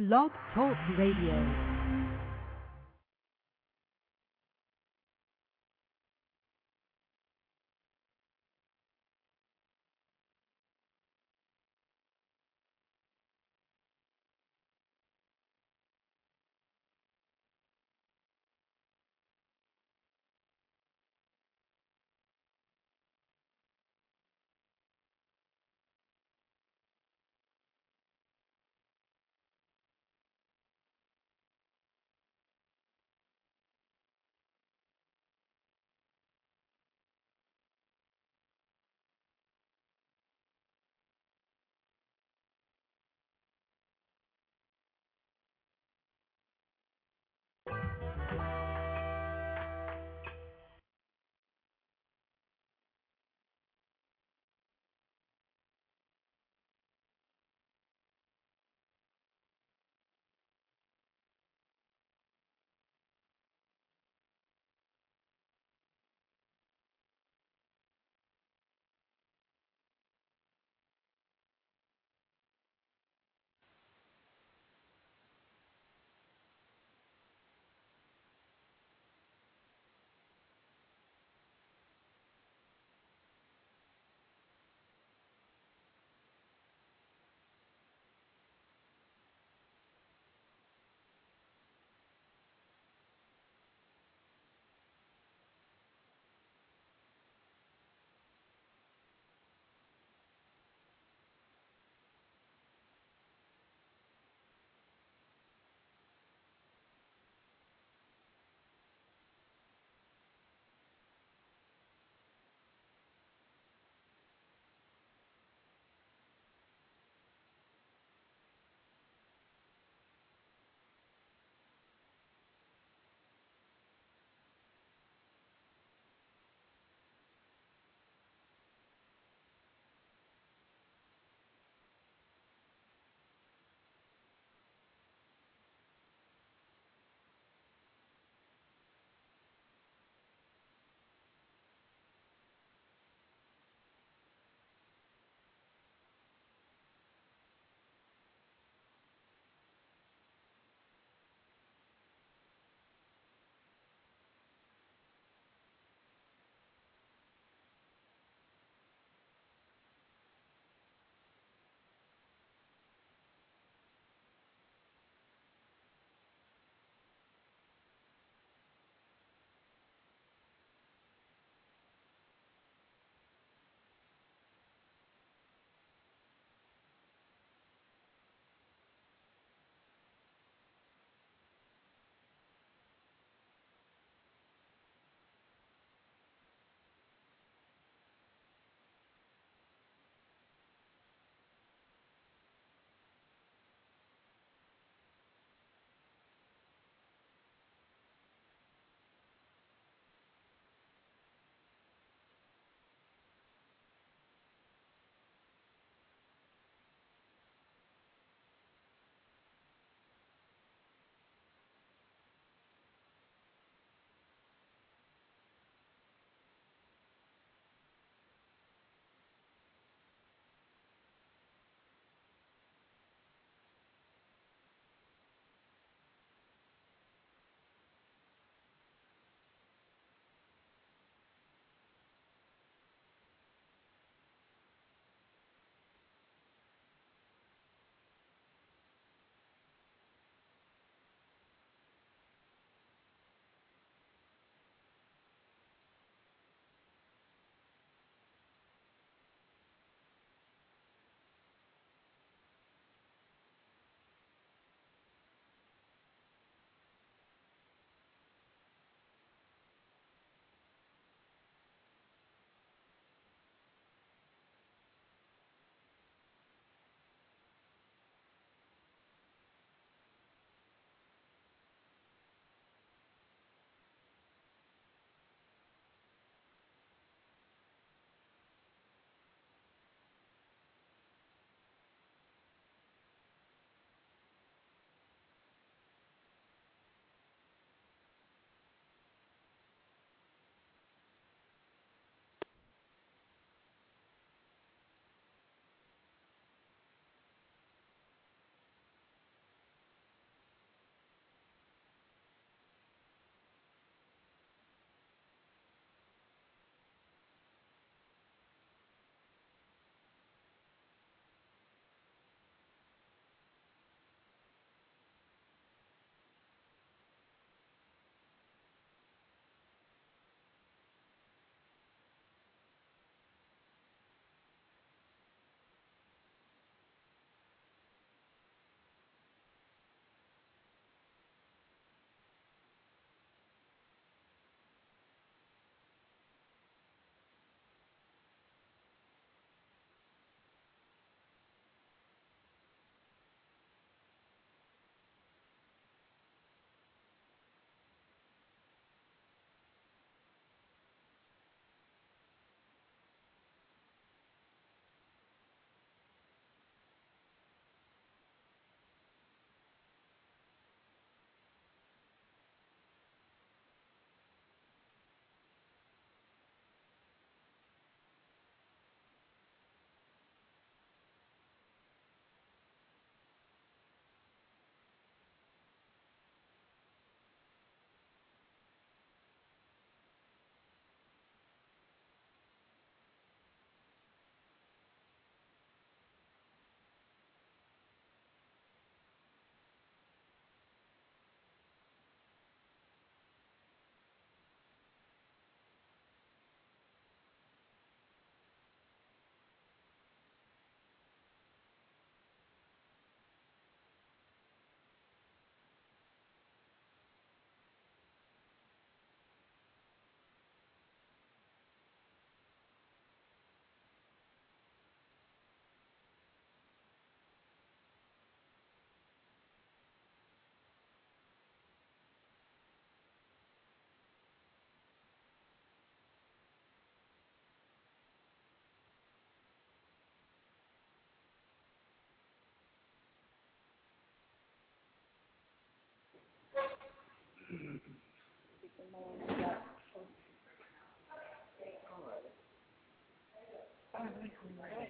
Blog Talk Radio.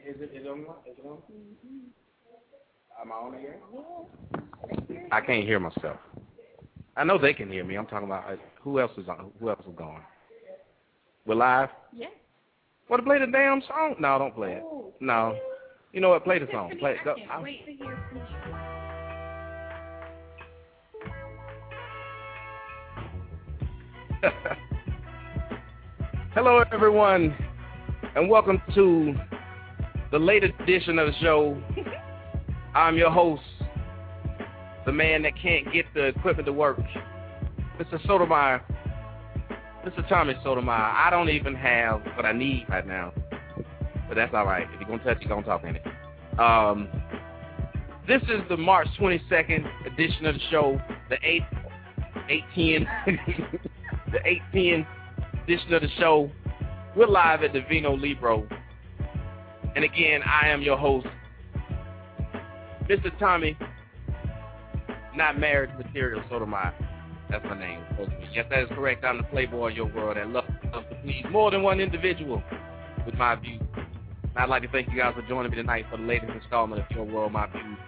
Is it is it on? I can't hear myself. I know they can hear me. I'm talking about uh, who else is on who else is going. We're live? Yeah. Well to play the damn song? No, don't play it. No. You know what? Play the song. Play it. Go. Wait. Hello, everyone, and welcome to the latest edition of the show. I'm your host, the man that can't get the equipment to work, Mr. Sotomayor. Mr. Tommy Sotomayor. I don't even have what I need right now, but that's all right. If you're gonna touch it, gonna talk in it. Um, this is the March 22nd edition of the show, the 8th, 810, the 810 edition of the show. We're live at the Vino Libro. And again, I am your host, Mr. Tommy, not married material so am I. That's my name. Yes, that is correct. I'm the playboy of your world that loves to please more than one individual with my views. And I'd like to thank you guys for joining me tonight for the latest installment of Your World, My Views.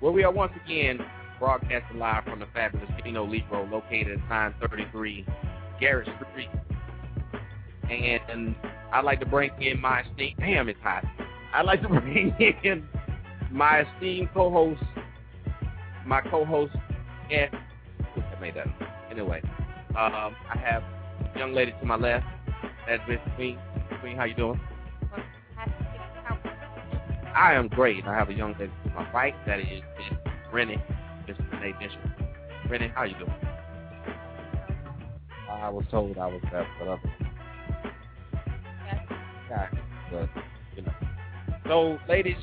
Where we are once again broadcasting live from the fabulous Vino Libro located at 933 Garrett Street. And I'd like to bring in my esteemed, damn, it's hot. I'd like to bring in my esteemed co-host, my co-host, and I made that. Anyway, um, I have a young lady to my left. That's Miss Queen. Queen, how you doing? I am great. I have a young lady to my right. That is Rennie, Renee Bishop. Rennie, how you doing? I was told I was best, but other. Yeah, but you know. So, ladies,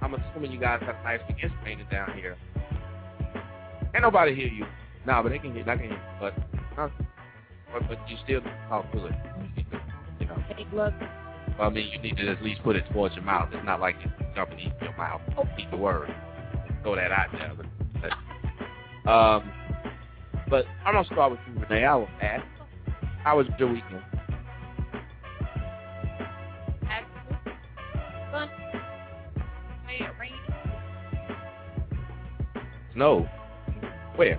I'm assuming you guys have nice instruments down here. Ain't nobody hear you. Nah, but they can hear. I can hear. you. But, huh? but but you still talk to it. You know. Well, I mean, you need to at least put it towards your mouth. It's not like it's jumping into your mouth. Eat the word. Throw that out there. Um, but I'm gonna start with you, Renee. I will ask, how was your weekend? Snow. Where?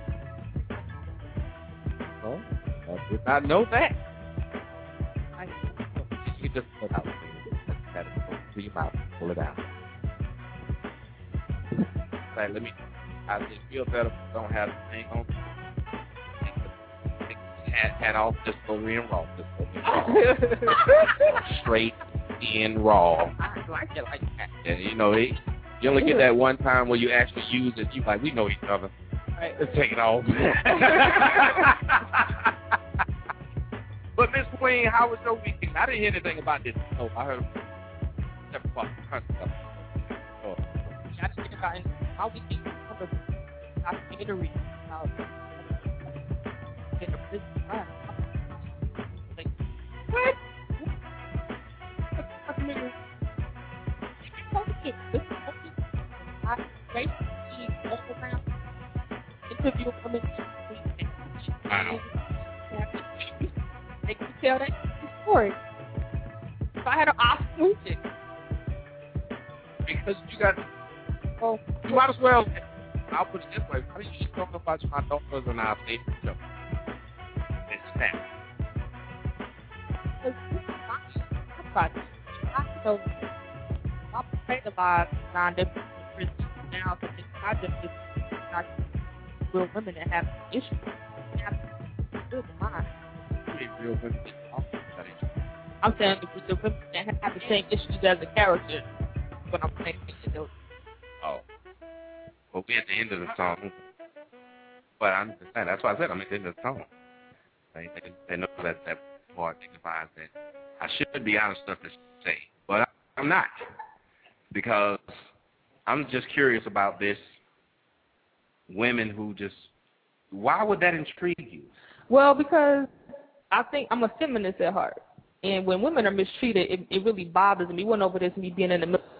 Oh, I did not know that. I, you just pull it out. That is. Pull it out. Like, let me. I just feel better. if I Don't have the thing on. Take the Hat, hat off. Just go in raw. Just go in raw. Straight in raw. I like it like that. And you know, it, you only get that one time where you actually use it. You like, we know each other. Right. Let's take it off. but Miss Queen, how was your weekend? I didn't hear anything about this. Oh, I heard fought stuff. Oh. I just think about it. How we can cover documentary about a. Like, what? Documentary. You supposed to get this I basically all around interview women. Wow. They can tell that story. If I had an Because you got, well, you might as well. I'll put it this way: Why don't you just talk about my daughters and our show? It's that. because this is my project. I know I'm afraid about non different now, but this project not real women that have issues. Have good mind. Real women, I'll put that in. I'm saying the women that have the same issues as the character, but I'm saying those. Well, at the end of the song. But I understand. That's why I said I'm at the end of the song. They, they, they know that that part signifies that I should be honest enough to say, but I'm not because I'm just curious about this. Women who just why would that intrigue you? Well, because I think I'm a feminist at heart, and when women are mistreated, it, it really bothers me. We went over this me being in the military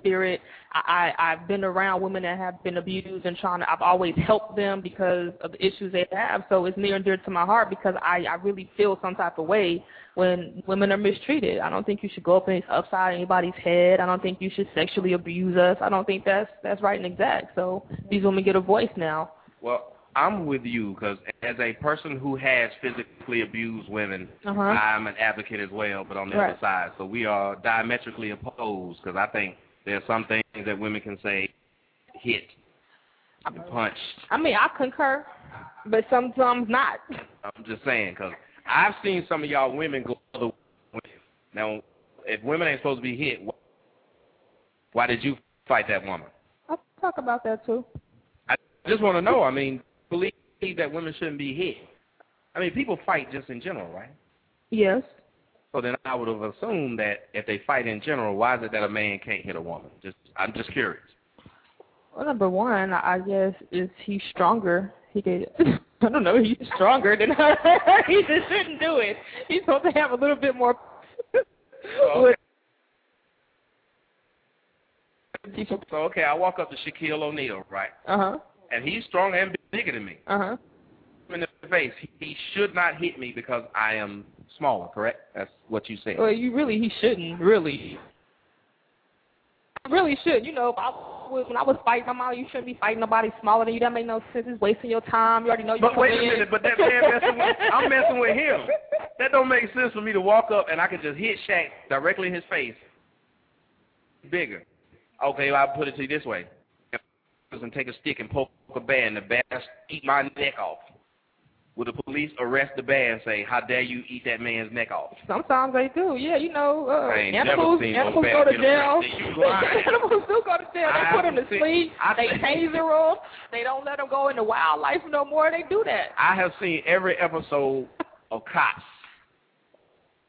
spirit. I, I I've been around women that have been abused and trying to. I've always helped them because of the issues they have. So it's near and dear to my heart because I I really feel some type of way when women are mistreated. I don't think you should go up and upside anybody's head. I don't think you should sexually abuse us. I don't think that's that's right and exact. So these women get a voice now. Well, I'm with you because as a person who has physically abused women, Uh-huh. I'm an advocate as well, but on the Right. other side. So we are diametrically opposed because I think there are some things that women can say hit and punch. I mean, I concur, but sometimes not. I'm just saying because I've seen some of y'all women go other way. Now, if women ain't supposed to be hit, why did you fight that woman? I'll talk about that too. I just want to know. I mean, believe that women shouldn't be hit. I mean, people fight just in general, right? Yes. So then I would have assumed that if they fight in general, why is it that a man can't hit a woman? Just I'm just curious. Well, number one, I guess, is he's stronger. He could, I don't know, he's stronger than her. he just shouldn't do it. He's supposed to have a little bit more. Okay. So okay, I walk up to Shaquille O'Neal, right? Uh huh. And he's stronger and bigger than me. Uh huh. The face, he, he should not hit me because I am smaller. Correct? That's what you said. Well, you really, he shouldn't. Really. Really should. You know, if I was, when I was fighting my mom, you shouldn't be fighting nobody smaller than you. That make no sense. It's wasting your time. You already know you But wait a in. minute, but that man messing with, I'm messing with him. That don't make sense for me to walk up and I can just hit Shaq directly in his face. Bigger. Okay, I'll put it to you this way. If I was to take a stick and poke a bear and the bear eat my neck off, would the police arrest the bear and say, how dare you eat that man's neck off? Sometimes they do. Yeah, you know, uh, I animals, animals go to jail. arrested. You lying. animals do go to jail. I They put them to seen- sleep. I They taser them. They don't let them go into wildlife no more. They do that. I have seen every episode of Cops.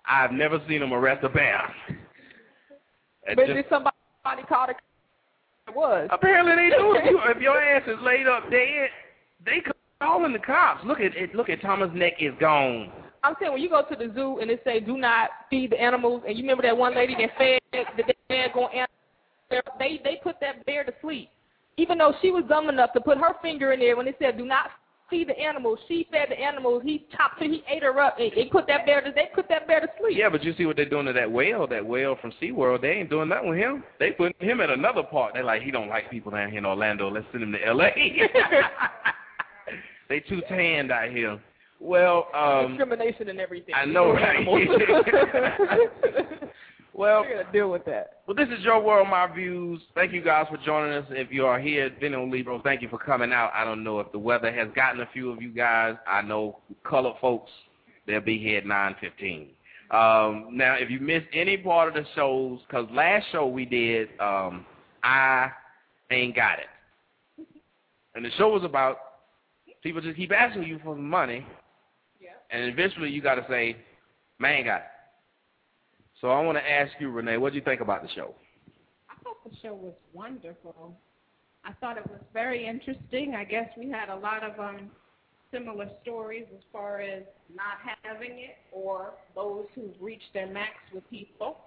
I've never seen them arrest a bear. But did somebody call the it was? Apparently they do. If, your ass is laid up dead, they calling the cops. Look at it. Look at Thomas' neck is gone. I'm saying when you go to the zoo and they say do not feed the animals, and you remember that one lady that fed the dead going animal, they they put that bear to sleep, even though she was dumb enough to put her finger in there when they said do not feed the animals. She fed the animals. He chopped her. He ate her up. And they put that bear to they put that bear to sleep. Yeah, but you see what they're doing to that whale. That whale from SeaWorld, they ain't doing nothing with him. They put him at another part. They're like, he don't like people down here in Orlando. Let's send him to L.A. they too tanned out here. Well, um, Discrimination and everything. I know, right? Well, We're gonna deal with that. Well, this is your world, my views. Thank you guys for joining us. If you are here Vino Libro, thank you for coming out. I don't know if the weather has gotten a few of you guys. I know colored folks, they'll be here at 9:15. Um, now, if you missed any part of the shows, because last show we did, um, I ain't got it, and the show was about people just keep asking you for money, and eventually you got to say, "Man, got it." So I want to ask you, Renee, what do you think about the show? I thought the show was wonderful. I thought it was very interesting. I guess we had a lot of um, similar stories as far as not having it or those who've reached their max with people.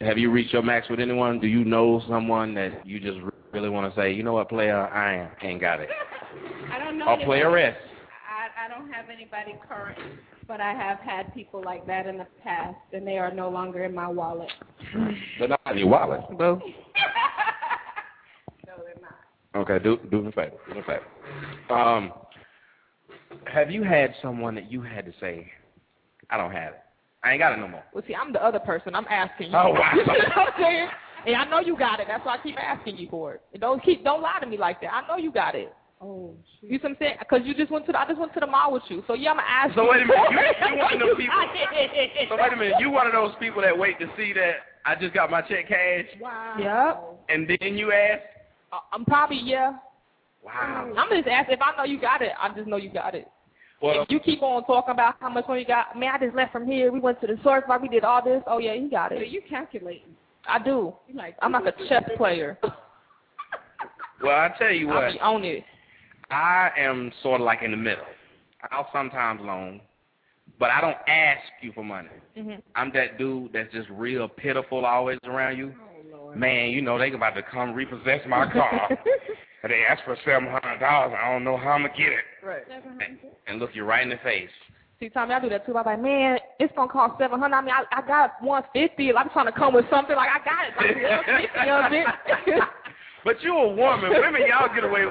Have you reached your max with anyone? Do you know someone that you just really want to say, you know what, player, I ain't got it? I don't know. Or player anybody- rest. I, I don't have anybody current, but I have had people like that in the past, and they are no longer in my wallet. They're not in your wallet. Boo. no, they're not. Okay, do do me a favor. Do me a favor. Um, have you had someone that you had to say, I don't have it. I ain't got it no more. Well, see, I'm the other person. I'm asking you. Oh, wow. you know what I'm saying? And I know you got it. That's why I keep asking you for it. Don't keep, don't lie to me like that. I know you got it. Oh, shoot. You see what I'm saying? Because you just went to, the, I just went to the mall with you. So yeah, I'm gonna ask So you. wait a minute, you- you one of them You people- So wait a minute, you one of those people that wait to see that I just got my check cash, Wow. Yep. and then you ask, Uh, I'm probably yeah. wow. I'm just asking if I know you got it. I just know you got it. Well, If you keep on talking about how much money you got, man, I just left from here. We went to the source bar. We did all this. Oh yeah, he got So it. you calculating? I do. You like? I'm like a chess player. well, I tell you what. I'll what, be on it. I am sort of like in the middle. I'll sometimes loan, but I don't ask you for money. hmm I'm that dude that's just real pitiful always around you. Oh Lord. man, you know, they about to come repossess my car. and they ask for seven hundred dollars. I don't know how I'm gonna get it. Right. And, and look you right in the face. See, Tommy, I do that too. I'm like, man, it's gonna cost seven hundred. I mean, I, I got one fifty. I'm trying to come with something like I got it, like one fifty of it. But you a woman. Women, y'all get away.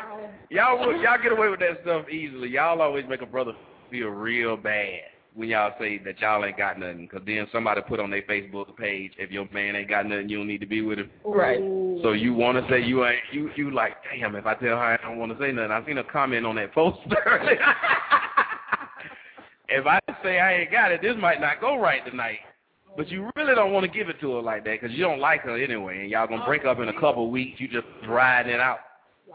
Y'all y'all get away with that stuff easily. Y'all always make a brother feel real bad when y'all say that y'all ain't got nothing. Cause then somebody put on their Facebook page, if your man ain't got nothing, you don't need to be with him. right. So you want to say you ain't you you like damn if I tell her I don't want to say nothing. I seen a comment on that poster. if I say I ain't got it, this might not go right tonight. But you really don't want to give it to her like that because you don't like her anyway, and y'all gonna break up in a couple weeks. You just riding it out.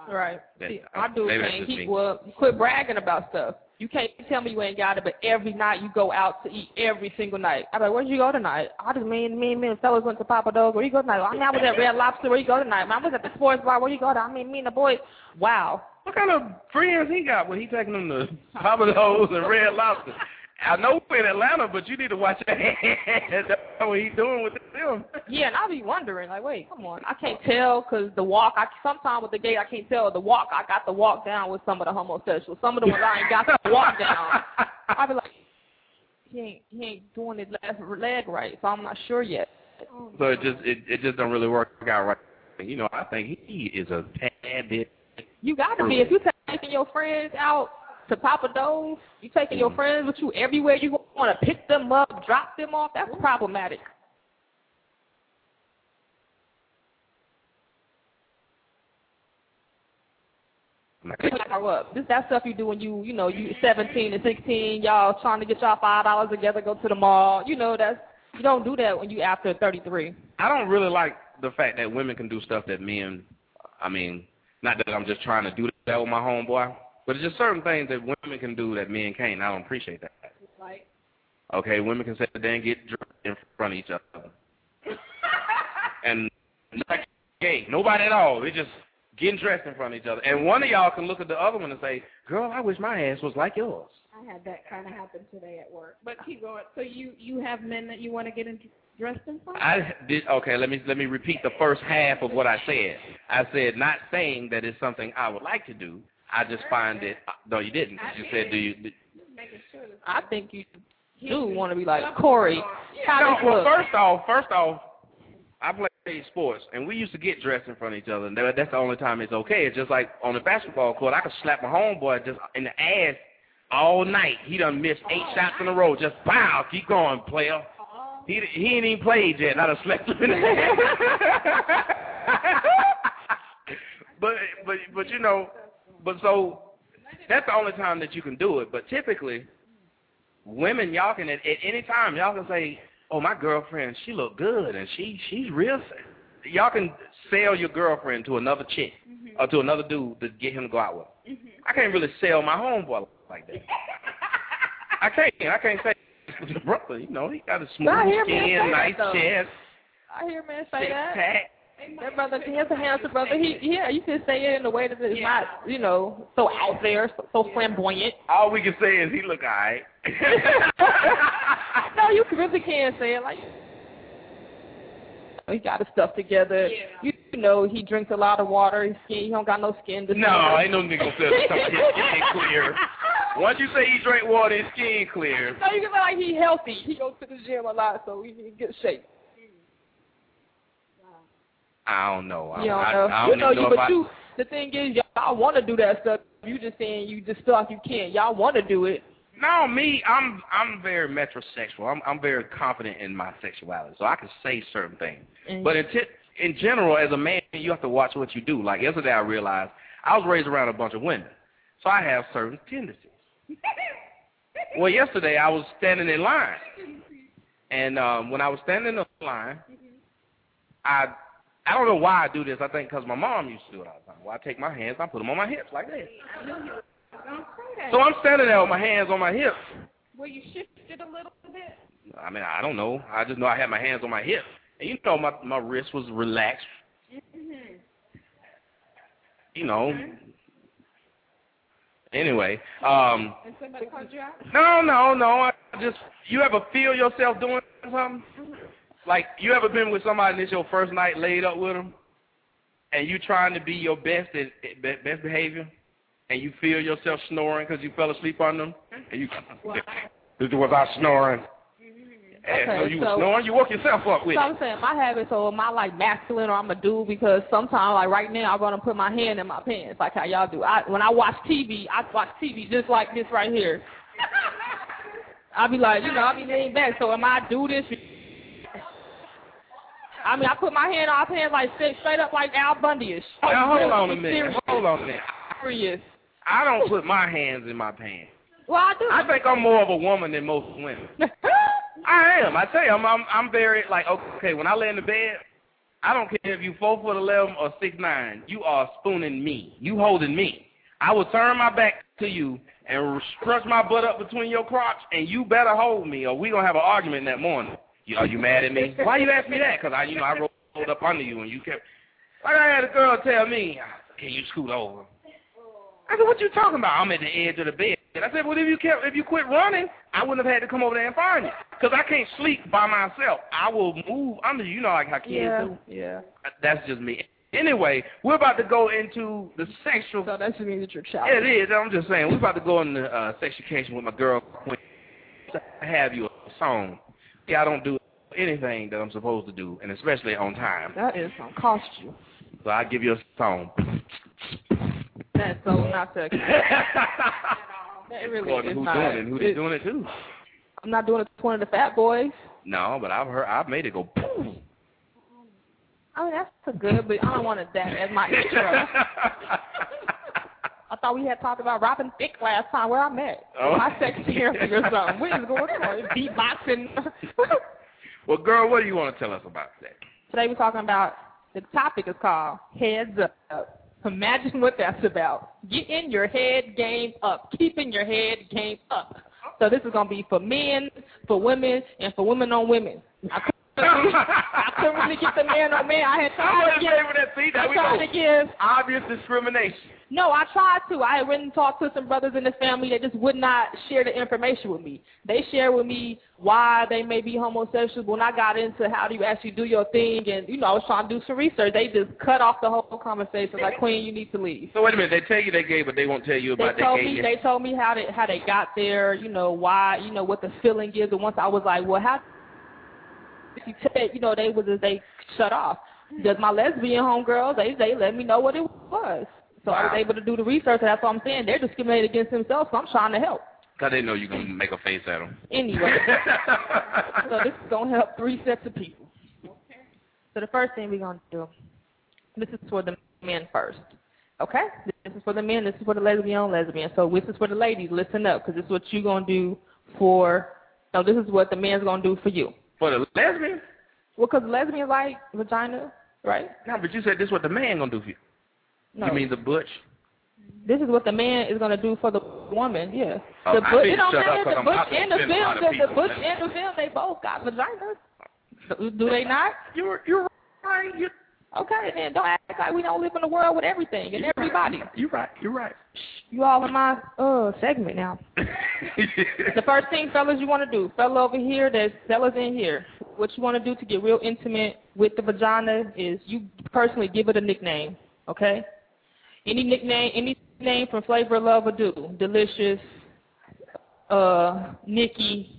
Right. That- See, I do maybe that's things. just me. People uh, quit bragging about stuff. You can't tell me you ain't got it, but every night you go out to eat every single night. I'm like, where'd you go tonight? I just me and me and me and fellas went to Pappadeaux's. Where you go tonight? I mean, I was at Red Lobster. Where you go tonight? I was at the sports bar. Where you go? To? I mean, me and the boys. Wow. What kind of friends he got when he taking them to Pappadeaux's and Red Lobster? I know we're in Atlanta, but you need to watch your hands. That's what he's doing with them. Yeah, and I'll be wondering, like, wait, come on. I can't tell because the walk, I sometimes with the gate, I can't tell the walk. I got the walk down with some of the homosexuals. Some of the ones I ain't got the walk down. I'll be like, he ain't, he ain't doing his left leg right, so I'm not sure yet. So it just it, it just don't really work out right. You know, I think he is a tad bit. You got to be. If you taking your friends out to Pappadeaux's, you taking your mm-hmm. friends with you everywhere you want to pick them up, drop them off, that's mm-hmm. problematic. Grow up. This that stuff you do when you you know you 17 and 16, y'all trying to get y'all five dollars together, go to the mall. You know that's you don't do that when you after 33. I don't really like the fact that women can do stuff that men. I mean, not that I'm just trying to do that with my homeboy, but it's just certain things that women can do that men can't. I don't appreciate that. Like, Okay, women can sit there and get drunk in front of each other, and not gay, nobody at all. They just getting dressed in front of each other, and one of y'all can look at the other one and say, "Girl, I wish my ass was like yours." I had that kind of happen today at work. But keep going. So you you have men that you want to get in, dressed in front? I did okay. Let me let me repeat the first half of what I said. I said not saying that it's something I would like to do. I just find it. No, you didn't. You said, do you? Just making sure that I think you do want to be like Corey. How No, this well, look? first off, first off, I play sports, and we used to get dressed in front of each other, and that's the only time it's okay. It's just like on the basketball court, I could slap my homeboy just in the ass all night. He done missed eight oh, shots in a row. Just pow, keep going, player. Oh. He he ain't even played yet. I done slapped him in the ass. but but but you know, but so that's the only time that you can do it. But typically, women, y'all can at, at any time y'all can say, "Oh, my girlfriend, she look good, and she she's real." Y'all can sell your girlfriend to another chick mm-hmm. or to another dude to get him to go out with. Mm-hmm. I can't really sell my homeboy like that. I can't. I can't say the brother. You know, he got a smooth I hear men say skin, nice though. chest, I hear men say that. pack. That brother, he has a handsome brother. He, yeah, you can say it in a way that is not, you know, so out there, so, so flamboyant. All we can say is he look alright. no, you really can say it like. He got his stuff together. You know, he drinks a lot of water. His skin, he don't got no skin disease. No, ain't no nigga said something. His skin clear. Once you say he drink water, his skin clear. No, you can say like he healthy. He goes to the gym a lot, so he's in good shape. I don't know. I, You don't I, know. I you don't know, you, but I, you. The thing is, y'all want to do that stuff. You just saying you just feel like you can't. Y'all want to do it. No, me, I'm I'm very metrosexual. I'm I'm very confident in my sexuality, so I can say certain things. And But in in general, as a man, you have to watch what you do. Like yesterday, I realized I was raised around a bunch of women, so I have certain tendencies. well, yesterday I was standing in line, and um, when I was standing in line, I I don't know why I do this. I think because my mom used to do it all the time. Well, I take my hands, I put them on my hips like this. Don't say that. So I'm standing there with my hands on my hips. Well, you shifted a little bit? I mean, I don't know. I just know I had my hands on my hips. And you know my my wrist was relaxed, Mm-hmm. you know. Anyway, um And somebody called you out? no, no, no. I just you ever feel yourself doing something? Like, you ever been with somebody and it's your first night laid up with them, and you trying to be your best at, at best behavior, and you feel yourself snoring because you fell asleep on them, and you this was I snoring. And Okay, so you so- snoring, you woke yourself up with So it. I'm saying my habits, so am I like masculine or I'm a dude? Because sometimes, like right now, I'm gonna put my hand in my pants, like how y'all do. I when I watch TV, I watch TV just like this right here. I'll be like, you know, I'll be leaning back. So am I do this? I mean, I put my hand on my pants like straight, straight up like Al Bundy-ish. Now, hold on a minute. Hold on a minute. Serious. I don't put my hands in my pants. Well, I do. I think I'm more of a woman than most women. I am. I tell you, I'm, I'm, I'm very like okay. When I lay in the bed, I don't care if you four foot eleven or six nine. You are spooning me. You holding me. I will turn my back to you and stretch my butt up between your crotch, and you better hold me, or we're gonna have an argument that morning. You, are you mad at me? Why you ask me that? Because I, you know, I rolled up under you, and you kept. Like I had a girl tell me, "Can you scoot over?" I said, "What you talking about?" I'm at the edge of the bed. And I said, "Well, if you kept, if you quit running, I wouldn't have had to come over there and find you, because I can't sleep by myself. I will move under you. You know, like how kids yeah, do. yeah. That's just me. Anyway, we're about to go into the sexual. So that just means that you're child. It is. I'm just saying, we're about to go into uh, sexucation with my girl. Queen. I have you a song. Yeah, I don't do anything that I'm supposed to do, and especially on time. That is gonna cost you. So I give you a song. That's so not sexy. That really is who's not. doing it, and who they doing it to. I'm not doing it to one of the fat boys. No, but I've heard, I've made it go. Boom. I mean, that's a good, but I don't want it that as my intro. I thought we had talked about Robin Thicke last time where I met. Oh. My sex therapy or something. What is going on? Beatboxing. well, girl, what do you want to tell us about that? Today we're talking about, the topic is called Heads Up. Imagine what that's about. Getting your head game up. Keeping your head game up. So this is going to be for men, for women, and for women on women. I couldn't, I couldn't really get the man on man. I had tried to give, that. See, I tried to give Obvious discrimination. No, I tried to. I had written and talked to some brothers in the family that just would not share the information with me. They shared with me why they may be homosexual. When I got into how do you actually do your thing, and you know, I was trying to do some research, they just cut off the whole conversation. Like, Queen, you need to leave. So wait a minute. They tell you they gay, but they won't tell you They about told they me gay. they told me how they how they got there, you know, why, you know, what the feeling is. And once I was like, well, how? You said, you know, they was they shut off. Does my lesbian homegirls they they let me know what it was. So I was able to do the research. And that's what I'm saying. They're discriminated against themselves, so I'm trying to help. Cause they know you're gonna make a face at them. Anyway, so this is gonna help three sets of people. Okay. So the first thing we're gonna do, this is for the men first. Okay? This is for the men. This is for the lesbian lesbian. So this is for the ladies. Listen up, because this is what you're gonna do for. No, this is what the man's gonna do for you. For the lesbian? Well, because lesbians like vagina, right? No, but you said this is what the man gonna do for you. No. You mean the butch? This is what the man is gonna do for the woman. Yeah. Oh, the butch. to don't shut up matter. 'cause The I'm butch and the film. The, the butch and the film. They both got vaginas. Do- they not? You're you're right. You're, Okay, then don't act like we don't live in a world with everything and everybody. you're right. You're right. You all in my uh segment now. The first thing, fellas, you want to do, fella over here, there's fellas in here. What you want to do to get real intimate with the vagina is you personally give it a nickname, okay? Any nickname, any name from Flavor of Love will do. Delicious, uh, Nikki,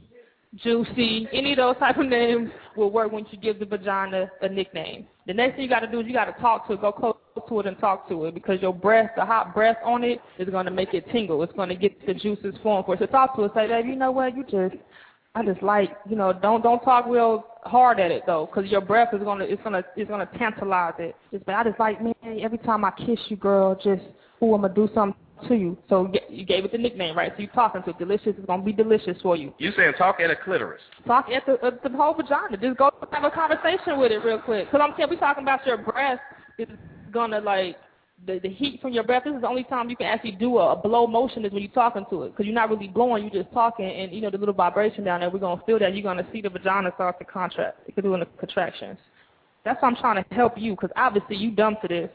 Juicy, any of those type of names will work when you give the vagina a nickname. The next thing you got to do is you got to talk to it, go close to it and talk to it because your breath, the hot breath on it is going to make it tingle. It's going to get the juices flowing for it. So talk to it. Say, baby, you know what? You just, I just like, you know, don't don't talk real hard at it though, because your breath is gonna, it's gonna, it's gonna tantalize it. Just, but I just like, man, every time I kiss you, girl, just, ooh, I'm gonna do something to you. So you you gave it the nickname, right? So you're talking to it. Delicious it's gonna be delicious for you. you saying talk at a clitoris? Talk at the, at the whole vagina. Just go have a conversation with it real quick. Because I'm saying we talking about your breath is gonna like the the heat from your breath. This is the only time you can actually do a, a blow motion is when you're talking to it. Because you're not really blowing, you're just talking, and you know the little vibration down there. We're gonna feel that. You're gonna see the vagina start to contract. You can do in the contractions. That's why I'm trying to help you. Because obviously you dumb to this.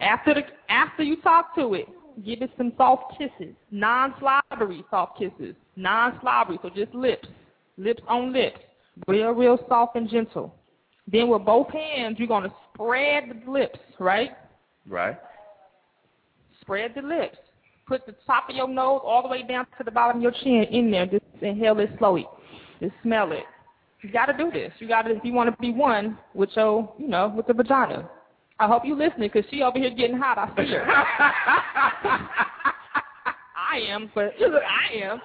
After the after you talk to it, give it some soft kisses, non-slobbery soft kisses, non-slobbery, so just lips, lips on lips. real, real soft and gentle. Then with both hands, you're going to spread the lips, right? Right. Spread the lips. Put the top of your nose all the way down to the bottom of your chin in there. Just inhale it slowly. Just smell it. You got to do this. You got to, if you want to be one with your, you know, with the vagina. I hope you listening because she over here getting hot. I see her. I am, but look, I am.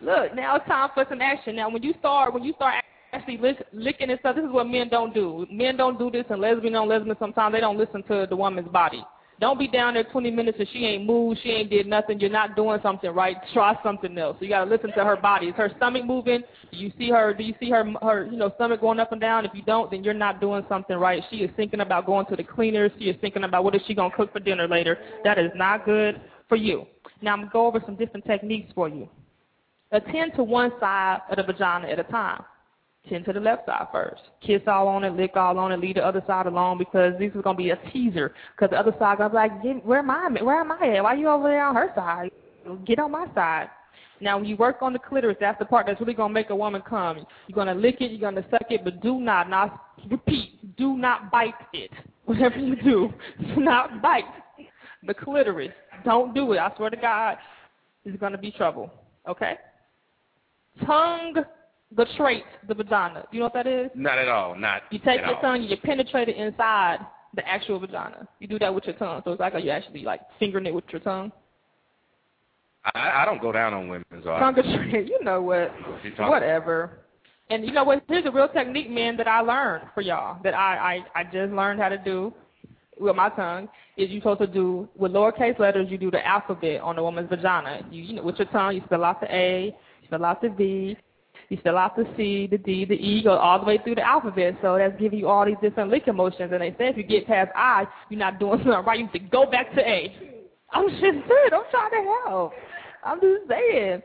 Look, now it's time for some action. Now, when you start, when you start actually lick, licking and stuff, this is what men don't do. Men don't do this, and lesbian on lesbian sometimes they don't listen to the woman's body. Don't be down there 20 minutes and she ain't moved, she ain't did nothing. You're not doing something right. Try something else. So You got to listen to her body. Is her stomach moving? Do you see her? Do you see her? Her, you know, stomach going up and down? If you don't, then you're not doing something right. She is thinking about going to the cleaners. She is thinking about what is she gonna cook for dinner later. That is not good for you. Now I'm gonna go over some different techniques for you. Attend to one side of the vagina at a time. Tend to the left side first. Kiss all on it, lick all on it, leave the other side alone because this is going to be a teaser. Because the other side going to be like, where am I? Where am I at? Why are you over there on her side? Get on my side. Now, when you work on the clitoris, that's the part that's really going to make a woman come. You're going to lick it, you're going to suck it, but do not, not repeat, do not bite it. Whatever you do, do not bite the clitoris. Don't do it. I swear to God, it's going to be trouble. Okay? Tongue betrays the vagina. You know what that is? Not at all. Not. You take your all. tongue you penetrate it inside the actual vagina. You do that with your tongue, so it's like you actually like fingering it with your tongue. I, I don't go down on women, so Tongue. You know what? Whatever. And you know what? Here's a real technique, man, that I learned for y'all. That I I I just learned how to do with my tongue. Is you're supposed to do with lowercase letters? You do the alphabet on the woman's vagina. You, you know, with your tongue, you spell out the A, you spell out the V, you spell out the C, the D, the E, go all the way through the alphabet. So that's giving you all these different licking motions. And they say if you get past I, you're not doing something right. You have to go back to A. I'm just saying. I'm trying to help. I'm just saying.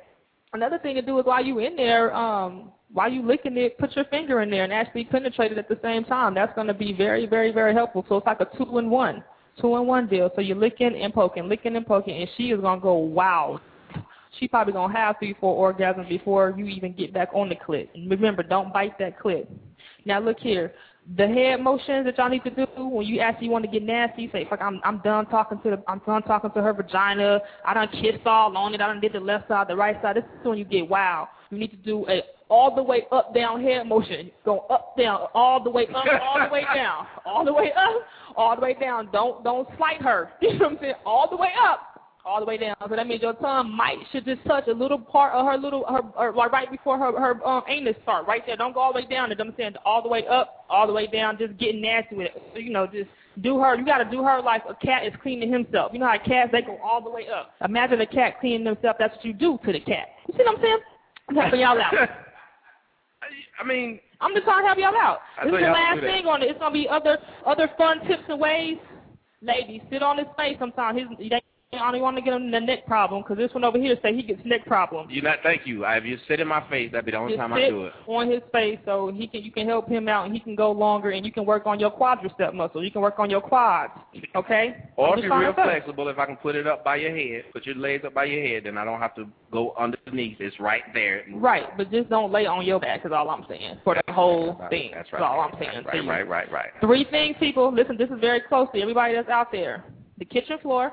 Another thing to do is while you're in there, um, while you're licking it, put your finger in there and actually penetrate it at the same time. That's going to be very, very, very helpful. So it's like a two-in-one, two-in-one deal. So you're licking and poking, licking and poking, and she is going to go, wow. She probably going to have three, four orgasms before you even get back on the clit. And remember, don't bite that clit. Now look here. The head motions that y'all need to do when you actually want to get nasty, say, fuck, I'm I'm done talking to the I'm done talking to her vagina. I done kissed all on it. I done did the left side, the right side. This is when you get wow. You need to do a all the way up down head motion. Go up down, all the way up, all the way down, all the way up, all the way down. Don't don't slight her. You know what I'm saying? All the way up all the way down. So that means your tongue might should just touch a little part of her little her, her right before her her um, anus part, right there. Don't go all the way down. I'm saying all the way up, all the way down. Just getting nasty with it. So, you know, just do her. You got to do her like a cat is cleaning himself. You know how cats they go all the way up. Imagine a cat cleaning themselves. That's what you do to the cat. You see what I'm saying? I'm helping y'all out. I mean, I'm just trying to help y'all out. I This is the last thing on it. It's gonna be other other fun tips and ways. Ladies, sit on his face sometimes. His, they I don't want to get him the neck problem because this one over here say he gets neck problem. you not. Thank you. I, if you sit in my face, that'd be the only Just time I do it. on his face so he can you can help him out and he can go longer and you can work on your quadricep muscle. You can work on your quads. Okay? Or I'm if you're real to tell you. flexible, if I can put it up by your head, put your legs up by your head, then I don't have to go underneath. It's right there. Right, but just don't lay on your back is all I'm saying for the whole Right, thing. That's That's right. all I'm saying. Right, right, right, right. Three things, people. Listen, this is very close to everybody that's out there. The kitchen floor,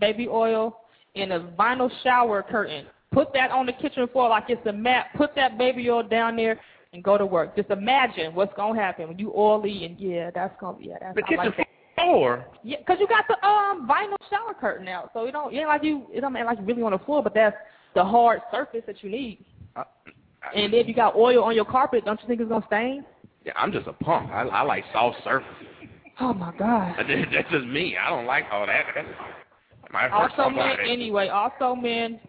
baby oil, and a vinyl shower curtain. Put that on the kitchen floor like it's a mat. Put that baby oil down there and go to work. Just imagine what's gonna happen when you oily and yeah, that's gonna be yeah, that's The kitchen like that. floor. Yeah, cause you got the um vinyl shower curtain out, so you don't ain't like you it don't ain't like you really on the floor, but that's the hard surface that you need. I, And if you got oil on your carpet, don't you think it's gonna stain? yeah, I'm just a punk. I, I like soft surface. Oh my god. That's just me. I don't like all that. That might hurt Also, men, anyway, also, men,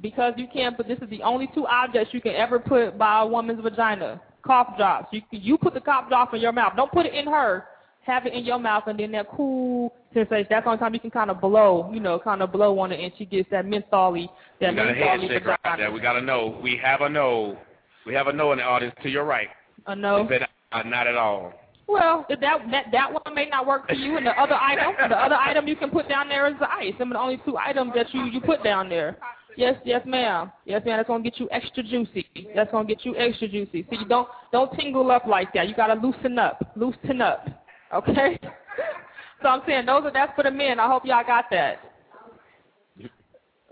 because you can't put this is the only two objects you can ever put by a woman's vagina. Cough drops. You you put the cough drop in your mouth. Don't put it in her. Have it in your mouth, and then that cool sensation. That's the only time you can kind of blow, you know, kind of blow on it, and she gets that mentholy, that we got a mentholy right there. We got to know. We have a no. We have a no in the audience to your right. A no. Said, uh, not at all. Well, that that that one may not work for you, and the other item, the other item you can put down there is the ice. Them are the only two items that you you put down there. Yes, yes, ma'am. Yes, ma'am. That's gonna get you extra juicy. That's gonna get you extra juicy. See, you don't don't tingle up like that. You gotta loosen up, loosen up. Okay. so I'm saying those are that's for the men. I hope y'all got that.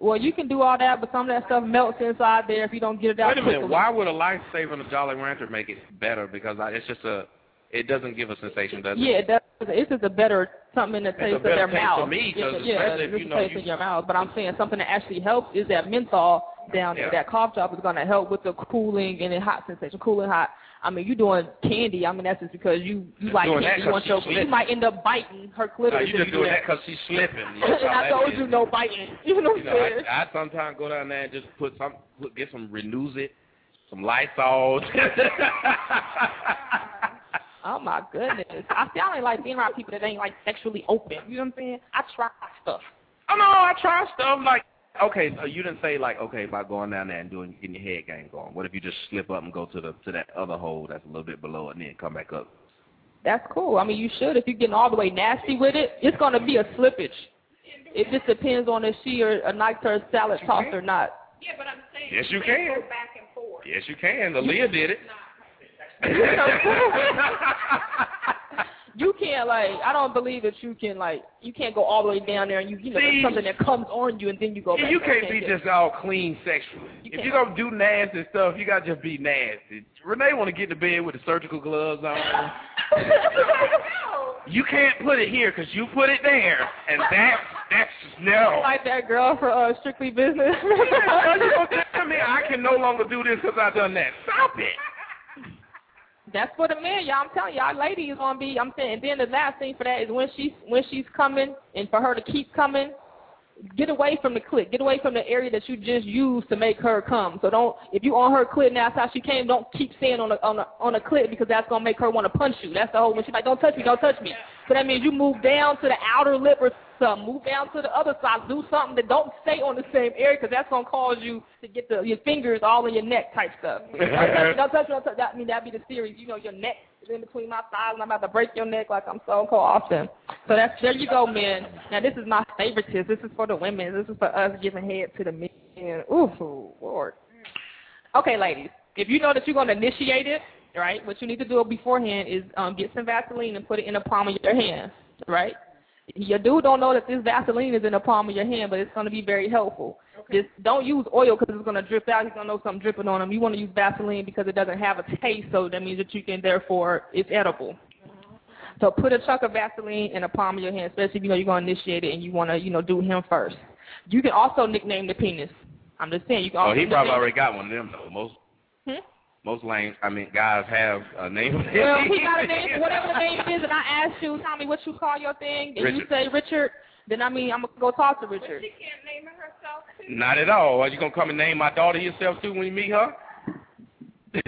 Well, you can do all that, but some of that stuff melts inside there if you don't get it out Wait a minute. quickly. Why would a lifesaver and a Jolly Rancher make it better? Because I, it's just a, it doesn't give a sensation, does it? Yeah, that's it's just a better something in the It's taste of their mouth. for me, yeah, yeah, if it's you know you- in your mouth. But I'm saying something that actually helps is that menthol down Yeah. there. That cough drop is going to help with the cooling and the hot sensation, cooling hot. I mean, you're doing candy. I mean, that's just because you you like doing that You want your slipping. you might end up biting her No, clitoris. you if just doing that. that because she's slipping. and I told you no biting. You know what You I'm know, I, saying? I sometimes go down there and just put some, put, get some Renews It, some Lysol. Oh my goodness! I see. I don't like being around people that ain't like sexually open. You know what I'm saying? I try stuff. oh no, I try stuff like. Okay, so you didn't say like okay about going down there and doing getting your head game going. What if you just slip up and go to the to that other hole that's a little bit below it and then come back up? That's cool. I mean, you should. If you're getting all the way nasty with it, it's going to be a slippage. It just depends on if she or a nice her salad toss or not. Yeah, but I'm saying Yes, you can't go back and forth. Yes, you can. Aaliyah did it. You can't like. I don't believe that you can like. You can't go all the way down there and you you know See? something that comes on you and then you go. Back you there. can't be get it. just all clean sexually. You if can't. you're gonna do nasty stuff, you gotta just be nasty. Renee wanna get to bed with the surgical gloves on. you can't put it here 'cause you put it there, and that's that's no. like that girl for uh, Strictly Business. you gonna I can no longer do this 'cause I've done that? Stop it. That's for the men, y'all. I'm telling y'all, lady is gonna be. I'm saying. And then the last thing for that is when she's when she's coming, and for her to keep coming, get away from the clit. Get away from the area that you just used to make her come. So don't. If you on her clit now, that's how she came. Don't keep staying on the on the on the clit because that's gonna make her want to punch you. That's the whole. When she's like, don't touch me, don't touch me. So that means you move down to the outer lip or something. Move down to the other side. Do something that don't stay on the same area because that's gonna cause you to get the your fingers all in your neck type stuff. Don't touch don't touch me, don't touch That I mean that'd be the series. You know, your neck is in between my thighs and I'm about to break your neck like I'm so cold often. So that's there you go, men. Now this is my favorite tip. This is for the women. This is for us giving head to the men. Ooh, Lord. Okay, ladies. If you know that you're gonna initiate it, right, what you need to do beforehand is um, get some Vaseline and put it in the palm of your hand, right? Your dude don't know that this Vaseline is in the palm of your hand, but it's going to be very helpful. Just don't use oil because it's going to drip out. He's going to know something dripping on him. You want to use Vaseline because it doesn't have a taste, so that means that you can, therefore, it's edible. So put a chunk of Vaseline in the palm of your hand, especially if you know you're going to initiate it and you want to, you know, do him first. You can also nickname the penis. I'm just saying you can. also Oh, he probably already got one of them though. Most Hmm? Most lanes, I mean, guys have a name. of it. Well, he got a name, whatever the name is, and I asked you, Tommy, what you call your thing, and you say Richard, then I mean I'm gonna go talk to Richard. She can't name it herself. too. Not at all. Are you gonna come and name my daughter yourself too when you meet her?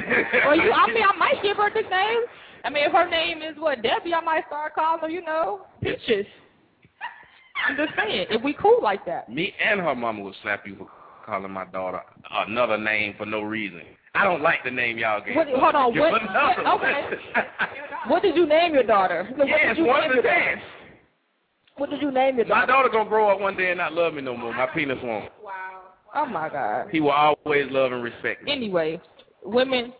Well, you, I mean, I might give her a nickname. I mean, if her name is what Debbie, I might start calling her, you know, Peaches. I'm just saying, if we cool like that. Me and her mama will slap you for calling my daughter another name for no reason. I don't like the name y'all gave. What- hold on, what- okay. What did you name your daughter? What yes, did you one name of the dance. What did you name your My daughter? daughter gonna grow up one day and not love me no more. My penis won't. Wow. Oh my God. He will always love and respect me. Anyway, women,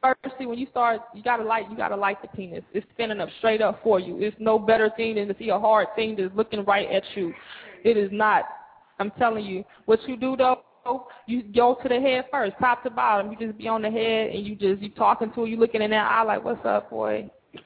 firstly, when you start, you gotta like, you gotta like the penis. It's standing up straight up for you. It's no better thing than to see a hard thing that's looking right at you. It is not. I'm telling you. What you do though, you go to the head first, top to bottom. You just be on the head and you just you talking to her, you looking in that eye like, what's up, boy?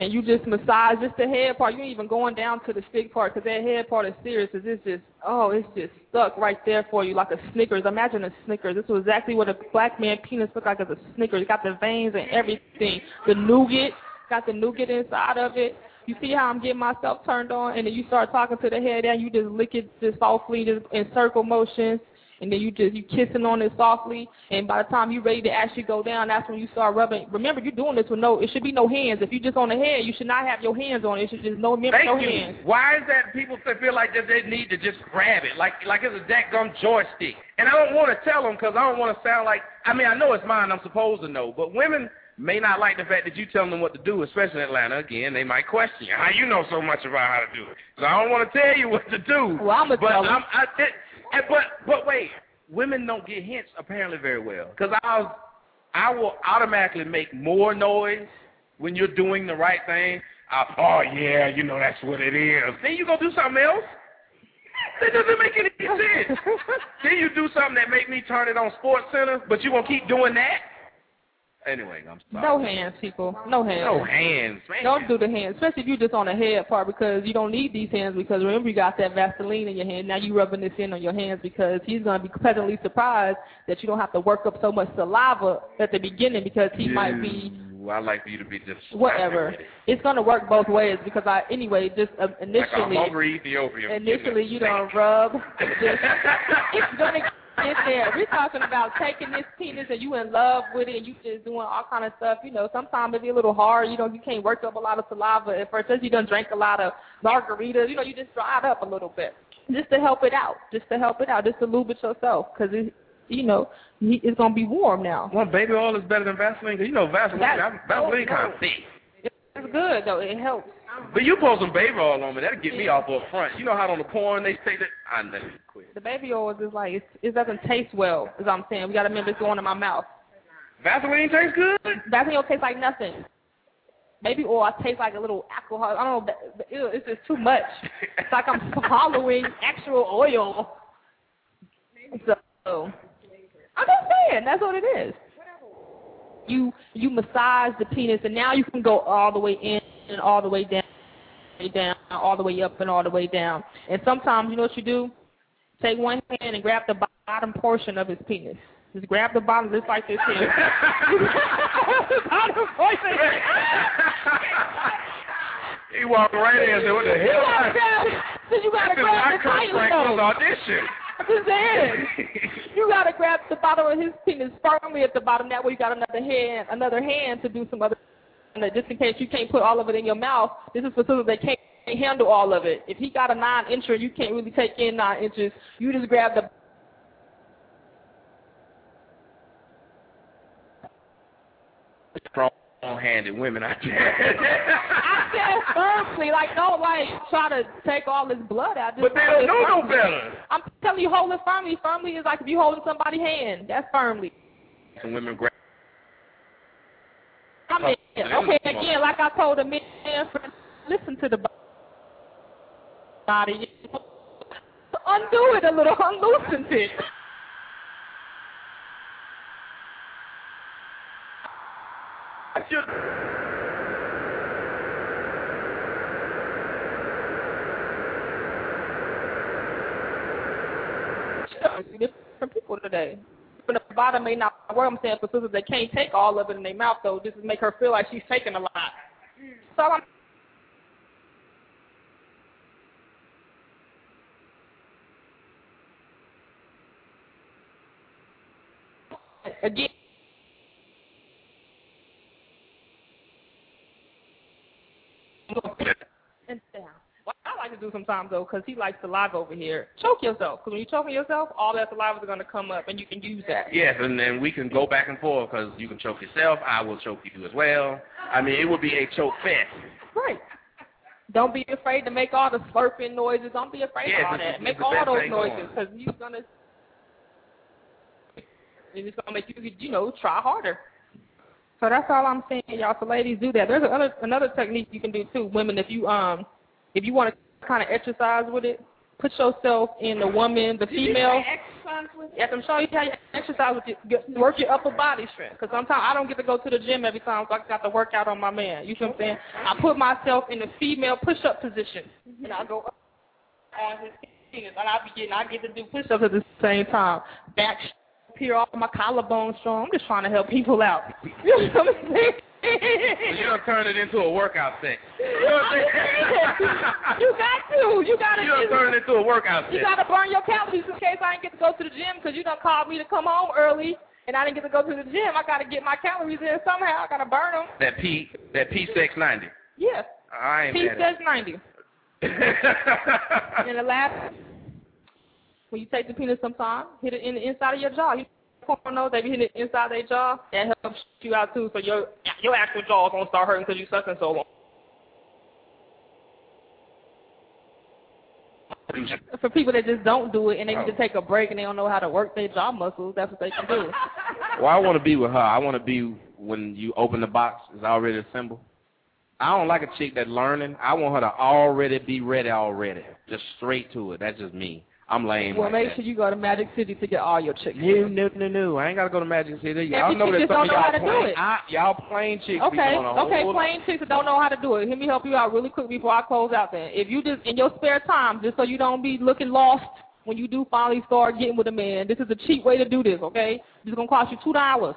and you just massage just the head part. You ain't even going down to the stick part because that head part is serious. Cause it's just, oh, it's just stuck right there for you like a Snickers. Imagine a Snickers. This was exactly what a black man penis looked like as a Snickers. It got the veins and everything. The nougat, got the nougat inside of it. You see how I'm getting myself turned on, and then you start talking to the head, and you just lick it just softly, just in circle motions, and then you just you kissing on it softly, and by the time you're ready to actually go down, that's when you start rubbing. Remember, you're doing this with no. It should be no hands. If you're just on the head, you should not have your hands on it. It should just no remember Thank no you. hands. Why is that people feel like that they need to just grab it, like like it's a dadgum joystick? And I don't want to tell them because I don't want to sound like. I mean, I know it's mine. I'm supposed to know, but women may not like the fact that you tell them what to do, especially in Atlanta. Again, they might question you. How you know so much about how to do it? So I don't want to tell you what to do. Well, I'm gonna but. I'm, I, it, eh, but but wait, women don't get hints apparently very well. Because I'll I will automatically make more noise when you're doing the right thing. I, oh yeah, you know that's what it is. Then you go do something else. That doesn't make any sense. then you do something that make me turn it on Sports Center, but you gonna keep doing that? Anyway, I'm sorry. No hands, people. No hands. No hands, man. Don't do the hands, especially if you're just on the head part because you don't need these hands because remember you got that Vaseline in your hand. Now you're rubbing this in on your hands because he's going to be pleasantly surprised that you don't have to work up so much saliva at the beginning because he might be I like for you to be just whatever. It's going to work both ways because I anyway just uh, Like a initially hungry Ethiopian. initially you don't rub. Just, it's going to get there. We're talking about taking this penis and you in love with it and you just doing all kind of stuff. You know, sometimes it be a little hard. You know, you can't work up a lot of saliva at first. Since you done drank a lot of margaritas, you know, you just dried up a little bit. Just to help it out. Just to help it out. Just to lube it yourself because it, you know, it's going to be warm now. Well, baby oil is better than Vaseline. you know Vaseline, Vaseline oh, kind of thick. It's good though. It helps. But you pour some baby oil on me, that'll get me off up front. You know how on the porn they say that? I quit. The baby oil is just like it's, it doesn't taste well. Is what I'm saying. We got to remember it's going in my mouth. Vaseline tastes good. Vaseline oil tastes like nothing. Baby oil tastes like a little alcohol. I don't know. ew, It's just too much. It's like I'm swallowing actual oil. So I'm just saying that's what it is. You you massage the penis and now you can go all the way in and all the way down, way down, all the way up and all the way down. And sometimes you know what you do? Take one hand and grab the bottom portion of his penis. Just grab the bottom just like this here. bottom portion. he walked right in and said, what the You hell? gotta grab, so you gotta grab the Kurt tiny Franklin's toe. audition. Just saying. You gotta grab the bottom of his penis firmly at the bottom. That way you got another hand, another hand to do some other. Just in case you can't put all of it in your mouth, this is for so that they can't handle all of it. If he got a nine incher, you can't really take in nine inches. You just grab the Strong-handed women out there. I said firmly, like don't like try to take all this blood out. But they don't know no better. I'm telling you, hold it firmly. Firmly is like if you holding somebody's hand. That's firmly. Some women grab. Mean, okay, again, like I told the man, listen to the body. Undo it a little, unloosen it. I should. Different people today. From the bottom may not work. I'm saying for sisters, they can't take all of it in their mouth though. This is make her feel like she's taking a lot. Mm. So I'm again. And down. What I like to do sometimes though, because he likes saliva over here. Choke yourself, because when you choking yourself, all that saliva is going to come up, and you can use that. Yes, and then we can go back and forth because you can choke yourself. I will choke you as well. I mean, it would be a choke fest. Right. Don't be afraid to make all the slurping noises. Don't be afraid Yes, of all that. Make all those noises, because he's gonna. It's gonna make you, you know, try harder. So that's all I'm saying, y'all. So ladies, do that. There's another another technique you can do too, women. If you um, if you want to kind of exercise with it, put yourself in the woman, the female. Exercise with Yes, I'm showing you how you exercise with get, work your upper body strength. Because sometimes I don't get to go to the gym every time, so I got to work out on my man. You see what I'm saying? I put myself in the female push-up position, and I go up on his penis, and I be getting, I get to do push-ups at the same time. Back here, all my collarbone strong. I'm just trying to help people out. You know what I'm saying? You don't turn it into a workout thing. You know what I'm saying? you got to. You got to. You don't turn it into a workout thing. You gotta burn your calories in case I didn't get to go to the gym because you done called me to come home early and I didn't get to go to the gym. I gotta get my calories in somehow. I gotta burn them. That P, that P690. Yes. I ain't P mad says 90. at And the last, when you take the penis sometime, hit it in the inside of your jaw. You pornos, they be hitting it inside their jaw. That helps you out too, so your your actual jaw is gonna start hurting because you sucking so long. For people that just don't do it and they need to oh. take a break and they don't know how to work their jaw muscles, that's what they can do. Well, I want to be with her. I want to be when you open the box, it's already assembled. I don't like a chick that's learning. I want her to already be ready already. Just straight to it. That's just me. I'm lame Well, like make that. sure you go to Magic City to get all your chicks. No, no, no, no. I ain't got to go to Magic City. Y'all know that some of don't know how y'all to do plain, it. Y'all plain chicks Okay, doing a whole okay, plain chicks that don't know how to do it. Let me help you out really quick before I close out then. If you just, in your spare time, just so you don't be looking lost when you do finally start getting with a man, this is a cheap way to do this, okay? this is going to cost you $2.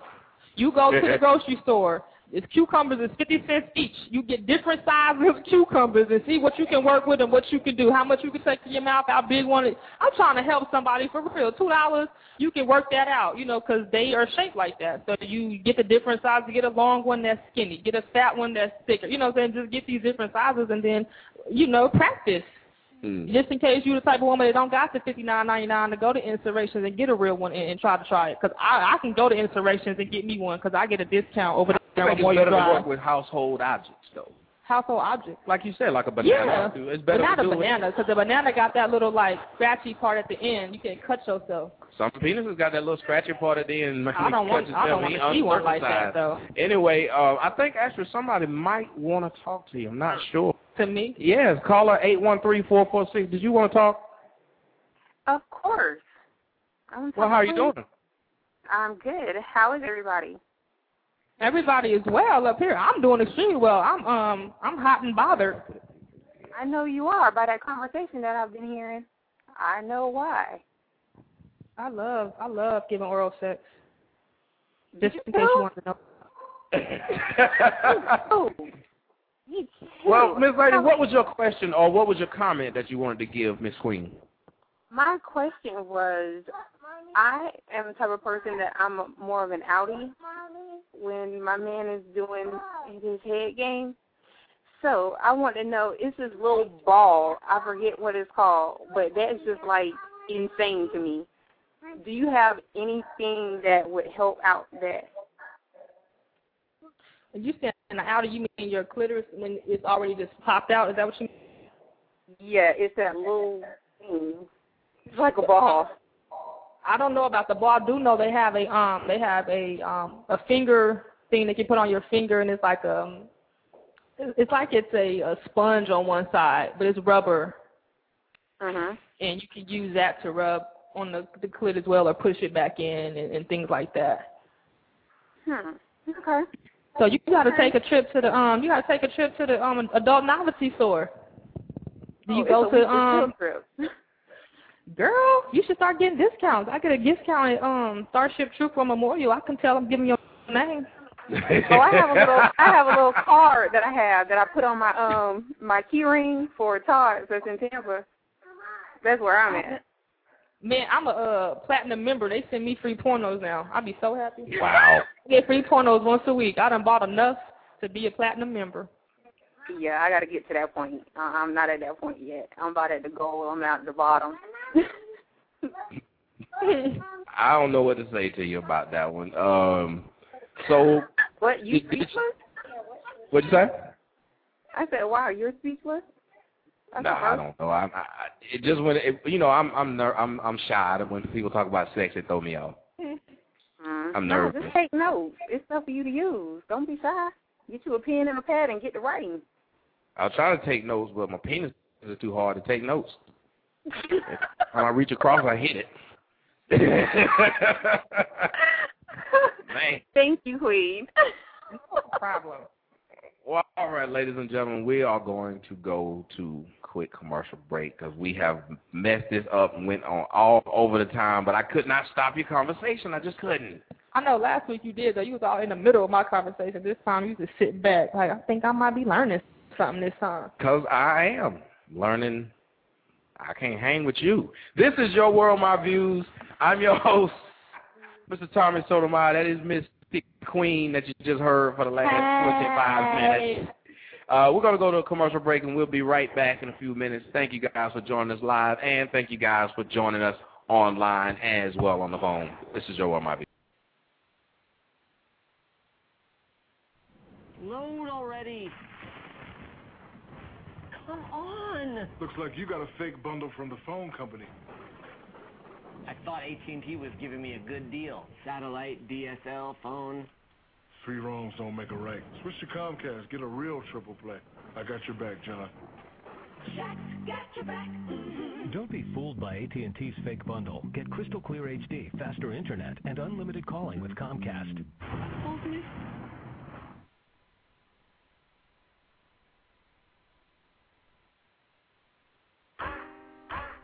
You go to the grocery store. It's cucumbers is 50 cents each. You get different sizes of cucumbers and see what you can work with and what you can do, how much you can take to your mouth, how big one is. I'm trying to help somebody for real. $2, you can work that out, you know, because they are shaped like that. So you get the different sizes. Get a long one that's skinny. Get a fat one that's thicker. You know what I'm saying? Just get these different sizes and then, you know, practice. Hmm. Just in case you're the type of woman that don't got the fifty nine ninety nine to go to Inspirations and get a real one and, and try to try it. Because I, I can go to Inspirations and get me one because I get a discount over I there think on it's better to work with household objects, though. Household objects. Like you said, like a banana. Yeah, It's better but not a banana because the banana got that little like scratchy part at the end. You can cut yourself. It. Some penises got that little scratchy part at the end. I don't want. I don't want to see one like that though. Anyway, uh, I think actually somebody might want to talk to you. I'm not sure. To me, Yes, caller eight one three four four six. Did you want to talk? Of course. I'm Well, how are you doing? I'm good. How is everybody? Everybody is well up here. I'm doing extremely well. I'm um I'm hot and bothered. I know you are by that conversation that I've been hearing. I know why. I love I love giving oral sex. Just in case you want to know. Oh, well, Miss Lady, what was your question or what was your comment that you wanted to give Miss Queen? My question was, I am the type of person that I'm a, more of an outie when my man is doing his head game. So I want to know, it's this little ball, I forget what it's called, but that's just like insane to me. Do you have anything that would help out that? When you say an outer, you mean your clitoris when it's already just popped out? Is that what you mean? Yeah, it's that little thing. It's like a ball. I don't know about the ball. I do know they have a um they have a um a finger thing that you put on your finger and it's like um it's like it's a, a sponge on one side, but it's rubber Mhm. and you can use that to rub on the the clit as well or push it back in and, and things like that. Hmm. Okay. So you got to take a trip to the um you got to take a trip to the um adult novelty store. Do you Oh, go to um trip. Girl, you should start getting discounts. I get a discount at um Starship Trooper Memorial. I can tell them give me your name. so I have a little I have a little card that I have that I put on my um my key ring for Todd that's in Tampa. That's where I'm at. Man, I'm a uh, platinum member. They send me free pornos now. I'd be so happy. Wow. I get free pornos once a week. I done bought enough to be a platinum member. Yeah, I got to get to that point. Uh, I'm not at that point yet. I'm about at the goal. I'm at the bottom. I don't know what to say to you about that one. Um, so what you Did- did you- speechless? what'd you say? I said, wow, you're speechless. No, a I don't know. I, I it just when it, you know I'm I'm ner- I'm I'm shy when people talk about sex. It throw me off. Mm. I'm nervous. no, just take notes. It's stuff for you to use. Don't be shy. Get you a pen and a pad and get to writing. I'll try to take notes, but my penis is too hard to take notes. When I reach across, I hit it. Man. Thank you, Queen. No problem. Well, all right, ladies and gentlemen, we are going to go to quick commercial break because we have messed this up and went on all over the time, but I could not stop your conversation. I just couldn't. I know last week you did though. You was all in the middle of my conversation. This time you just sit back. Like I think I might be learning something this time. Because I am learning. I can't hang with you. This is Your World, My Views. I'm your host, Mr. Thomas Sotomayor. That is Miss Thick Queen that you just heard for the last hey. 25 minutes. Uh, we're going to go to a commercial break, and we'll be right back in a few minutes. Thank you guys for joining us live, and thank you guys for joining us online as well on the phone. This is your world, my views. Load already. Come on. Looks like you got a fake bundle from the phone company. I thought AT&T was giving me a good deal. Satellite, DSL, phone. Three wrongs don't make a right. Switch to Comcast. Get a real triple play. I got your back, John. Don't be fooled by AT&T's fake bundle. Get crystal clear HD, faster internet, and unlimited calling with Comcast.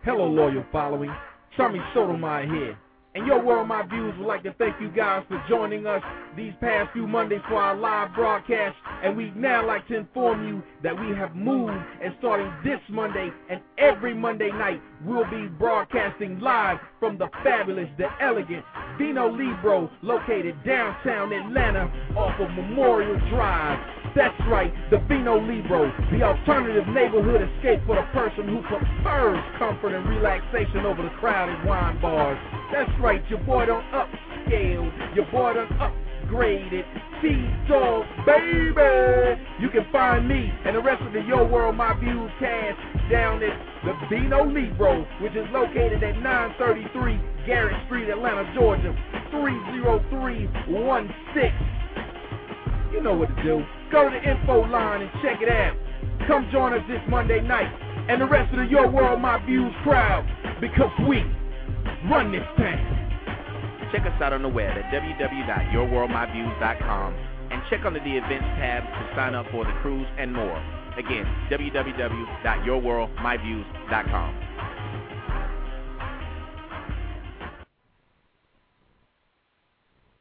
Hello, loyal following. Tommy Sotomayor here. And Your World My Views would like to thank you guys for joining us these past few Mondays for our live broadcast. And we'd now like to inform you that we have moved and starting this Monday and every Monday night, we'll be broadcasting live from the fabulous, the elegant Vino Libro located downtown Atlanta off of Memorial Drive. That's right, the Vino Libro, the alternative neighborhood escape for the person who prefers comfort and relaxation over the crowded wine bars. That's right, your boy done upscale, your boy done upgraded. T-Dog, baby! You can find me and the rest of the Yo World My Views cast down at the Vino Libro, which is located at 933 Garrett Street, Atlanta, Georgia, 30316. You know what to do. Go to the info line and check it out. Come join us this Monday night and the rest of the Your World My Views crowd because we run this town. Check us out on the web at www.yourworldmyviews.com and check under the events tab to sign up for the cruise and more. Again, www.yourworldmyviews.com.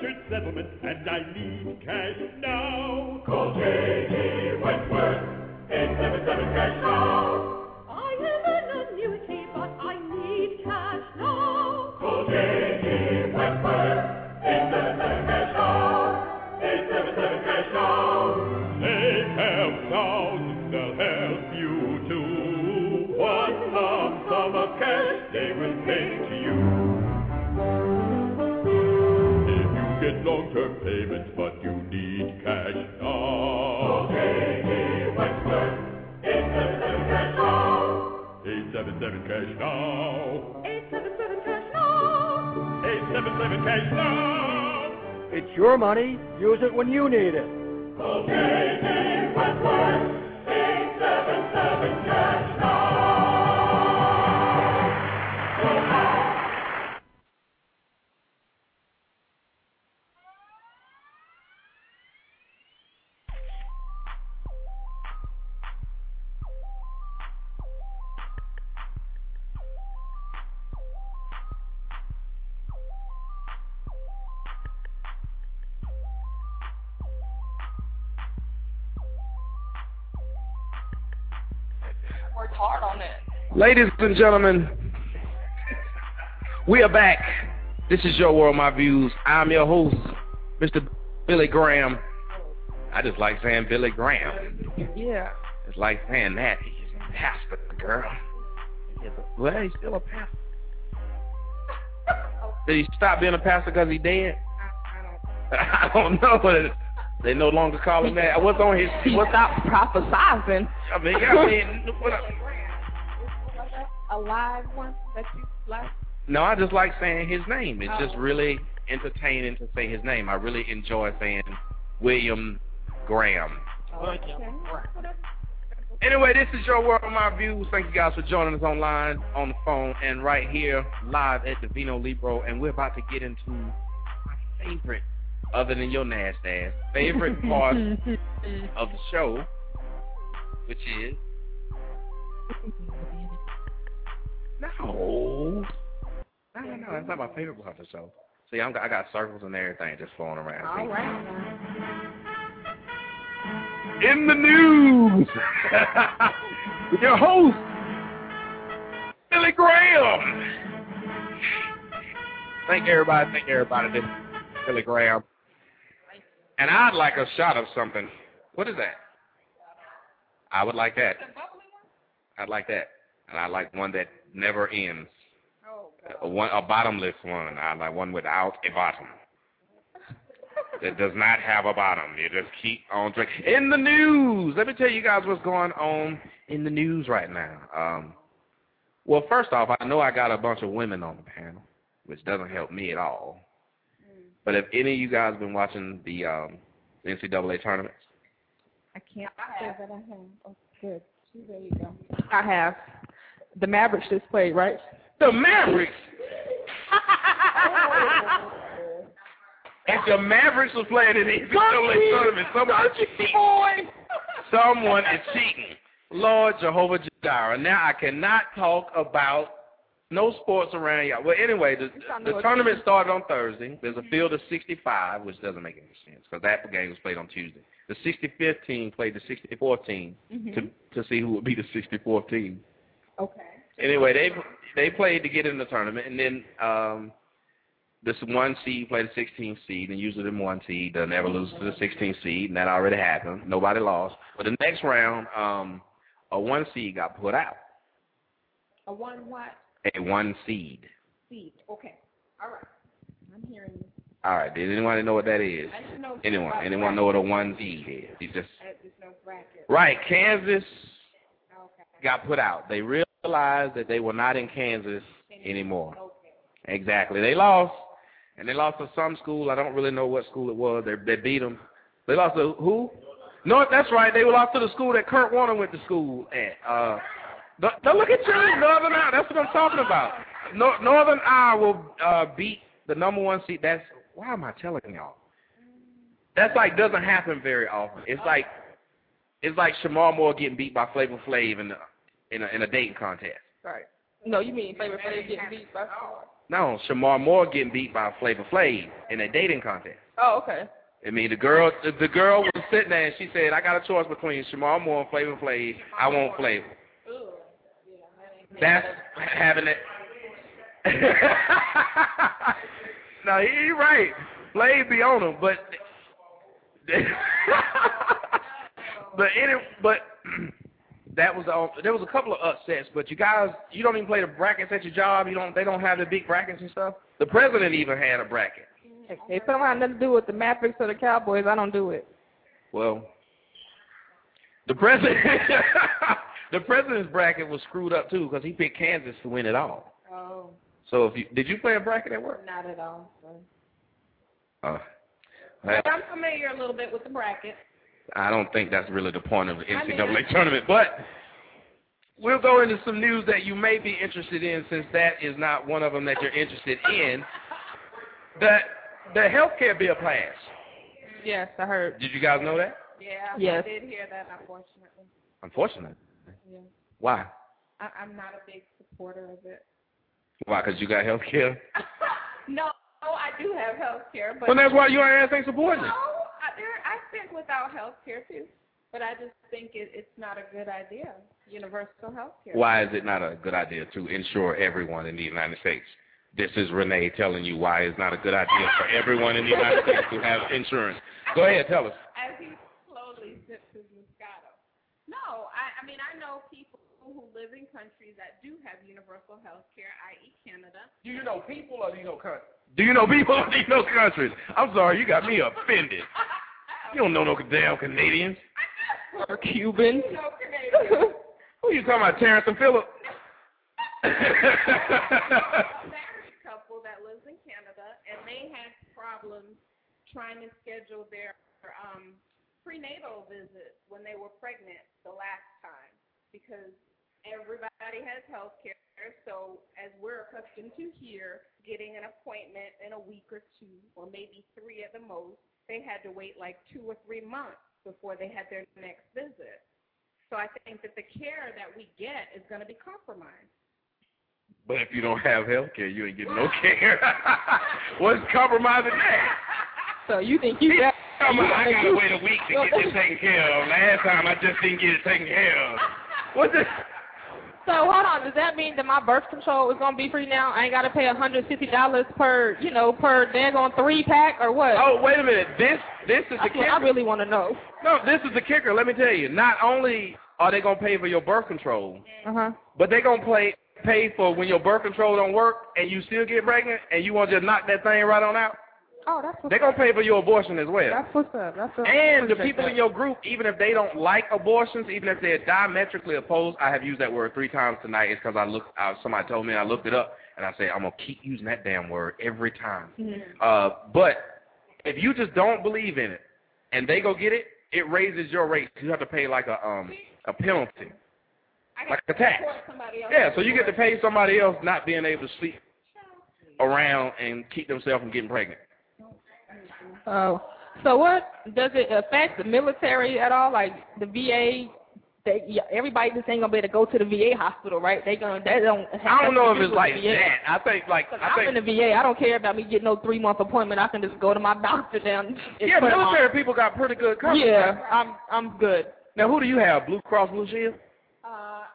Have settlement and I need cash now. Call J.G. Wentworth, 877 cash now. I have an annuity, but I need cash now. Call J.G. Wentworth, 877 cash now. 877 cash now. They have thousands, they'll help you too. One lump sum of cash they will pay to you. You long-term payments, but you need cash now. J.G. Wentworth, 877 cash now. 877 cash now. 877 cash now. 877 cash now. It's your money. Use it when you need it. Call J.G. Ladies and gentlemen, we are back. This is Your World My Views. I'm your host, Mr. Billy Graham. I just like saying Billy Graham. Yeah. It's like saying that. He's a pastor, girl. Well, he's still a pastor. Did he stop being a pastor because he dead? I don't know. But they no longer call him that. What's on his? He What's stopped prophesizing. I mean, I mean, what, A live one that you like? no, I just like saying his name. It's just Oh. really entertaining to say his name. I really enjoy saying William Graham. Oh, anyway, this is your world, my views. Thank you guys for joining us online, on the phone, and right here live at the Vino Libro. And we're about to get into my favorite, other than your nasty ass, favorite part of the show, which is no, no, no, no. That's not my favorite part of the show. See, I'm, I got circles and everything just flowing around. All right. In the news, with your host, Billy Graham. Thank you everybody. Thank you everybody. This is Billy Graham. And I'd like a shot of something. What is that? I would like that. I'd like that. And I'd like one that never ends. A, one, a bottomless one. I'd like one without a bottom. That does not have a bottom. You just keep on drinking. In the news, let me tell you guys what's going on in the news right now. Um, well, first off, I know I got a bunch of women on the panel, which doesn't help me at all. But have any of you guys been watching the um, NCAA tournaments? I can't say that I have. Oh, good. There you go. I have. The Mavericks just played, right? The Mavericks. If the Mavericks was playing in the NCAA tournament, someone is cheating. Someone is cheating. Lord Jehovah Jireh. Now I cannot talk about no sports around y'all. Well, anyway, the, the tournament started on Thursday. There's a field of 65, which doesn't make any sense because that game was played on Tuesday. The 65th team played the 64th team Mhm. to to see who would be the 64th team. Okay. Anyway, they they played to get in the tournament, and then um, this one seed played a 16 seed, and usually the one seed doesn't ever lose to the 16 seed, and that already happened. Nobody lost. But the next round, um, a one seed got put out. A one what? A one seed. Seed. Okay. All right. I'm hearing you. All right. Did anyone know what that is? I just know Anyone? Anyone know what a one seed is? You just just right. Kansas Okay. got put out. They realized that they were not in Kansas anymore. Exactly. They lost, and they lost to some school. I don't really know what school it was. They they beat them. They lost to who? No, that's right. They lost to the school that Kurt Warner went to school at. Uh, don't, look at you, Northern Iowa. That's what I'm talking about. No, Northern Iowa uh, beat the number one seed. That's why am I telling y'all? That's like doesn't happen very often. It's like it's like Shemar Moore getting beat by Flavor Flav in a, in a in a dating contest. Right. No, you mean Flavor Flav getting beat by No, Shemar Moore getting beat by Flavor Flav in a dating contest. Oh, okay. I mean, the girl, the, the girl was sitting there and she said, "I got a choice between Shemar Moore and Flavor Flav. I want Flavor." That's having it. no, he right. Flav be on him, but but any but that was all. There was a couple of upsets, but you guys, you don't even play the brackets at your job. You don't. They don't have the big brackets and stuff. The president even had a bracket. If something had nothing to do with the Mavericks or the Cowboys, I don't do it. Well, the president, the president's bracket was screwed up too because he picked Kansas to win it all. Oh, So if you did you play a bracket at work? not at all. So. Uh, But I'm familiar a little bit with the bracket. I don't think that's really the point of the I mean, NCAA tournament, but we'll go into some news that you may be interested in since that is not one of them that you're interested in. The the healthcare bill passed. Yes, I heard. Did you guys know that? Yeah, Yes. I did hear that, unfortunately. Unfortunately. Yeah. Why? I, I'm not a big supporter of it. Why? Because you got healthcare. No, I do have health care, but Well, that's why you ain't anything supporting it. No, I, there, I think without health care too, but I just think it, it's not a good idea. Universal health care. Why is it not a good idea to insure everyone in the United States? This is Renee telling you why it's not a good idea for everyone in the United States to have insurance. Go ahead, tell us. As he slowly sips his Moscato. No, I, I mean I know people who live in countries that do have universal health care, i.e. Canada. Do you know people or do you know countries? Do you know people or do you know countries? I'm sorry, you got me offended. You don't know no damn Canadians. Or Cubans. No Canadians. Who you talking about, Terrance and Phillip? a married couple that lives in Canada, and they had problems trying to schedule their um, prenatal visit when they were pregnant the last time because everybody has health care. So, as we're accustomed to here, getting an appointment in a week or two, or maybe three at the most, they had to wait like two or three months before they had their next visit. So, I think that the care that we get is going to be compromised. But if you don't have health care, you ain't getting no care. What's compromising that? So you think you got? Come on, I think gotta wait a week to get this taken care of. Last time I just didn't get it taken care of. What's this? So hold on, does that mean that my birth control is gonna be free now? I ain't gotta pay a hundred fifty dollars per, you know, per daggone three pack or what? Oh, wait a minute. This this is the That's kicker. I really want to know. No, this is the kicker. Let me tell you. Not only are they gonna pay for your birth control, Uh huh. but they gonna pay pay for when your birth control don't work and you still get pregnant and you want to just knock that thing right on out. Oh, that's They're gonna pay for your abortion as well. That's what's up. That's what And the people that. in your group, even if they don't like abortions, even if they're diametrically opposed, I have used that word three times tonight. It's because I looked, uh, somebody told me, I looked it up, and I said I'm gonna keep using that damn word every time. Mhm. Uh, but if you just don't believe in it, and they go get it, it raises your rate. You have to pay like a um a penalty, like a tax. Yeah, so you get to pay somebody else not being able to sleep around and keep themselves from getting pregnant. Oh, so what does it affect the military at all? Like the VA, they yeah, everybody just ain't gonna be able to go to the VA hospital, right? They gonna they don't. Have I don't know if it's like VA. that. I think like I I'm think in the VA. I don't care about me getting no three month appointment. I can just go to my doctor down. yeah, put 'em on. military people got pretty good coverage. Yeah, I'm I'm good. Now, who do you have? Blue Cross Blue Shield? Uh,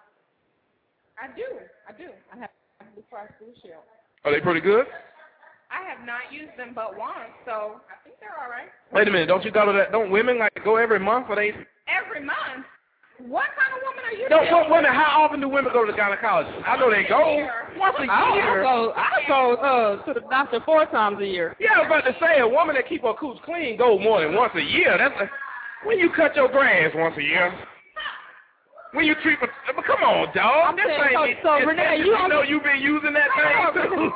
I do. I do. I have Blue Cross Blue Shield. Are they pretty good? I have not used them but once, so I think they're all right. Wait a minute, don't you go to that? Don't women like go every month? Or they? Every month. What kind of woman are you? Don't dealing what women? How often do women go to the gynecologist? I know they go once a year. I go I go uh to the doctor four times a year. Yeah, I was about to say a woman that keep her cooch clean go more than once a year. That's a, when you cut your grass once a year. When you treat, but come on, dog. I'm this saying, ain't so- so, it's- Renee, you you know you've been using that thing too.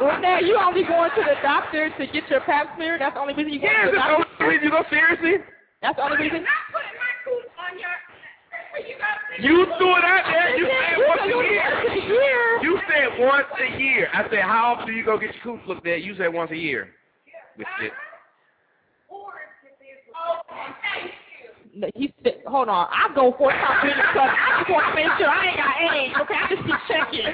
Well, now you only going to the doctor to get your pap smear. That's the only reason you go Yeah, to the that's the doctor. only reason you go seriously. That's the only reason. Not putting my cooch on your. You got. You threw it out there. You said You once said a once year. a year. You said once a year. I said, how often do you go get your cooch looked at? You said once a year. With it. No, He said, hold on. I go four times a year because I just want to make sure I ain't got AIDS. Okay, I just keep checking.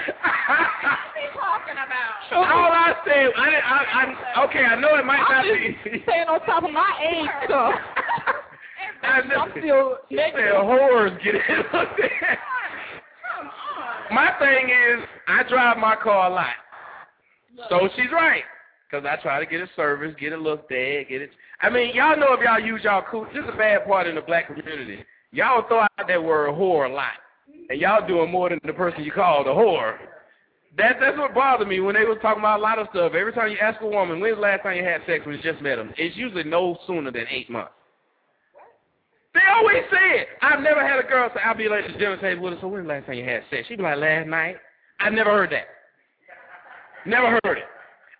talking about? All I said, I, didn't, I, I, okay, I know it might not I'm be. just staying on top of my AIDS stuff. I I'm still She said negative. whores get it looked at. My thing is, I drive my car a lot. So she's right. Because I try to get it serviced, get it looked at, get it. I mean, y'all know if y'all use y'all cool. This is a bad part in the black community. Y'all throw out that word whore a lot. And y'all doing more than the person you call the whore. That, that's what bothered me when they was talking about a lot of stuff. Every time you ask a woman, when's the last time you had sex when you just met them? It's usually no sooner than eight months. They always say it. I've never had a girl say, I'll be at the dinner table with her, so when's the last time you had sex? She'd be like, last night. I've never heard that. Never heard it.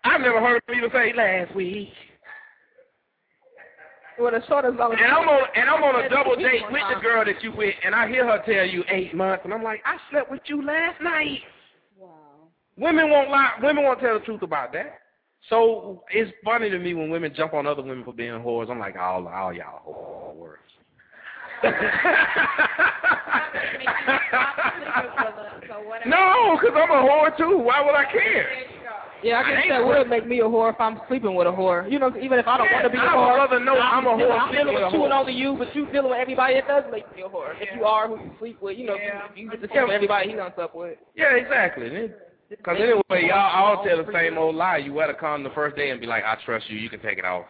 I've never heard people say last week. Well, the short is long. And I'm on and I'm on a double date with the girl that you with, and I hear her tell you eight months, and I'm like, I slept with you last night. Wow. Women won't lie. Women won't tell the truth about that. So it's funny to me when women jump on other women for being whores. I'm like, all all y'all whores. no, because I'm a whore too. Why would I care? Yeah, I guess ain't that would make me a whore if I'm sleeping with a whore. You know, even if I don't Yeah, want to be a I would whore. rather know I'm a whore I'm dealing with you and only you, but you dealing with everybody, it does make you a whore. If you are who you sleep with, you know, if you get to with everybody he done up with. Yeah, exactly. Because anyway, y'all all tell the same old lie. You the condom the first day and be like, I trust you. You can take it off.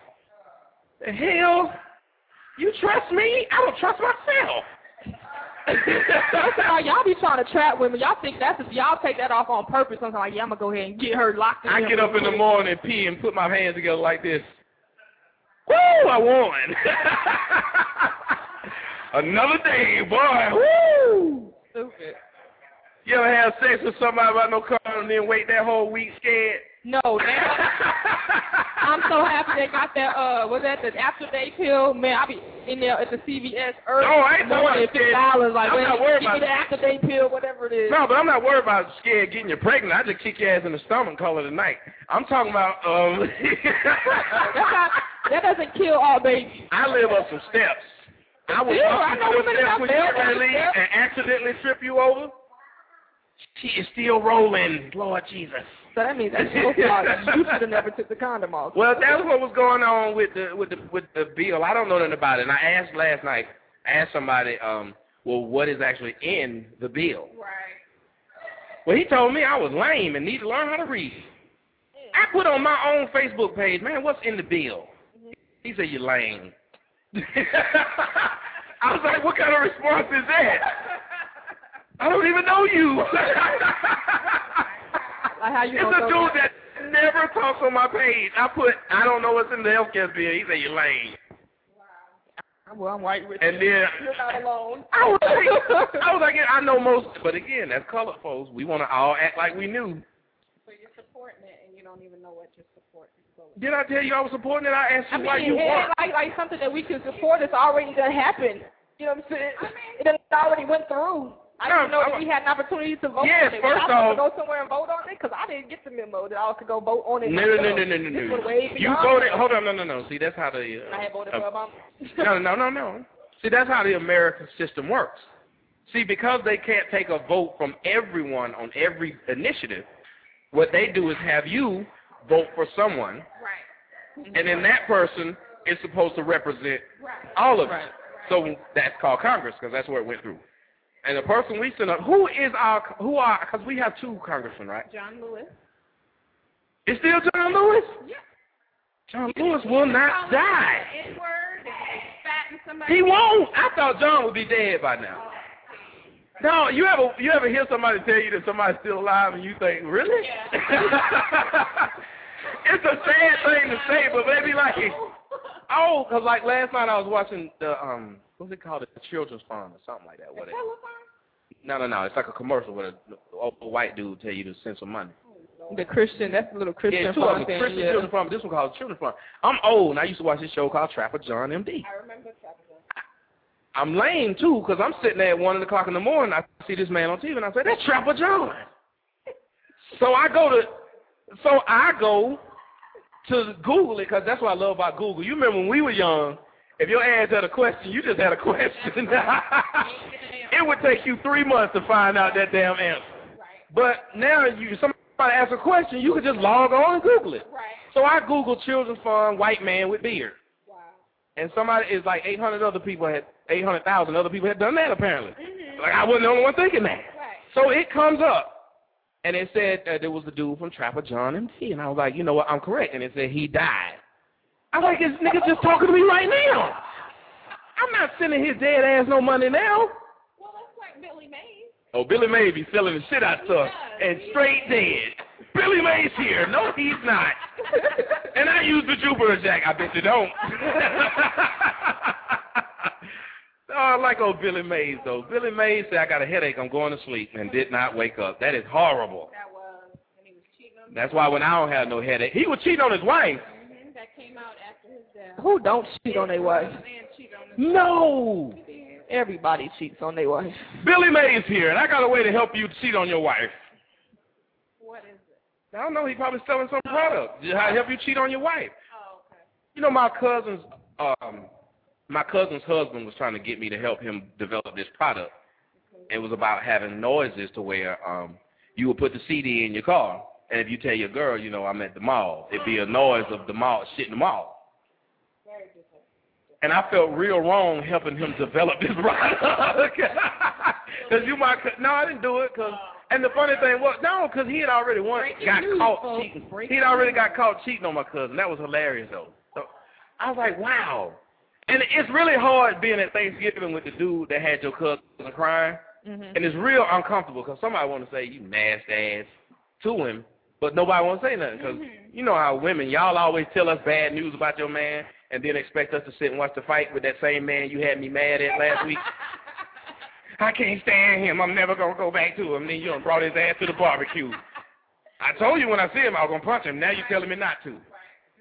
The hell? You trust me? I don't trust myself. How y'all be trying to trap women. Y'all think that's y'all take that off on purpose. Something like, yeah, I'm gonna go ahead and get her locked in. I get up in the morning, pee, and put my hands together like this. Woo! I won. Another day, boy. Woo! Stupid. You ever have sex with somebody about no condom and then wait that whole week scared? No, I'm so happy they got that. Uh, was that the after day pill? Man, I be in there at the CVS early. No, I ain't about fifty dollars. Like, I'm not worried about the after day pill, whatever it is. No, but I'm not worried about scared getting you pregnant. I just kick your ass in the stomach and call it a night. I'm talking about um That's not, that doesn't kill all babies. I live up some steps. I was up I know women steps when you fell get ready to down leave steps. and accidentally trip you over. She is still rolling, Lord Jesus. So that means that's your fault. You should have never took the condom off. Well, that's what was going on with the with the with the bill. I don't know nothing about it. And I asked last night. I asked somebody, um, well, what is actually in the bill? Right. Well, he told me I was lame and need to learn how to read. I put on my own Facebook page, man, what's in the bill? He said, you're lame. I was like, what kind of response is that? I don't even know you. like how you it's a dude that never talks on my page. I put, I don't know what's in the healthcare bill. He said, you're lame. Well, I'm white rich. And then you're not alone. I was like, I was like, I know most, but again, as colored folks. We want to all act like we knew. So you're supporting it, and you don't even know what you're supporting. Did I tell you I was supporting it? I asked you I mean, why you yeah, weren't. like like something that we can support that's already done happened. You know what I'm saying? it already went through. I didn't know that we had an opportunity to vote Yes, on it. first I off- go somewhere and vote on it because I didn't get the memo that I could go vote on it. No, no, no, no, no, no, no. You voted. Hold on, no, no, no. See, that's how the. Uh, I had voted uh, for Obama. no, no, no, no. See, that's how the American system works. See, because they can't take a vote from everyone on every initiative, what they do is have you vote for someone, Right. and then that person is supposed to represent all of it. So that's called Congress because that's where it went through. And the person we send up, who is our, who are, because we have two congressmen, right? John Lewis. It's still John Lewis? Yeah. John Lewis will not die. N-word, and fat and somebody. He won't. I thought John would be dead by now. No, you ever you ever hear somebody tell you that somebody's still alive and you think, really? Yeah. it's a sad thing to say, but they be like, oh, because like last night I was watching the um, what's it called, the Children's Fund or something like that. What it, no, no, no, it's like a commercial where a old white dude tell you to send some money. The Christian, that's the little Christian yeah, two of them, thing. Christian yeah. Children's Fund. This one called Children's Fund. I'm old and I used to watch this show called Trapper John M.D. I remember Trapper John. I'm lame too because I'm sitting there at one o'clock in the morning. I see this man on TV and I say, "That's Trapper John." So I go to, so I go to Google it because that's what I love about Google. You remember when we were young, if your ass had a question, you just had a question. it would take you three months to find out that damn answer. But now you somebody asks a question, you can just log on and Google it. Right. So I Googled Children's Fund white man with beard. And somebody is like 800 other people had 800,000 other people had done that apparently. Mm-hmm. Like I wasn't the only one thinking that. So it comes up, and it said that there was a dude from Trapper John M.D. And I was like, you know what, I'm correct. And it said he died. I was like, this nigga just talking to me right now. I'm not sending his dead ass no money now. Well, that's like Billy Mays. Oh, Billy May be selling the shit out stuff and straight dead. Billy Mays here. No, he's not. and I use the Jupiter Jack. I bet you don't. oh, I like old Billy Mays though. Billy Mays said I got a headache. I'm going to sleep and did not wake up. That is horrible. That was, and he was cheating on That's why when I don't have no headache, he was cheating on his wife. Mhm, That came out after his death. Who don't cheat on their wife? Man cheated on his No. Everybody cheats on their wife. Billy Mays here, and I got a way to help you cheat on your wife. What is it? I don't know. He probably selling some product. How to help you cheat on your wife. Oh, okay. You know, my cousin's um, my cousin's husband was trying to get me to help him develop this product. It was about having noises to where um, you would put the CD in your car, and if you tell your girl, you know, I'm at the mall, it'd be a noise of the mall, shit in the mall. And I felt real wrong helping him develop this product. Because you might, no, I didn't do it. Cause, and the funny thing was, no, because he had already once Breaking got news, caught folks. cheating. Breaking He'd already got caught cheating on my cousin. That was hilarious, though. So I was like, wow. And it's really hard being at Thanksgiving with the dude that had your cousin crying. Mm-hmm. And it's real uncomfortable because somebody want to say you nasty ass to him, but nobody want to say nothing because you know how women, y'all always tell us bad news about your man and then expect us to sit and watch the fight with that same man you had me mad at last week. I can't stand him. I'm never going to go back to him. Then you done brought his ass to the barbecue. I told you when I see him I was going to punch him. Now you're telling me not to.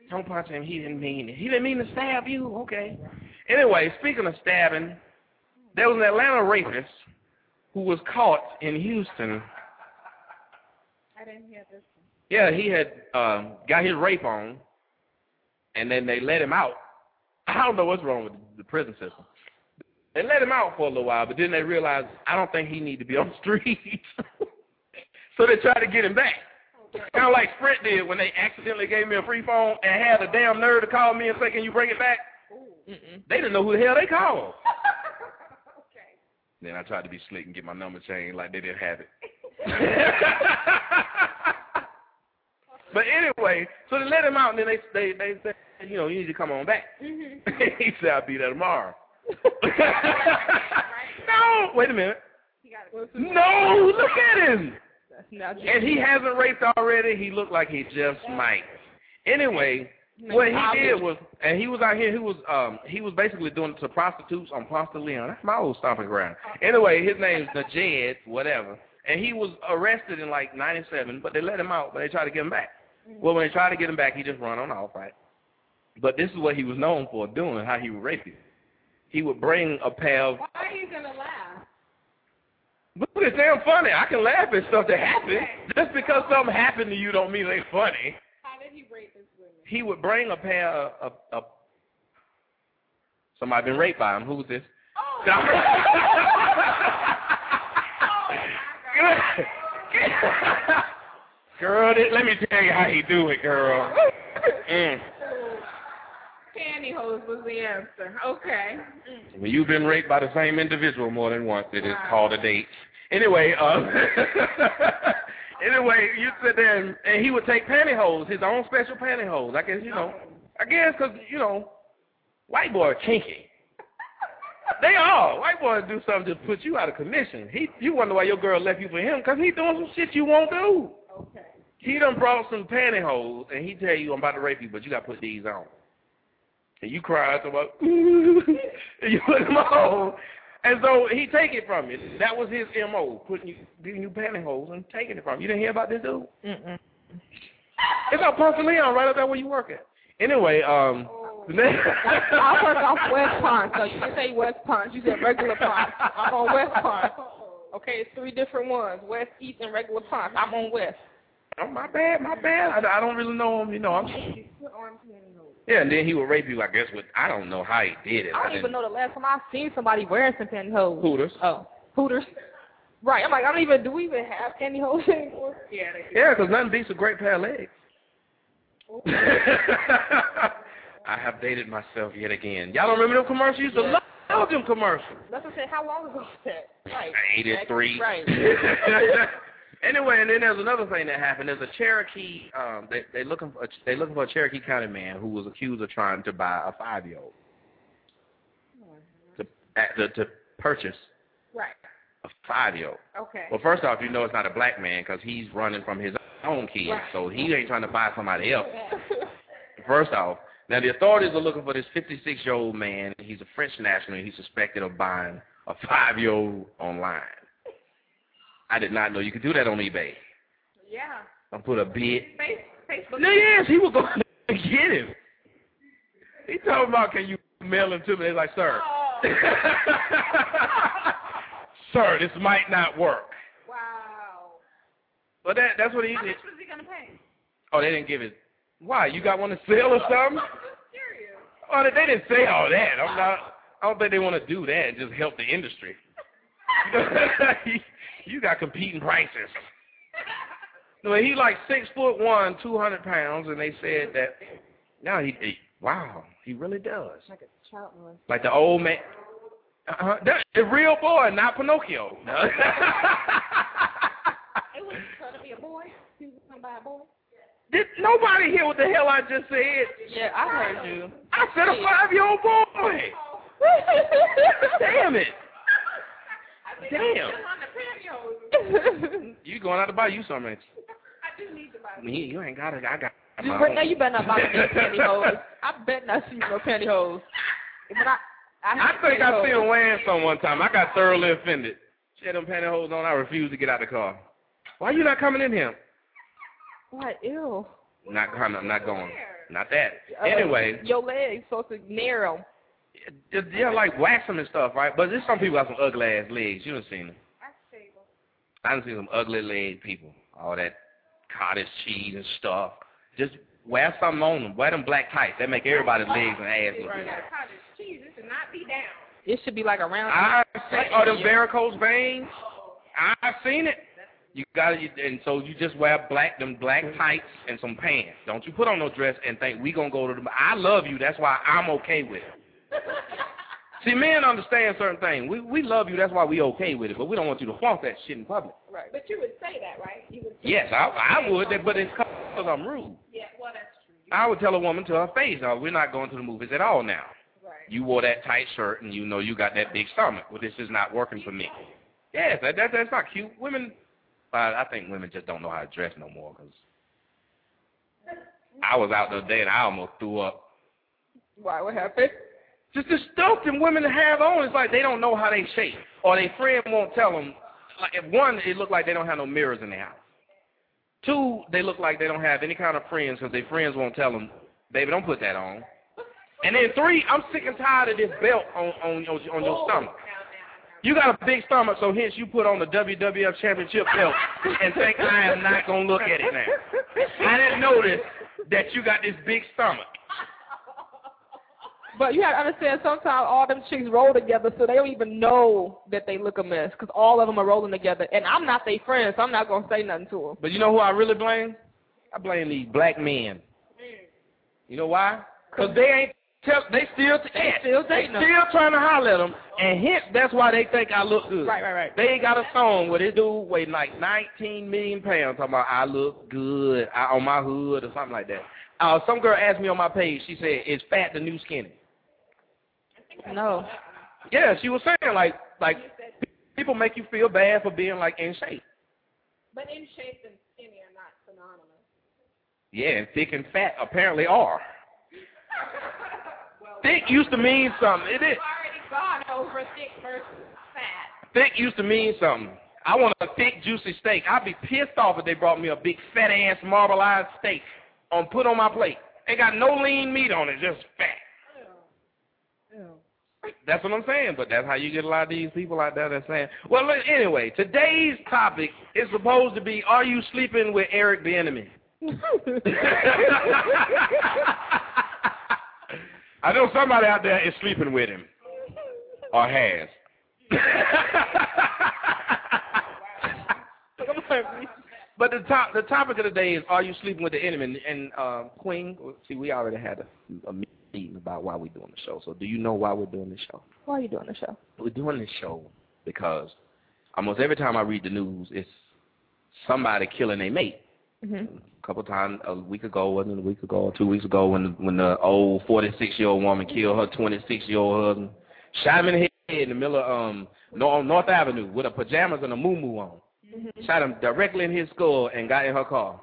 Don't punch him. He didn't mean it. He didn't mean to stab you. Okay. Anyway, speaking of stabbing, there was an Atlanta rapist who was caught in Houston. I didn't hear this. Yeah, he had um, got his rape on, and then they let him out. I don't know what's wrong with the prison system. They let him out for a little while, but then they realized I don't think he need to be on the street. so they tried to get him back. Kind of like Sprint did when they accidentally gave me a free phone and had a damn nerve to call me and say, "Can you bring it back?" They didn't know who the hell they called. Then I tried to be slick and get my number changed like they didn't have it. But anyway, so they let him out and then they they they said, you know, you need to come on back. he said, I'll be there tomorrow. no, wait a minute. No, look at him. And he hasn't raped already. He looked like he just might. Anyway, what he did was, and he was out here. He was, um, he was basically doing it to prostitutes on Ponce Leon. That's my old stomping ground. Anyway, his name's Najed, whatever. And he was arrested in like '97, but they let him out. But they tried to get him back. Well, when they tried to get him back, he just run on off, right? But this is what he was known for doing, how he would rape you. He would bring a pair of. Why are you gonna laugh? But it's damn funny. I can laugh at stuff that happened. Just because something happened to you don't mean it's funny. How did he rape his women? He would bring a pair of, of somebody been raped by him. Who was this? Oh. Oh, girl, this- let me tell you how he do it, girl. Mm. Pantyhose was the answer. Okay. When you've been raped by the same individual more than once, it is called a date. Anyway, uh, anyway, you sit there and, and he would take pantyhose, his own special pantyhose. I guess you know, I guess because you know, white boy kinky. They are. White boys do something to put you out of commission. He, you wonder why your girl left you for him because he doing some shit you won't do. Okay. He done brought some pantyhose and he tell you I'm about to rape you, but you got to put these on. And you cry about, and you put them on. And so he take it from you. That was his M.O., putting you, giving you pantyhose and taking it from you. You didn't hear about this dude? Mm-mm. It's on Ponce Leon, right up there where you work at. Anyway, um... I work off West Pond, so you say West Pond. You said regular Pond. I'm on West Pond. Okay, it's three different ones: West, East, and regular Pond. I'm on West. Oh, my bad, my bad. I, I don't really know him, you know. I'm, Put on pantyhose. yeah, and then he would rape you, I guess, with, I don't know how he did it. I don't didn't- even know the last time I've seen somebody wearing some pantyhose. Hooters. Oh, Hooters. Right. I'm like, I don't even. Do we even have pantyhose anymore? Yeah. They Yeah, because nothing beats a great pair of legs. Oh. I have dated myself yet again. Y'all don't remember them commercials? You used to Yeah. love them commercials. That's what I said. How long ago was that? Right. 83. Right. anyway, and then there's another thing that happened. There's a Cherokee. Um, they they looking for a, they looking for a Cherokee County man who was accused of trying to buy a five year old to, at the, to purchase Right. a five year old. Okay. Well, first off, you know it's not a black man because he's running from his own kids, Right. so he ain't trying to buy somebody else. First off, now the authorities are looking for this 56-year-old man. He's a French national. He's suspected of buying a five-year-old online. I did not know you could do that on eBay. Yeah. I put a bid. Face, Facebook. No, yes, he was going to get him. He told about, can you mail him to me? They're like, sir. Oh. sir, this might not work. Wow. But that that's what he How did. much was he gonna pay? Oh, they didn't give it. Why? You got one to sell or something? Serious. Oh, they, they didn't say all that. I'm not. I don't think they want to do that and just help the industry. You got competing prices. No, he like six foot one, two hundred pounds, and they said that. Now he, he. Wow, he really does. Like a child molester. Like the old man. Uh-huh. That, the real boy, not Pinocchio. It was trying to be a boy. He was gonna buy a boy. Did nobody hear what the hell I just said? Yeah, I heard you. I said a five-year-old boy. Damn it. Damn. You going out to buy you something? ain't I do need to buy. you? Me, you ain't got it. I got. You, my now you better not buy me no pantyhose. I bet not see no pantyhose. But I, I, I think I pantyhose. seen him wearing some one time. I got thoroughly offended. She had them pantyhose on. I refused to get out the car. Why you not coming in here? What? Ew. Not coming. I'm not going. Not that. Uh, Anyway, your legs supposed to narrow. just, yeah, like waxing and stuff, right? But there's some people got some ugly ass legs. You done seen them. I done seen some ugly leg people. All that cottage cheese and stuff. Just wear something on them. Wear them black tights. That make everybody's legs and ass look good. Cottage cheese. This should not be down. It should be like around. I seen, oh, them varicose veins. I've seen it. You got to, and so you just wear black, them black tights and some pants. Don't you put on no dress and think we gonna go to the. I love you. That's why I'm okay with it. See, men understand certain things. We we love you. That's why we okay with it. But we don't want you to flaunt that shit in public. Right. But you would say that, right? You would say Yes, I I would, but it's because I'm rude. Yeah, well, that's true. I would tell a woman to her face, "Oh, we're not going to the movies at all now. Right. You wore that tight shirt, and you know you got that big stomach. Well, this is not working for me." Yes, that, that that's not cute. Women, uh, I think women just don't know how to dress no more. Cause I was out the other day and I almost threw up. Why? What happened? Just the stuff that women have on, it's like they don't know how they shape, or their friend won't tell them. Like, one, it look like they don't have no mirrors in their house. Two, they look like they don't have any kind of friends because their friends won't tell them, baby, don't put that on. And then three, I'm sick and tired of this belt on on your on your stomach. You got a big stomach, so hence you put on the WWF Championship belt and think I am not gonna look at it now. I didn't notice that you got this big stomach. But you have to understand, sometimes all them chicks roll together, so they don't even know that they look a mess, because all of them are rolling together. And I'm not their friend, so I'm not going to say nothing to them. But you know who I really blame? I blame these black men. You know why? Because they ain't tell they still They still they still trying to holler at them, and hence that's why they think I look good. Right, right, right. They ain't got a song where this dude weighed like 19 million pounds talking about I look good I, on my hood or something like that. Uh, some girl asked me on my page. She said, "Is fat the new skinny?" No. Yeah, she was saying like like people make you feel bad for being like in shape. But in shape and skinny are not synonymous. Yeah, and thick and fat apparently are. thick used to mean something. It is. Gone over thick versus fat. Thick used to mean something. I want a thick, juicy steak. I'd be pissed off if they brought me a big, fat ass, marbleized steak on put on my plate. Ain't got no lean meat on it, just fat. That's what I'm saying, but that's how you get a lot of these people out there that's saying. Well, look, anyway, today's topic is supposed to be: Are you sleeping with Eric the enemy? I know somebody out there is sleeping with him, or has. but the top, the topic of the day is: Are you sleeping with the enemy? And uh, Queen, see, we already had a, a meeting about why we're doing the show. So, do you know why we're doing the show? Why are you doing the show? We're doing this show because almost every time I read the news, it's somebody killing their mate. Mm-hmm. A couple times a week ago, wasn't it a week ago or two weeks ago, when when the old 46 year old woman killed her 26 year old husband, shot him in the head in the middle of um North, North Avenue with her pajamas and a moo on, Mm-hmm. shot him directly in his skull and got in her car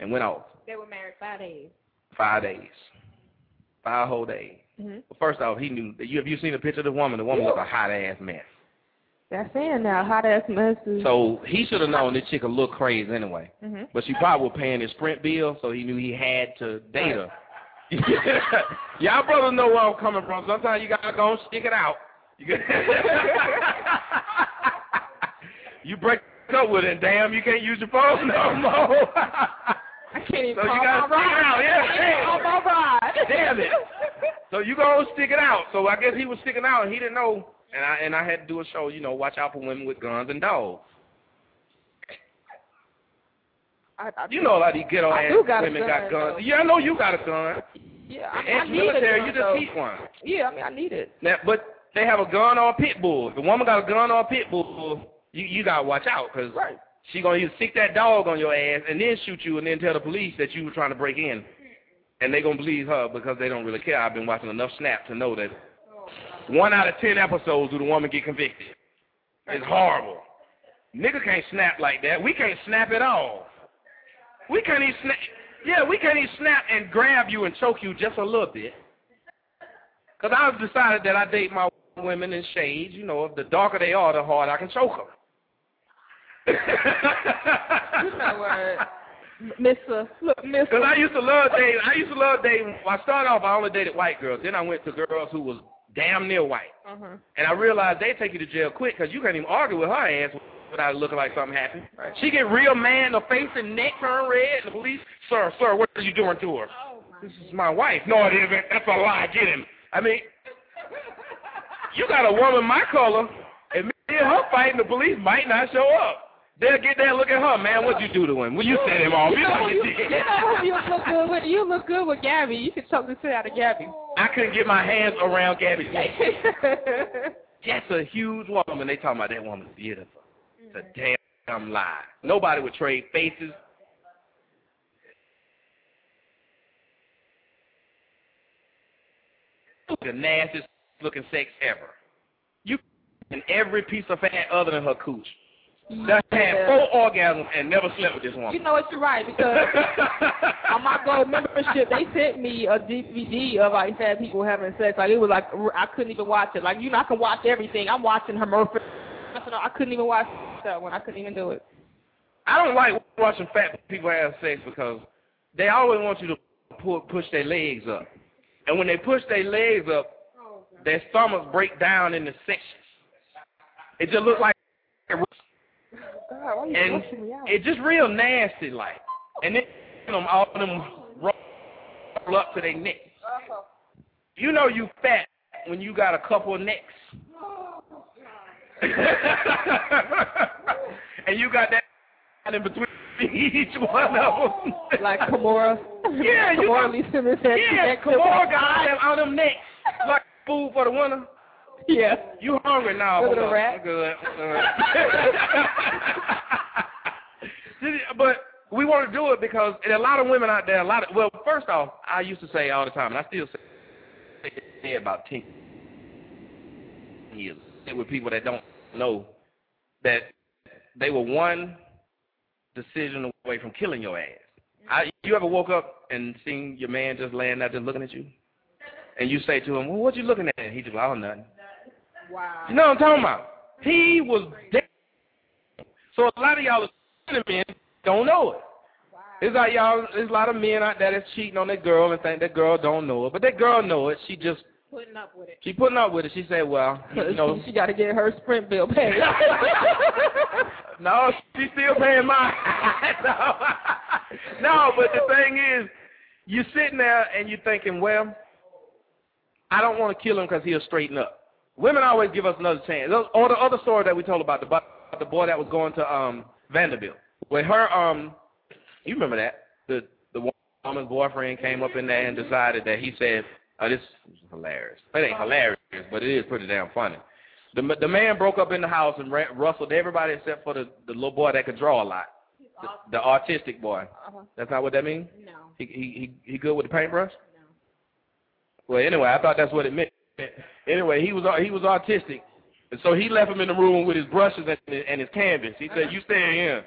and went off. They were married five days. Five days, whole days. Mm-hmm. Well, first off, he knew. That you have you seen a picture of the woman? The woman was a hot ass mess. That's in now. Hot ass messes. So he should have known this chick would look crazy anyway. Mm-hmm. But she probably was paying his sprint bill, so he knew he had to date her. Y'all brothers know where I'm coming from. Sometimes you gotta go and stick it out. You, you break up with it, damn, you can't use your phone no more. I can't even So you gotta my it out, yeah, I can't call my ride. Damn it. So you gonna stick it out. So I guess he was sticking out and he didn't know. And I and I had to do a show, you know, watch out for women with guns and dogs. I, I, You know a lot of these ghetto ass a women gun, got guns. though. Yeah, I know you got a gun. Yeah, I, I need a military, gun, you just though. keep one. Yeah, I mean, I need it. Now, but they have a gun or a pit bull. If the woman got a gun or a pit bull, you you gotta watch out because Right. she gonna either stick that dog on your ass and then shoot you and then tell the police that you were trying to break in, and they gonna believe her because they don't really care. I've been watching enough Snap to know that one out of ten episodes do the woman get convicted. It's horrible. Nigga can't snap like that. We can't snap at all. We can't even snap. Yeah, we can't even snap and grab you and choke you just a little bit. Because I've decided that I date my women in shades. You know, if the darker they are, the harder I can choke them. You Mister? Look, Mister. Because I used to love dating. I used to love dating. Well, I started off, I only dated white girls. Then I went to girls who was damn near white. Uh-huh. And I realized they take you to jail quick because you can't even argue with her ass without it looking like something happened. She get real mad, her face and neck turn red, and the police, sir, sir, what are you doing to her? This is my wife. No, it isn't. That's a lie. Get him. I mean, you got a woman my color, and me and her fighting, the police might not show up. They'll get there look at her, man. What'd you do to him? Well, you set him off. You know, you, you know you look good with? You look good with Gabby. You can choke the shit out of Gabby. I couldn't get my hands around Gabby's neck. That's a huge woman. They talking about that woman's beautiful. It's a mm-hmm. damn lie. Nobody would trade faces. The nastiest looking sex ever. You in every piece of fat other than her cooch. That had four orgasms and never slept with this woman. You know what? You're right because on my gold membership, they sent me a DVD of like fat people having sex. Like it was like I couldn't even watch it. Like you know, I can watch everything. I'm watching her Murphy. I couldn't even watch that one. I couldn't even do it. I don't like watching fat people have sex because they always want you to pull, push their legs up. And when they push their legs up, their stomachs break down into sections. It just looks like God, and pushing me out? it just real nasty like. And then you know, all of them roll up to their necks. Uh-huh. You know you fat when you got a couple of necks. and you got that in between each one of them. Like Kimora. Yeah, you Kimora got- Lee Simmons had Yeah, on, guys. All them necks. Like food for the winter. Yeah. You hungry now? Look at the up. rat. Good. But we want to do it because there are a lot of women out there. A lot of well, first off, I used to say all the time, and I still say, say about ten years with people that don't know that they were one decision away from killing your ass. Mm-hmm. I, you ever woke up and seen your man just laying there just looking at you? And you say to him, well, what you looking at? And he just, oh, nothing. Wow. You know what I'm talking about? He was dead. So a lot of y'all listening men don't know it. It's like y'all, there's a lot of men out there that's cheating on that girl and think that girl don't know it. But that girl know it. She just, Putting up with it. she putting up with it. She said, well, you know. she got to get her sprint bill paid. no, she still paying mine. no. no, but the thing is, you're sitting there and you're thinking, well, I don't want to kill him because he'll straighten up. Women always give us another chance. Or the other story that we told about the, about the boy that was going to um Vanderbilt. When her um, you remember that the the woman's boyfriend came up in there and decided that he said, oh, "This is hilarious." It ain't hilarious, but it is pretty damn funny. The the man broke up in the house and ra- rustled everybody except for the the little boy that could draw a lot, the, the artistic boy. Uh-huh. That's not what that means. No. He he he good with the paintbrush? No. Well, anyway, I thought that's what it meant. Anyway, he was uh, he was artistic, and so he left him in the room with his brushes and, and his canvas. He said, "You stay here."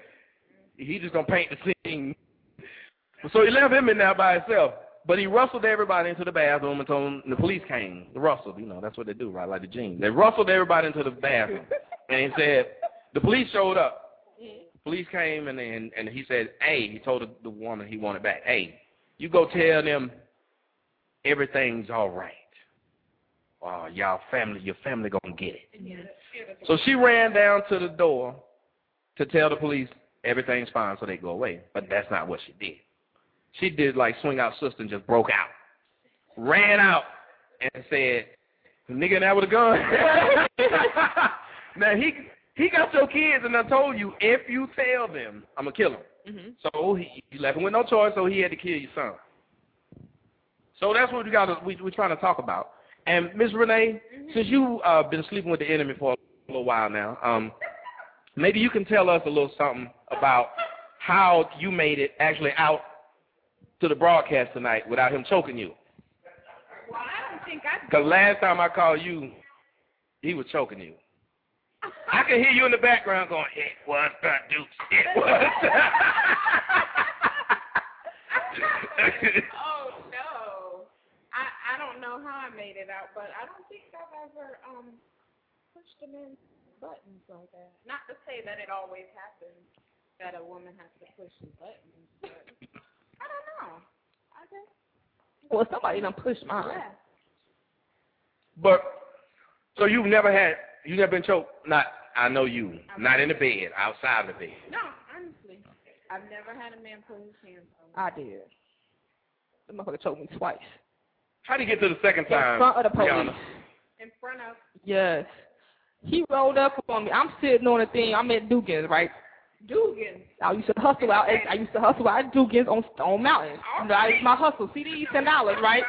He just gonna paint the scene. So he left him in there by himself. But he rustled everybody into the bathroom and told them the police came. The rustled, you know, that's what they do, right? Like the jeans. They rustled everybody into the bathroom. and he said, the police showed up. Police came and then and he said, hey, he told the woman he wanted back, hey, you go tell them everything's all right. Oh, y'all family, your family gonna get it. So she ran down to the door to tell the police everything's fine so they go away. But that's not what she did. She did like swing out sister and just broke out. Ran out and said, nigga there with a gun. now he he got your kids and I told you if you tell them, I'm gonna kill them. Mm-hmm. So he, he left him with no choice, so he had to kill your son. So that's what we got. We we're trying to talk about. And Miss Renee, since you uh been sleeping with the enemy for a little while now, um, maybe you can tell us a little something about how you made it actually out to the broadcast tonight without him choking you. Well, I don't think I. Because last time I called you, he was choking you. I can hear you in the background going, it was the Dukes. It was. oh no, I I don't know how I made it out, but I don't think I've ever um pushed them in buttons like that. Not to say that it always happens that a woman has to push the buttons, but I don't know. I just Well, somebody done pushed mine. yeah. But so you've never had you never been choked? Not I know you. Not in the bed, outside the bed. No, honestly, I've never had a man put his hands on me. I did. The motherfucker choked me twice. How do you get to the second time? In front of the police. Rihanna? in front of Yes. He rolled up on me. I'm sitting on the thing. I'm at Dugan's, right? Dugan's. I used to hustle out. At, I used to hustle out at Dugan's on Stone Mountain. That is my hustle. CDs ten dollars, right?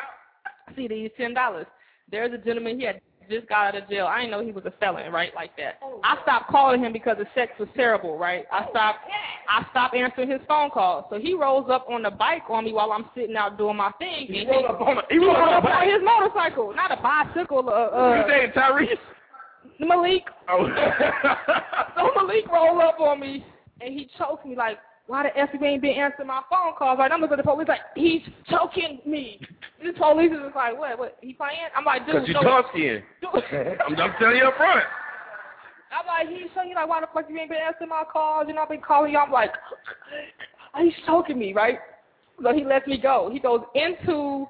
CDs ten dollars. There's a gentleman he had just got out of jail. I didn't know he was a felon, right? Like that. I stopped calling him because the sex was terrible, right? I stopped. I stopped answering his phone calls. So he rolls up on the bike on me while I'm sitting out doing my thing. He and rolled up on a- he rolled up on a bike? his motorcycle, not a bicycle. Uh, uh, you saying Tyrese? Malik. Oh. so Malik roll up on me and he choked me like, why the F you ain't been answering my phone calls? Like I'm looking at the police like, he's choking me. The police is just like, what, what, he playing? I'm like, dude, Because you no. dark skinned. I'm, I'm telling you up front. I'm like, he's so you like, why the fuck you ain't been answering my calls? You know, I've been calling you. I'm like, he's choking me, right? So he lets me go. He goes into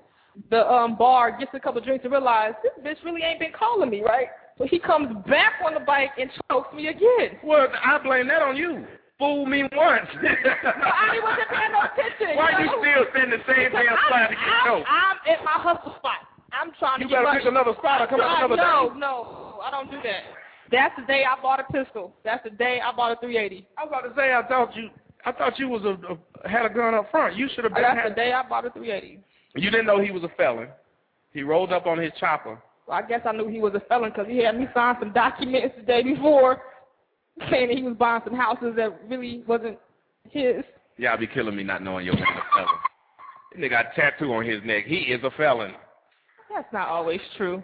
the um bar, gets a couple drinks, and realizes this bitch really ain't been calling me, right? So he comes back on the bike and chokes me again. Well, I blame that on you. Fool me once. I wasn't paying no attention. Why you know? still sitting the same damn I'm, spot to get I'm, choked? I'm at my hustle spot. I'm trying You to get better pick another spot or come I- another no, day. No, I don't do that. That's the day I bought a pistol. That's the day I bought a 380. I was about to say, I thought you, I thought you was a, a had a gun up front. You should have been. That's had, the day I bought a 380. You didn't know he was a felon. He rolled up on his chopper. Well, I guess I knew he was a felon because he had me sign some documents the day before saying that he was buying some houses that really wasn't his. Y'all be killing me not knowing your man a felon. This nigga got a tattoo on his neck. He is a felon. That's not always true.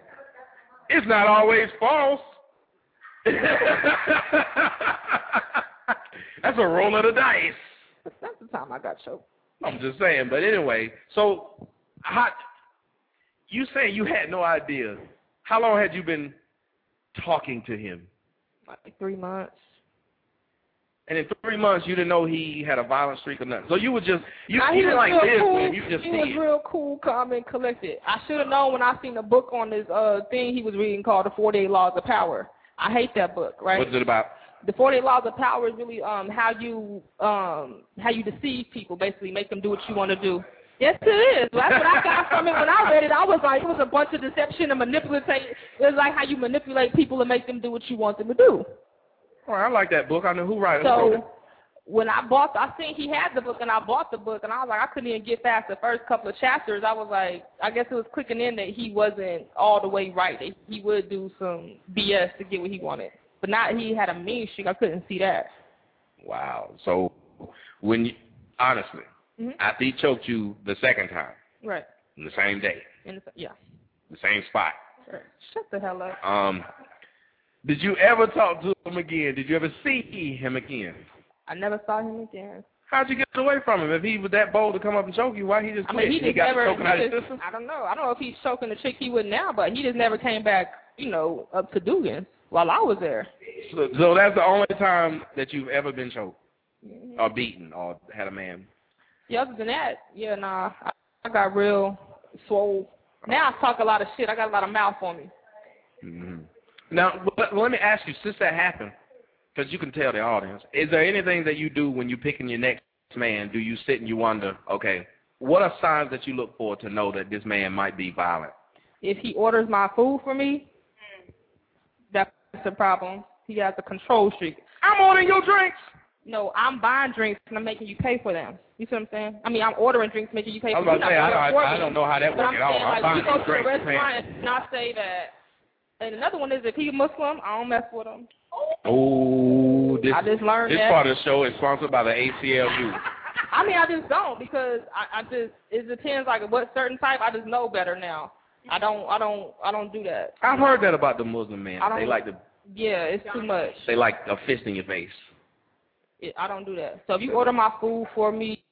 It's not always false. That's a roll of the dice. That's the time I got choked. I'm just saying. But anyway, so how, you saying you had no idea. How long had you been talking to him? Like three months. And in three months, you didn't know he had a violent streak or nothing. So you were just you, Nah, you he didn't was like this, cool. man. You just he see was it. real cool, calm, and collected. I should have known when I seen the book on this uh thing he was reading called The 48 Laws of Power. I hate that book, right? What's it about? the 48 laws of power is really um how you um how you deceive people basically make them do what you want to do yes it is that's what i got from it when i read it i was like it was a bunch of deception and manipulation it was like how you manipulate people and make them do what you want them to do Oh, I like that book. I know who wrote it. It? so when i bought i seen he had the book and i bought the book and i was like i couldn't even get past the first couple of chapters i was like i guess it was clicking in that he wasn't all the way right that he would do some bs to get what he wanted but not he had a mean streak i couldn't see that Wow. So when you honestly, Mhm. after he choked you the second time, right in the same day, And it's, yeah. the same spot, Sure. Shut the hell up. um, did you ever talk to him again? Did you ever see him again? I never saw him again. How'd you get away from him? If he was that bold to come up and choke you, why he just I mean, he just got never. choking he out his system? I don't know. I don't know if he's choking the chick he would now, but he just never came back. You know, up to Dugan while I was there. So, so that's the only time that you've ever been choked or beaten or had a man. Yeah, other than that, yeah, nah. I, I got real swole. Now I talk a lot of shit. I got a lot of mouth on me. hmm Now, but let me ask you, since that happened, because you can tell the audience, is there anything that you do when you're picking your next man? Do you sit and you wonder, okay, what are signs that you look for to know that this man might be violent? If he orders my food for me, that's a problem. He has a control streak. I'm ordering your drinks. No, I'm buying drinks and I'm making you pay for them. You see what I'm saying? I mean, I'm ordering drinks, making you pay I for was them. about to say, I, I, I don't know how that works at all. saying, I'm like, buying you go to the drinks, restaurant man. and not say that. And another one is if he's Muslim, I don't mess with him. Oh, this, I just learned this that. part of the show is sponsored by the ACLU. I mean, I just don't because I, I just it depends like what certain type. I just know better now. I don't, I don't, I don't do that. I've heard that about the Muslim men. They like to, Yeah, it's too much. they like a fist in your face. It, I don't do that. So if you order my food for me,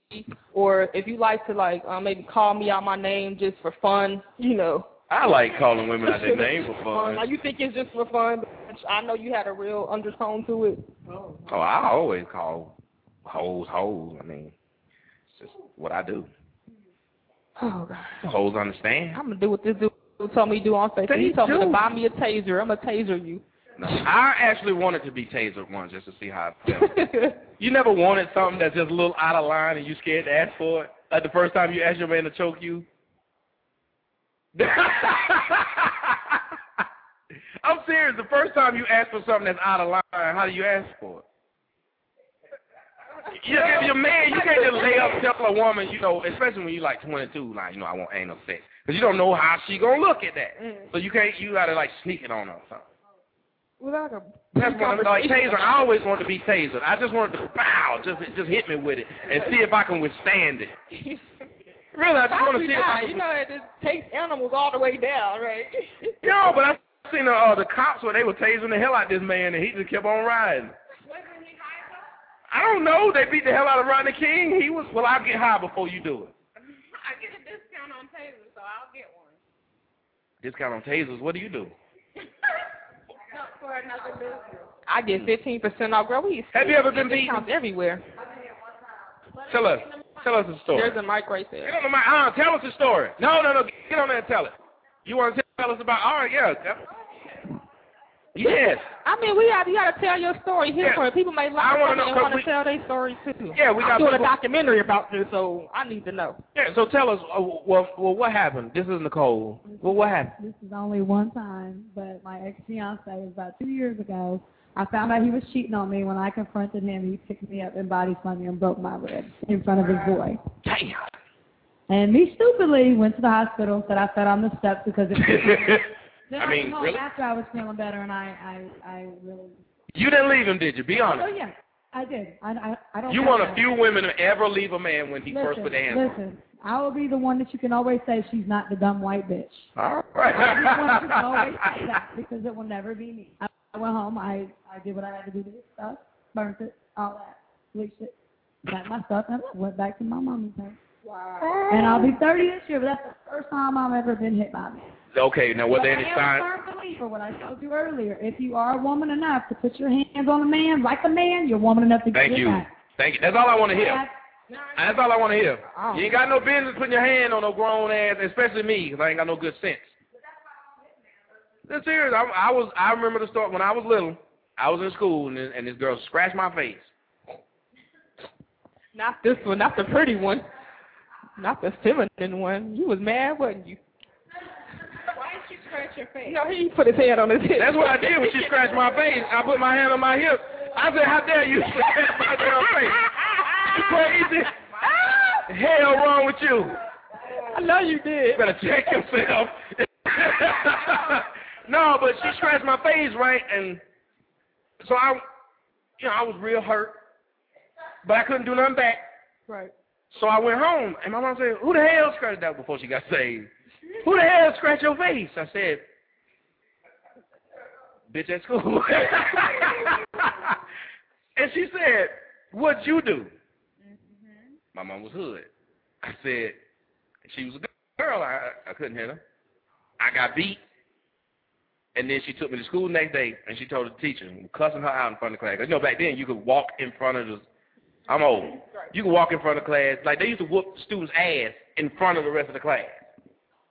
or if you like to like uh, maybe call me out my name just for fun, you know. I like calling women out their name for fun. Now you think it's just for fun, but I know you had a real undertone to it. Oh, I always call hoes hoes. I mean, it's just what I do. Oh God. Hoes understand. I'm gonna do what this dude told me to do on Facebook. He told me to buy me a taser. I'm gonna taser you. No, I actually wanted to be tasered once just to see how it felt. you never wanted something that's just a little out of line and you scared to ask for it? Like the first time you asked your man to choke you? I'm serious. The first time you ask for something that's out of line, how do you ask for it? You, your man, you can't just lay up and tell a woman, you know, especially when you're like 22, like, you know, I want anal sex. Because you don't know how she going to look at that. Mm. So you can't, you got to, like, sneak it on her or something. Without a That's why, like, taser, I always wanted to be tasered. I just wanted to, pow, just, just hit me with it and see if I can withstand it. Really, I just want to Probably see if I can You know, it just takes animals all the way down, right? No, but I seen the, uh, the cops where they were tasing the hell out of this man, and he just kept on riding. Swagger he got. I don't know. They beat the hell out of Rodney King. He was. Well, I'll get high before you do it. I get a discount on tasers, so I'll get one. Discount on tasers. What do you do? Look for another business. I get fifteen percent off. Girl, we Have you ever been beaten? everywhere. Tell us. Tell us a story. There's a mic right there. Get on the mic. Uh, tell us a story. No, no, no. Get on there and tell it. You want to tell us about? All right, yeah. Yes. I mean, we got you got to tell your story here Yeah. for it. People may I like wanna it know, and 'cause want to tell their story too. Yeah, we got I'm doing a documentary about this, so I need to know. Yeah. So tell us. Uh, well, well, what happened? This is Nicole. Well, what happened? This is only one time, but my ex fiance was about two years ago. I found out he was cheating on me. When I confronted him, he picked me up and body slammed me and broke my ribs in front of his boy. Damn. And me stupidly went to the hospital, and said I fell on the steps because it was. then I mean, home really? after I was feeling better, and I, I, I really. You didn't leave him, did you? Be honest. Oh honest. yeah, I did. I, I, I don't. You have one of few women to ever leave a man when he listen, first put their hands on. Listen, I will be the one that you can always say she's not the dumb white bitch. All right. I just want you to always say that because it will never be me. I, I went home. I I did what I had to do to get stuff, burnt it, all that, bleached it, got my stuff, and I went back to my mommy's house. Wow. And I'll be 30 this year, but that's the first time I've ever been hit by a man. Okay, now was But there any I am sign? a firm believer, what I told you earlier. If you are a woman enough to put your hands on a man like a man, you're woman enough to get Thank it you. back. Thank you. That's all I want to hear. That's- That's all I want to hear. Oh. You ain't got no business putting your hand on no grown ass, especially me, 'cause I ain't got no good sense. That's serious. I, I was. I remember the story when I was little. I was in school and, this- and this girl scratched my face. Not this one, not the pretty one, not the feminine one. You was mad, wasn't you? Why did you scratch your face? You he put his hand on his hip. That's what I did when she scratched my face. I put my hand on my hip. I said, "How dare you scratch my damn face? You crazy? Hell wrong with you? I know you did. You better check yourself." no, but she scratched my face, right? And so I, you know, I was real hurt, but I couldn't do nothing back. Right. So I went home, and my mom said, "Who the hell scratched that before she got saved? Who the hell scratched your face?" I said, "Bitch at school." and she said, "What'd you do?" Mm-hmm. My mom was hood. I said, "She was a girl. I I couldn't hit her. I got beat." And then she took me to school the next day, and she told the teacher, cussing her out in front of the class. You know, back then you could walk in front of the. I'm old. You could walk in front of class like they used to whoop students' ass in front of the rest of the class.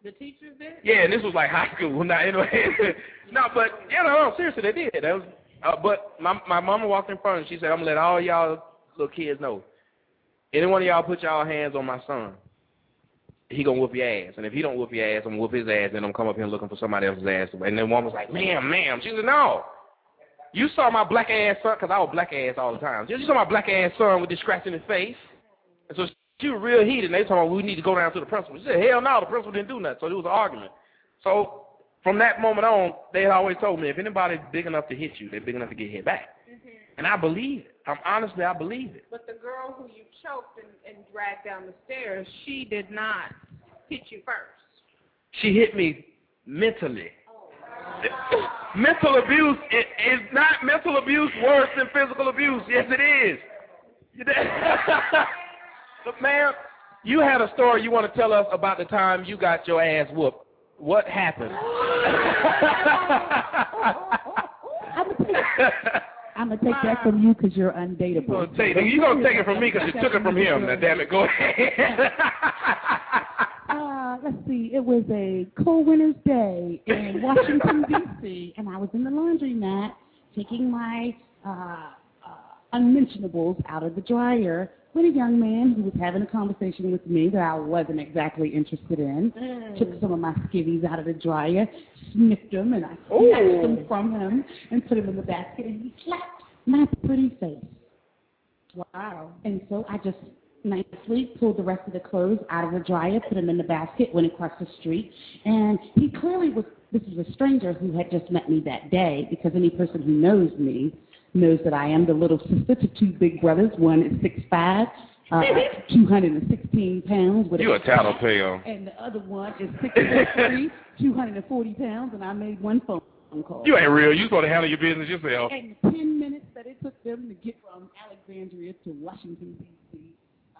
The teachers did? Yeah, and this was like high school. Now, anyway, no, but you know, no, seriously, they did. That was, uh, but my my mama walked in front and she said, "I'm gonna let all y'all little kids know. Any one of y'all put y'all hands on my son, he gonna whoop your ass. And if he don't whoop your ass, I'm gonna whoop his ass. And I'm come up here looking for somebody else's ass. And then one was like, "Ma'am, ma'am." She said, "No." You saw my black ass son, cause I was black ass all the time. You saw my black ass son with this scratch in his face. And so she was real heated. And they told me we need to go down to the principal. She said, hell no, the principal didn't do nothing. So there was an argument. So from that moment on, they had always told me if anybody's big enough to hit you, they're big enough to get hit back. Mm-hmm. And I believe it. I'm honestly, I believe it. But the girl who you choked and, and dragged down the stairs, she did not hit you first. She hit me mentally. Oh. Mental abuse is, is not mental abuse worse than physical abuse. Yes, it is. but ma'am, you had a story you want to tell us about the time you got your ass whooped. What happened? I'm gonna take that from you because you're undateable. You're gonna take, you gonna take it from me because you took it from him. Now, damn it, go ahead. Uh, let's see. It was a cold winter's day in Washington D.C. and I was in the laundromat taking my uh, unmentionables out of the dryer when a young man who was having a conversation with me that I wasn't exactly interested in mm. took some of my skivvies out of the dryer, sniffed them, and I snatched them from him and put them in the basket, and he slapped my pretty face. Wow. And so I just nicely pulled the rest of the clothes out of the dryer, put them in the basket, went across the street, and he clearly was, this is a stranger who had just met me that day, because any person who knows me knows that I am the little sister to two big brothers. One is six five, uh, 216 pounds. With You a tattletale. And the other one is six three, 240 pounds, and I made one phone call. You ain't real. You supposed to handle your business yourself. And the 10 minutes that it took them to get from Alexandria to Washington, D.C., uh,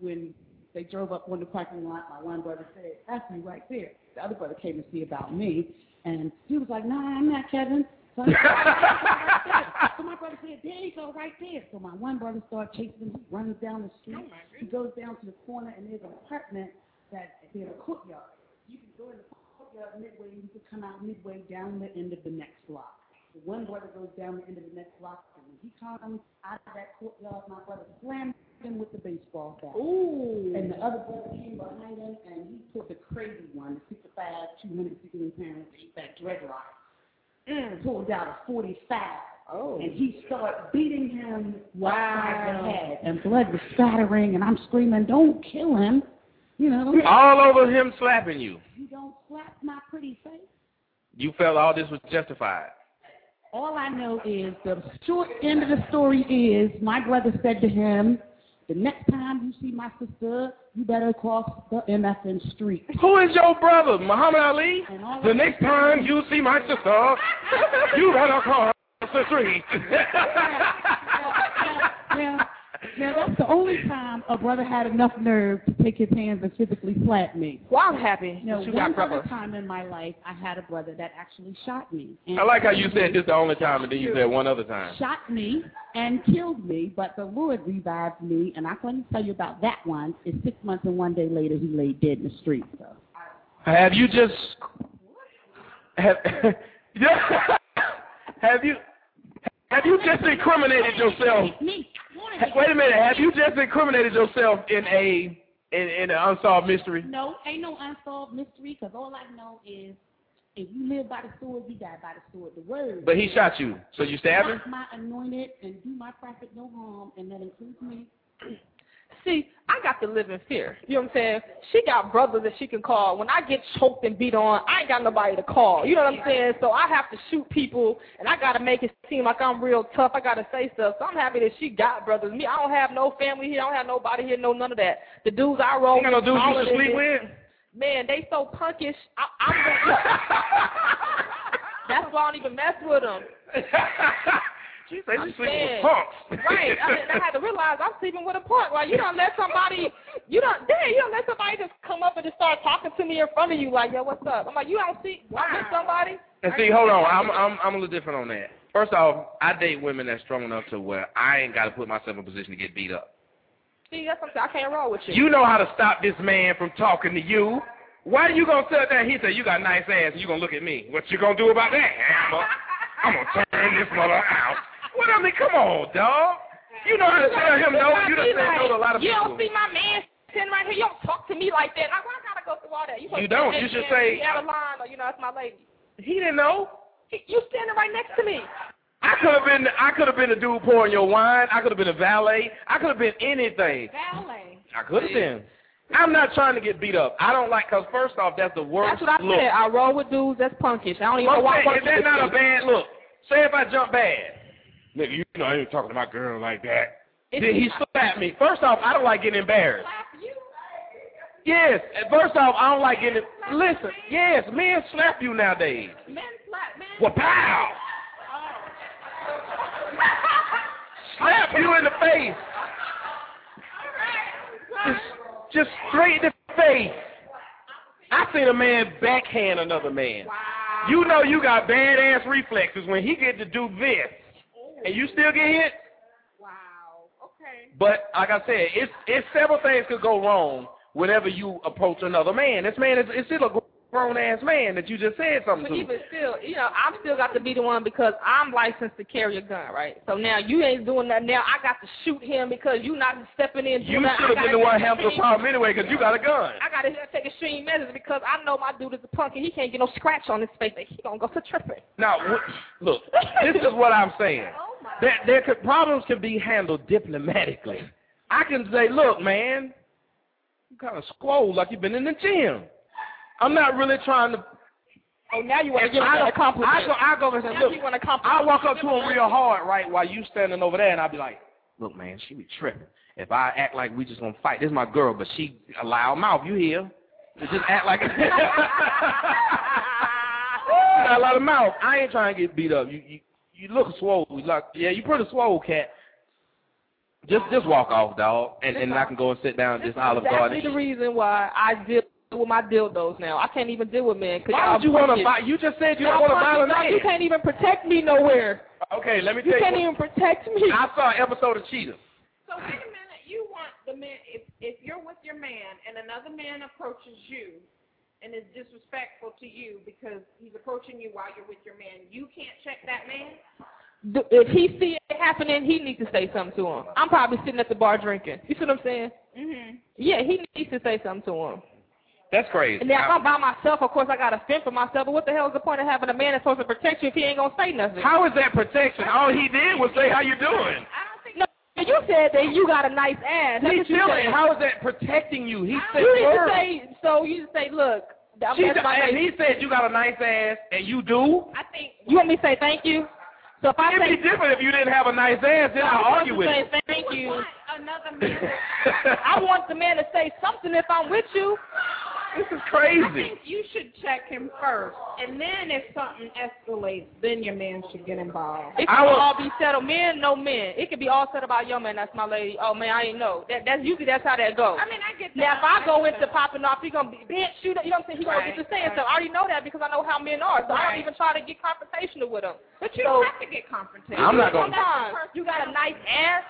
when they drove up on the parking lot, my one brother said, that's me right there. The other brother came to see about me, and he was like, nah, I'm not Kevin. So, I- so my brother said, there you go, right there. So my one brother started chasing him. He runs down the street. Oh he goes down to the corner, and there's an apartment that there's a courtyard. You can go in the courtyard midway, and you can come out midway down the end of the next block. The one brother goes down the end of the next block, and when he comes out of that courtyard, my brother slammed him with the baseball bat. Ooh. And the other brother came behind him, and he put the crazy one, the 65, 216 pounds, eight-back dreadlock, Mm. pulled out a 45. Oh. And he started beating him Wow. upside the head, and blood was spattering, and I'm screaming, "Don't kill him!" You know, All over him slapping you. you don't slap my pretty face. You felt all this was justified. All I know is the short end of the story is my brother said to him, "The next time you see my sister, you better cross the MFN street." Who is your brother, Muhammad Ali? The next time you see my sister, you better cross the street. Now, now that's the only time a brother had enough nerve to take his hands and physically slap me. Well, I'm happy No, that you one got other time in my life, I had a brother that actually shot me. And I like how you said this the only time, and then you said one other time. Shot me and killed me, but the Lord revived me, and I'm going to tell you about that one. It's six months and one day later, he lay dead in the street. So. Have you just have have you have you just incriminated yourself? Me. Wait a minute. Have you just incriminated yourself in a in, in an unsolved mystery? No, ain't no unsolved mystery, because all I know is if you live by the sword, you die by the sword. The word. But he shot you, so you stabbed him. My anointed and do my prophet no harm, and that includes me. See, I got to live in fear. You know what I'm saying? She got brothers that she can call. When I get choked and beat on, I ain't got nobody to call. You know what I'm saying? So I have to shoot people, and I got to make it seem like I'm real tough. I got to say stuff. So I'm happy that she got brothers. Me, I don't have no family here. I don't have nobody here. No, none of that. The dudes I roll You got no with, dudes you sleep with? Man, they so punkish. I, I'm That's why I don't even mess with them. She said I'm sleeping with punks. Right. I, mean, I had to realize I'm sleeping with a punk. Like you don't let somebody, you don't, dang, you don't let somebody just come up and just start talking to me in front of you like, yo, what's up? I'm like, you don't see, I'm with somebody. And see, hold on, I'm I'm I'm a little different on that. First off, I date women that's strong enough to where I ain't got to put myself in a position to get beat up. See, that's what I'm saying. I can't roll with you. You know how to stop this man from talking to you. Why are you gonna sit there? He said you got nice ass, and you gonna look at me. What you gonna do about that? I'm gonna, I'm gonna turn this mother out. What I mean? Come on, dog. You know how to tell him no. You done said no to a lot of people. you don't see my man sitting right here. You don't talk to me like that. Like, why I gotta go through all that? You, You don't. You should say- out of line, or you know, that's my lady. He didn't know. He- You standing right next to me. I could have been. I could have been a dude pouring your wine. I could have been a valet. I could have been anything. Valet. I could have been. I'm not trying to get beat up. I don't like because first off, that's the worst That's what I look. said. I roll with dudes that's punkish. I don't even know why. is that not a bad look? Say if I jump bad. Nigga, you know I ain't talking to my girl like that. Then he slapped me. First off, I don't like getting embarrassed. Yes. First off, I don't like getting. Listen. Yes, men slap you nowadays. Men slap, man. Well, pow. Slap you in the face. Just, just straight in the face. I seen a man backhand another man. You know you got bad ass reflexes when he get to do this, and you still get hit. Wow. Okay. But like I said, it's it's several things could go wrong whenever you approach another man. This man is, is still a grown ass man that you just said something But to. even still, you know, I'm still got to be the one because I'm licensed to carry a gun, right? So now you ain't doing that. Now I got to shoot him because you not stepping in. You should have been the one handling the problem anyway, because you got a gun. I got to take extreme measures because I know my dude is a punk and he can't get no scratch on his face. He gonna go to tripping. Now, look, this is what I'm saying. Oh my there, there could, problems can be handled diplomatically. I can say, look, man, you kind of swole like you've been in the gym. I'm not really trying to. Oh, now you want to give I a compliment. I go, I go and say, look, you want to. I walk up to him real hard, right, while you standing over there, and I'll be like, look, man, she be tripping. If I act like we just gonna fight, this is my girl, but she a loud mouth. You hear? Just act like. got a lot of mouth. I ain't trying to get beat up. You you, you look swole. You Like yeah, you pretty swole, cat. Just just walk off, dog, and and I can go and sit down at this Olive Garden. the reason why I deal with my dildos now. I can't even deal with men. Cause Why y'all would you want to punches. fight? You just said you don't want to punches, violate dog, man. You can't even protect me nowhere. Okay, let me tell You tell can't even protect me. I saw an episode of Cheetah. So wait a minute. You want the man if if you're with your man and another man approaches you and is disrespectful to you because he's approaching you while you're with your man, you can't check that man. If he see it happening, he needs to say something to him. I'm probably sitting at the bar drinking. You see what I'm saying? Mhm. Yeah, he needs to say something to him. That's crazy. And then if I'm by myself, of course I got to fend for myself. But what the hell is the point of having a man that's supposed to protect you if he ain't gonna say nothing? How is that protection? All he did was say, "How you doing?" I don't think no, you said that you got a nice ass. That's He's what you said. How is that protecting you? He said You need to words. say so. You just say, look. I'm She my and he said you got a nice ass, and you do. I think You want me to say thank you? So if I It'd say be different if you didn't have a nice ass. Then I'll argue with say you. thank you. another man. I want the man to say something if I'm with you. This is I crazy. think you should check him first, and then if something escalates, then your man should get involved. It I can will- all be settled. Men, no men. It could be all settled about your man. That's my lady. Oh man, I ain't know. That that's usually that's how that goes. I mean, I get that. Now if I go into that. popping off, he gonna be bitch shoot. You know what I'm saying? He gonna get to saying right. stuff. I already know that because I know how men are. So I don't even try to get confrontational with them. But you So- don't have to get confrontational. I'm not gonna- Sometimes you got a nice ass.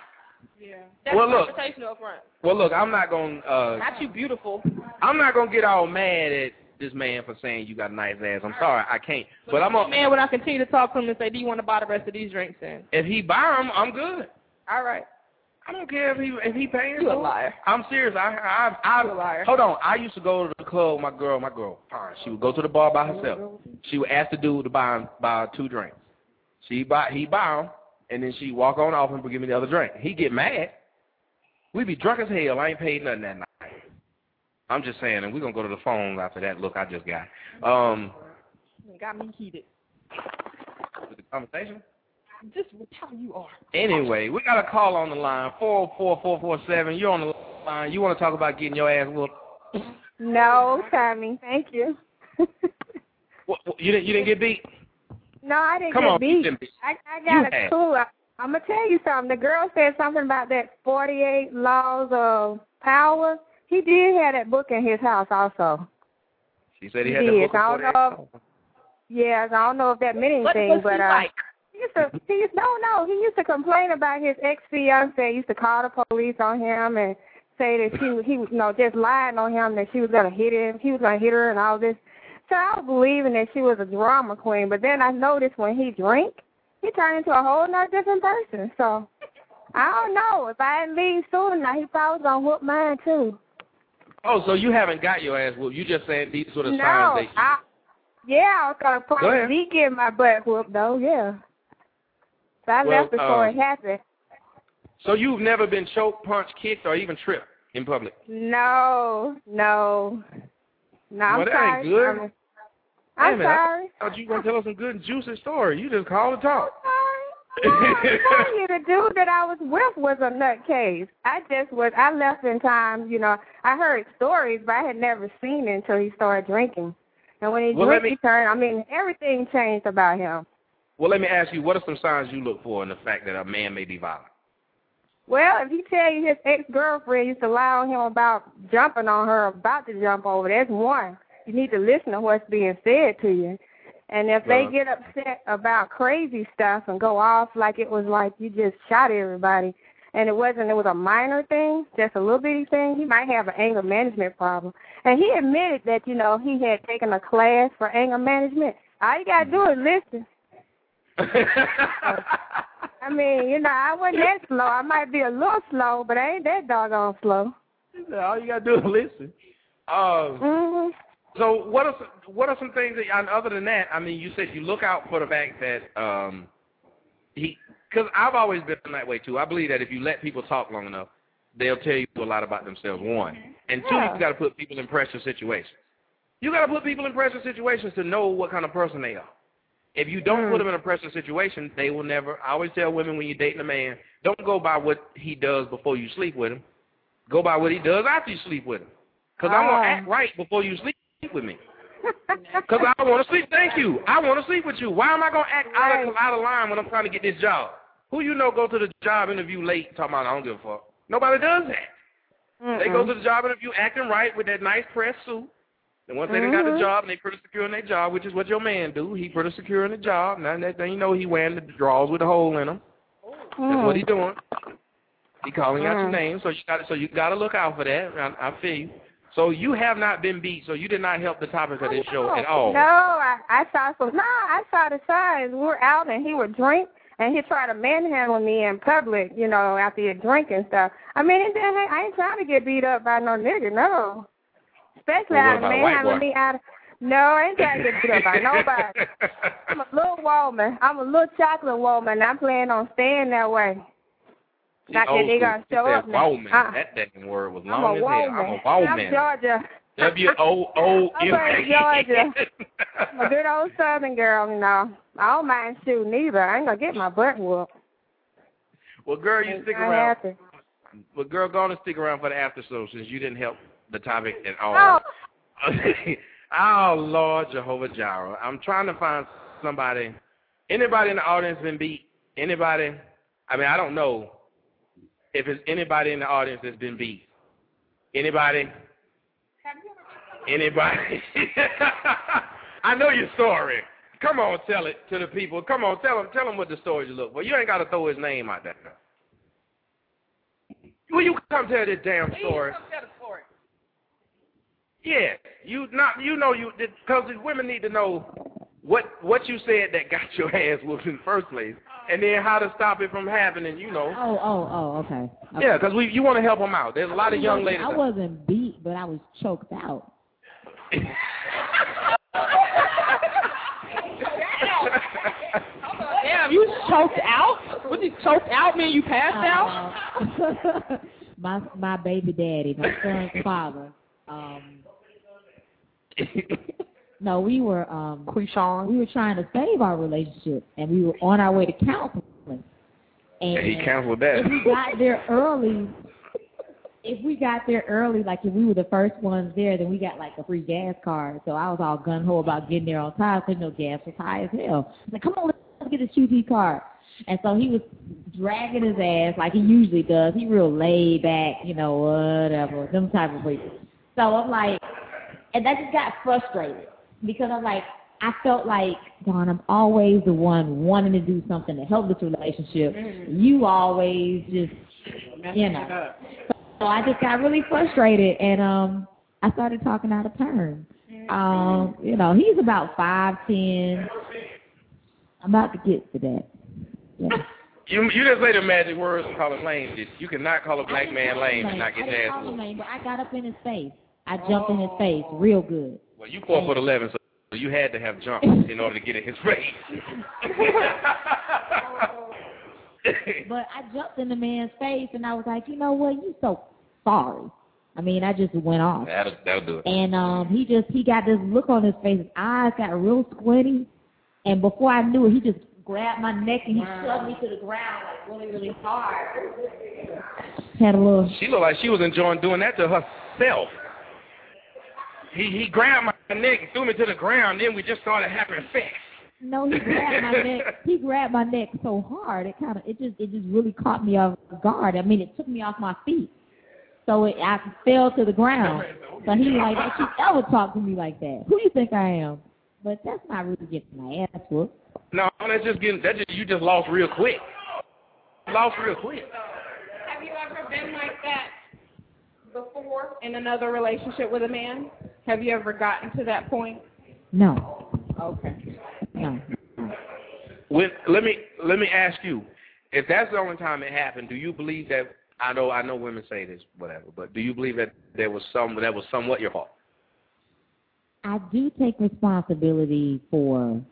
Yeah. That's Well, look. confrontational up front. Well, look, I'm not gonna. Uh, Not you beautiful. I'm not gonna get all mad at this man for saying you got a nice ass. I'm sorry, I can't. But I'm gonna. man, when I continue to talk to him and say, "Do you want to buy the rest of these drinks?" Then If he buy them, I'm good. all right, I don't care if he if he paying. you a liar. I'm serious. I I You a I liar. hold on. I used to go to the club with my girl. My girl, fine. She would go to the bar by herself. She would ask the dude to buy buy two drinks. She buy he buy them, and then she walk on off and give me the other drink. He get mad. We be drunk as hell. I ain't paid nothing that night. I'm just saying, and we're gonna go to the phone after that look I just got. Um, Got me heated. with the conversation. Just with how you are. Anyway, we got a call on the line. Four four four four seven. You're on the line. You want to talk about getting your ass whooped? No, Tommy. Thank you. What, what, you didn't you didn't get beat? No, I didn't Come get on, beat. beat. I, I got had. a clue. I, I'm gonna tell you something. The girl said something about that 48 laws of power. He did have that book in his house also. She said he He had the did. book. I of don't 48. know Yes, I don't know if that meant What anything, was he but uh, like? he used to. He used no, no. He used to complain about his ex fiance. Used to call the police on him and say that she was he was you know just lying on him that she was gonna hit him. He was gonna hit her and all this. So I was believing that she was a drama queen, but then I noticed when he drink, he turned into a whole nother different person. So I don't know. If I didn't leave soon enough, he probably was gonna whoop mine too. Oh, so you haven't got your ass whooped. You just saying these sort of no, signs that I yeah, I was gonna probably be getting my butt whooped though. Yeah. So I Well, left before uh, it happened. So you've never been choked, punched, kicked, or even tripped in public? No, no, no. I'm well, that sorry. ain't good. I'm, a I'm minute, I sorry. thought you were gonna tell us some good and juicy story. You just called to talk. No, I'm telling you, the dude that I was with was a nutcase. I just was. I left in time. You know, I heard stories, but I had never seen it until he started drinking. And when he Well, drank, me- he turned. I mean, everything changed about him. Well, let me ask you, what are some signs you look for in the fact that a man may be violent? Well, if he tell you his ex girlfriend used to lie on him about jumping on her, about to jump over, that's one. You need to listen to what's being said to you. And if they get upset about crazy stuff and go off like it was like you just shot everybody, and it wasn't, it was a minor thing, just a little bitty thing, he might have an anger management problem. And he admitted that, you know, he had taken a class for anger management. All you got to do mm-hmm. is listen. I mean, you know, I wasn't that slow. I might be a little slow, but I ain't that doggone slow. All you gotta do is listen. Um, hmm so what are some, what are some things that other than that? I mean, you said you look out for the fact that um he because I've always been that way too. I believe that if you let people talk long enough, they'll tell you a lot about themselves. One and two, Yeah. you got to put people in pressure situations. You got to put people in pressure situations to know what kind of person they are. If you don't put mm. them in a pressure situation, they will never. I always tell women when you're dating a man, don't go by what he does before you sleep with him. Go by what he does after you sleep with him. Because I want to act ah. right before you sleep with me. Because I want to sleep. Thank you. I want to sleep with you. Why am I going to act out of, out of line when I'm trying to get this job? Who you know go to the job interview late talking about I don't give a fuck? Nobody does that. They go to the job interview acting right with that nice press suit. And once they got the Mhm. job and they pretty secure in their job, which is what your man do, he pretty secure in the job. Now next thing you know, he wearing the drawers with a hole in them. That's what he doing. He calling out your Mm. name, so you got so you got to look out for that. I, I feel you. So you have not been beat, so you did not help the topic of this show at all. No, I, I saw some. No, I saw the signs. We were out and he would drink and he tried to manhandle me in public. You know, after he drink and stuff. I mean, it didn't, I ain't trying to get beat up by no nigga. No, especially out of about a white manhandling boy? me out. Of, no, I ain't trying to get beat up by nobody. I'm a little woman. I'm a little chocolate woman. I'm planning on staying that way. Not that they gonna show up now. woman. Uh, That damn word was I'm long a as hell. woman. I'm a woman. I'm Georgia. W O O I'm from Georgia. I'm a good old Southern girl, you know. I don't mind shooting either. I ain't gonna get my butt whooped. Well, girl, you stick around. to. Well, girl, go on and stick around for the after show since you didn't help the topic at all. Oh, oh Lord Jehovah Jireh. I'm trying to find somebody. Anybody in the audience been beat? Anybody? I mean, I don't know if it's anybody in the audience that's been beat. Anybody? Anybody? I know your story. Come on, tell it to the people. Come on, tell them, tell them what the story you look for. You ain't got to throw his name out there. Will you come tell this damn story? Yeah, you not you know you because the women need to know what what you said that got your ass whooped in the first place, and then how to stop it from happening. You know. Oh, oh, oh, okay. okay. Yeah, because we you want to help them out. There's a lot of young ladies. I wasn't beat, but I was choked out. Damn, you choked out? What did choked out mean? You passed out? Uh, my my baby daddy, my son's father. Um, no, we were um Quishon. we were trying to save our relationship, and we were on our way to counseling. And he canceled that. if we got there early, if we got there early, like if we were the first ones there, then we got like a free gas card. So I was all gun ho about getting there on time because no gas was high as hell. I like, come on, let's get a QT card. And so he was dragging his ass like he usually does. He real laid back, you know, whatever, them type of people. So I'm like, and that just got frustrated because I'm like, I felt like, Don, I'm always the one wanting to do something to help this relationship. You always just, you know. So I just got really frustrated, and um, I started talking out of turn. Um, you know, he's about five ten. I'm about to get to that. Yeah. You you didn't say the magic words and call him lame. You cannot call a black man lame and not I get didn't call ass him whooped. name, but I got up in his face. I jumped in his face real good. Well, you four foot eleven, so you had to have jumped in order to get in his face. But I jumped in the man's face, and I was like, you know what? You so sorry. I mean, I just went off. that'll that'll do it. And um, he just he got this look on his face. His eyes got real squinty, and before I knew it, he just grabbed my neck and he shoved me to the ground like really, really hard. Had a little. She looked like she was enjoying doing that to herself. He he grabbed my neck and threw me to the ground. Then we just started having sex. No, he grabbed my neck. He grabbed my neck so hard, it kind of it just it just really caught me off guard. I mean, it took me off my feet, so it, I fell to the ground. But he like, "Don't you ever talk to me like that? Who do you think I am?" But that's not really getting my ass whooped. No, that's just getting that just you just lost real quick. Lost real quick. Have you ever been like that before in another relationship with a man? Have you ever gotten to that point? No, Okay. no. With, let me let me ask you, if that's the only time it happened, do you believe that? I know I know women say this, whatever, but do you believe that there was some that was somewhat your fault? I do take responsibility for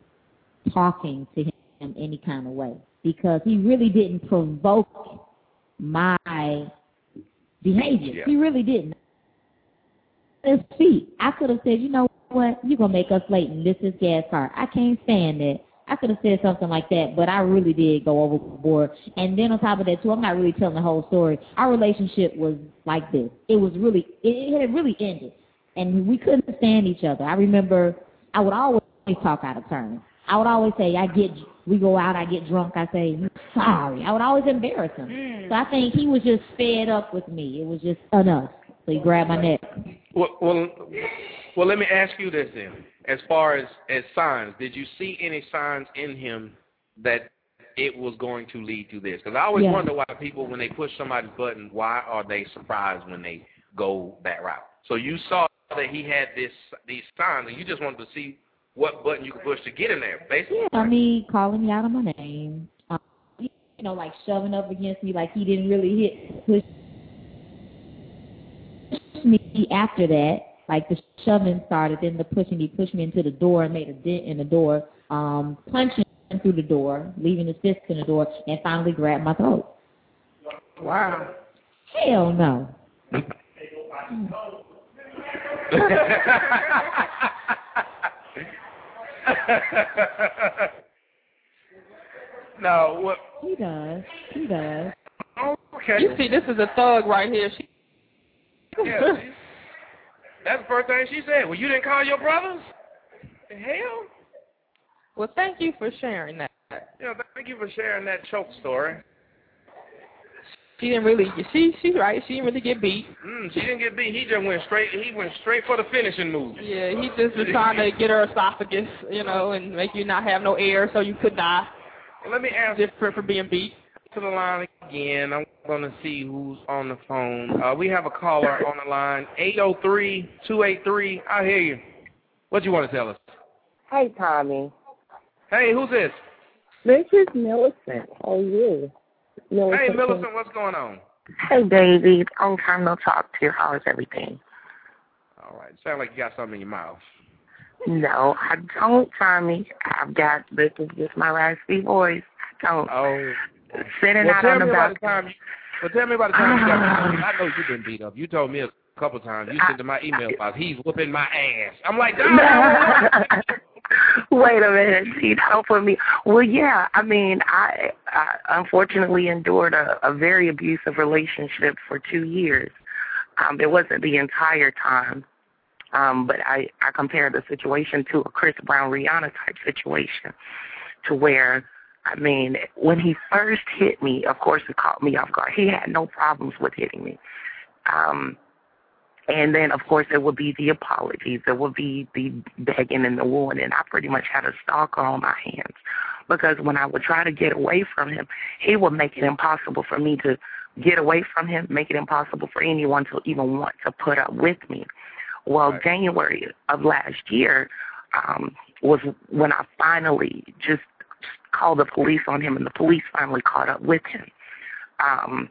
talking to him in any kind of way. because he really didn't provoke my behavior. Yeah. He really didn't. His feet. I could have said, you know what, you're gonna make us late and this is gas car. I can't stand that. I could have said something like that, but I really did go overboard. And then on top of that too, I'm not really telling the whole story. Our relationship was like this. It was really it, it had really ended. And we couldn't stand each other. I remember I would always talk out of turn. I would always say, I get, we go out, I get drunk, I say, sorry. I would always embarrass him. Hmm. So I think he was just fed up with me. It was just enough. So he grabbed my neck. Well, well, well, let me ask you this then. As far as as signs, did you see any signs in him that it was going to lead to this? Because I always Yeah. wonder why people, when they push somebody's button, why are they surprised when they go that route? So you saw that he had this these signs, and you just wanted to see what button you could push to get in there, basically. Yeah, I mean, calling me out of my name. Um, you know, like shoving up against me like he didn't really hit push me after that. Like the shoving started, then the pushing he pushed me into the door and made a dent in the door, um, punching through the door, leaving his fist in the door, and finally grabbed my throat. Wow. Hell no. no, what? He does. He does. Okay. You see, this is a thug right here. She, Yeah, see? That's the first thing she said. Well, you didn't call your brothers? The hell? well, thank you for sharing that. You know, thank you for sharing that choke story. She didn't really. She she's right. She didn't really get beat. Mm, she didn't get beat. He just went straight. He went straight for the finishing move. Yeah, he just was trying to get her esophagus, you know, and make you not have no air so you could die. Let me ask Just for, for being beat. To the line again. I'm going to see who's on the phone. Uh, we have a caller on the line, 803-283. I hear you. What do you want to tell us? Hey, Tommy. Hey, who's this? This is Millicent. How are you? Millicent. Hey, Millicent, what's going on? Hey, baby. Long time no talk to you. How's everything? All right. Sound like you got something in your mouth. No, I don't, Tommy. I've got, this is just my raspy voice. I don't. Oh. Sitting well, out on the me about the balcony. time. Well, tell me about the time you got beat up. I know you've been beat up. You told me a couple times. You sent to my email box. He's whooping my ass. I'm like, dog. Wait a minute, see, don't put me. Well, yeah, I mean, I, I unfortunately endured a, a very abusive relationship for two years. Um, it wasn't the entire time, um, but I, I compared the situation to a Chris Brown Rihanna type situation, to where, I mean, when he first hit me, of course, it caught me off guard. He had no problems with hitting me. Um, and then, of course, there would be the apologies. There would be the begging and the. And I pretty much had a stalker on my hands because when I would try to get away from him, he would make it impossible for me to get away from him, make it impossible for anyone to even want to put up with me. Well, Right. January of last year um, was when I finally just called the police on him, and the police finally caught up with him. Um,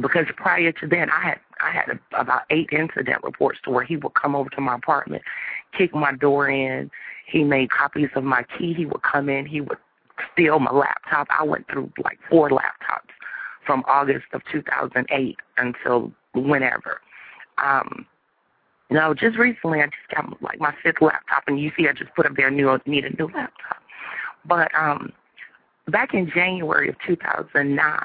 because prior to then, I had I had a, about eight incident reports to where he would come over to my apartment, kick my door in. He made copies of my key. He would come in. He would steal my laptop. I went through like four laptops from August of 2008 until whenever. Um, no, just recently I just got like my fifth laptop, and you see I just put up there new need a new laptop. But um, back in January of 2009,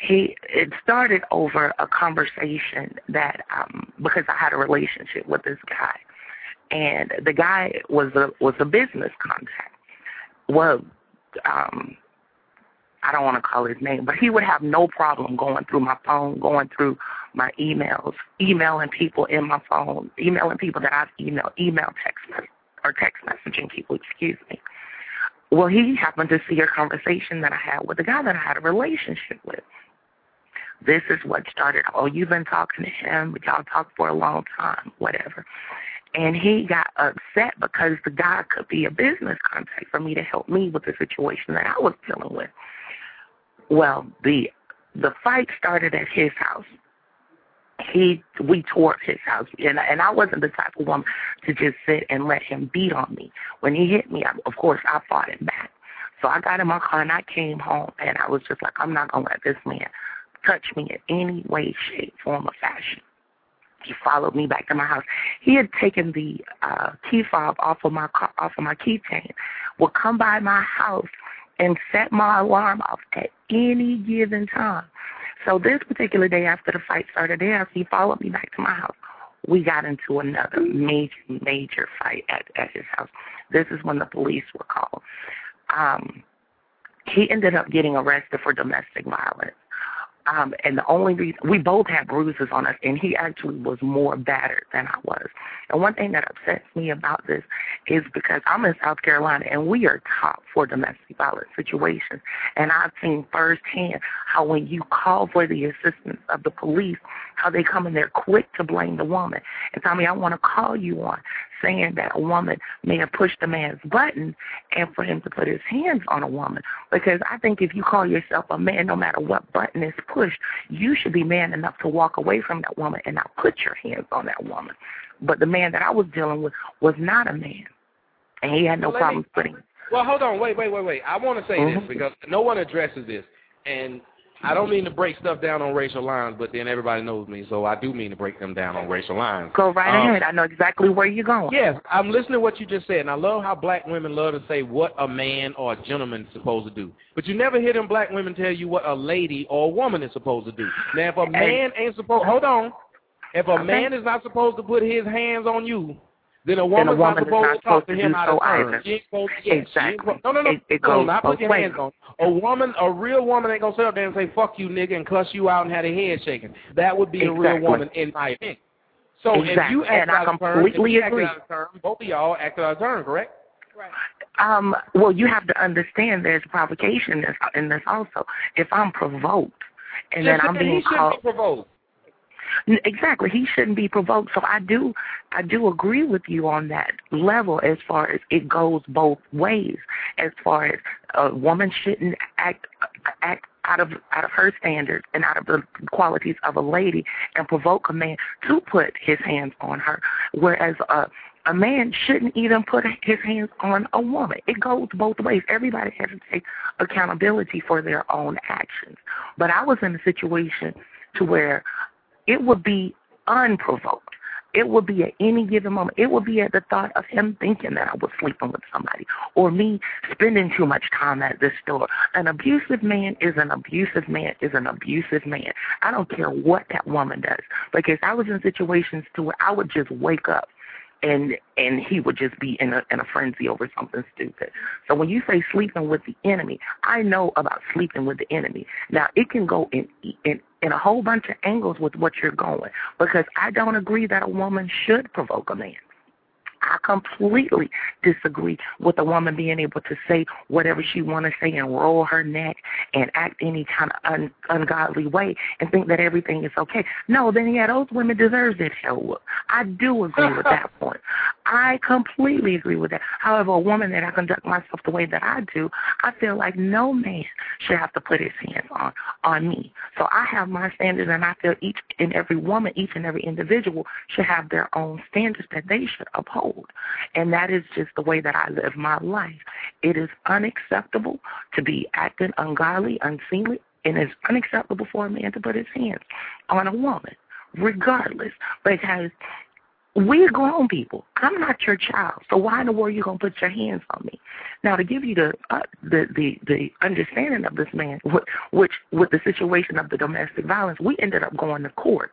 he it started over a conversation that um because I had a relationship with this guy and the guy was a was a business contact. Well, um I don't want to call his name, but he would have no problem going through my phone, going through my emails, emailing people in my phone, emailing people that I've emailed, email text or text messaging people, excuse me. Well, he happened to see a conversation that I had with a guy that I had a relationship with. This is what started. Oh, you've been talking to him. Y'all talked for a long time, whatever. And he got upset because the guy could be a business contact for me to help me with the situation that I was dealing with. Well, the the fight started at his house. He we tore up his house, and and I wasn't the type of woman to just sit and let him beat on me. When he hit me, I, of course I fought him back. So I got in my car and I came home and I was just like, I'm not gonna let this man touch me in any way, shape, form, or fashion. He followed me back to my house. He had taken the uh, key fob off of my car, off of my keychain. Would come by my house and set my alarm off at any given time. So this particular day after the fight started, there he followed me back to my house. We got into another major, major fight at at his house. This is when the police were called. Um, he ended up getting arrested for domestic violence. Um, and the only reason we both had bruises on us, and he actually was more battered than I was. And one thing that upsets me about this is because I'm in South Carolina, and we are top for domestic violence situations. And I've seen firsthand how when you call for the assistance of the police, how they come in there quick to blame the woman. And me, I want to call you on saying that a woman may have pushed a man's button and for him to put his hands on a woman. Because I think if you call yourself a man, no matter what button is pushed, you should be man enough to walk away from that woman and not put your hands on that woman. But the man that I was dealing with was not a man. And he had no Well, problem me- putting Well, hold on. Wait, wait, wait, wait. I want to say Mhm. this because no one addresses this. And I don't mean to break stuff down on racial lines, but then everybody knows me, so I do mean to break them down on racial lines. Go right Um, ahead. I know exactly where you're going. Yes, I'm listening to what you just said, and I love how black women love to say what a man or a gentleman is supposed to do. But you never hear them black women tell you what a lady or a woman is supposed to do. Now, if a man ain't supposed, hold on, if a Okay. man is not supposed to put his hands on you, then a Then a woman not is supposed not to talk to to him do out so of turn. She ain't supposed to, yes, she ain't Exactly. supposed- no, no, no, It- it no, goes not put your ways. hands on. A woman, a real woman ain't gonna sit up there and say "fuck you, nigga" and cuss you out and have their head shaking. That would be a real woman, in my opinion. So if you act And I out of turn, if you agree. out of turn, both of y'all acted out of turn, correct? Um, well, you have to understand there's provocation in this, in this also. If I'm provoked and Just then I'm that being he shouldn't called be provoked. Exactly. He shouldn't be provoked. So I do I do agree with you on that level as far as it goes both ways. As far as a woman shouldn't act act out of out of her standards and out of the qualities of a lady and provoke a man to put his hands on her. Whereas a a man shouldn't even put his hands on a woman. It goes both ways. Everybody has to take accountability for their own actions. But I was in a situation to where it would be unprovoked. It would be at any given moment. It would be at the thought of him thinking that I was sleeping with somebody or me spending too much time at this store. An abusive man is an abusive man is an abusive man. I don't care what that woman does because I was in situations to where I would just wake up and and he would just be in a in a frenzy over something stupid. So when you say sleeping with the enemy, I know about sleeping with the enemy. Now it can go in in in a whole bunch of angles with what you're going because I don't agree that a woman should provoke a man. I completely disagree with a woman being able to say whatever she want to say and roll her neck and act any kind of un- ungodly way and think that everything is okay. No, then yeah, those women deserve that hell whoop. I do agree with that point. I completely agree with that. However, a woman that I conduct myself the way that I do, I feel like no man should have to put his hands on on me. So I have my standards, and I feel each and every woman, each and every individual should have their own standards that they should uphold. And that is just the way that I live my life. It is unacceptable to be acting ungodly, unseemly, and it's unacceptable for a man to put his hands on a woman, regardless, because we're grown people. I'm not your child, so why in the world are you gonna put your hands on me? Now, to give you the uh, the the the understanding of this man, which with the situation of the domestic violence, we ended up going to court.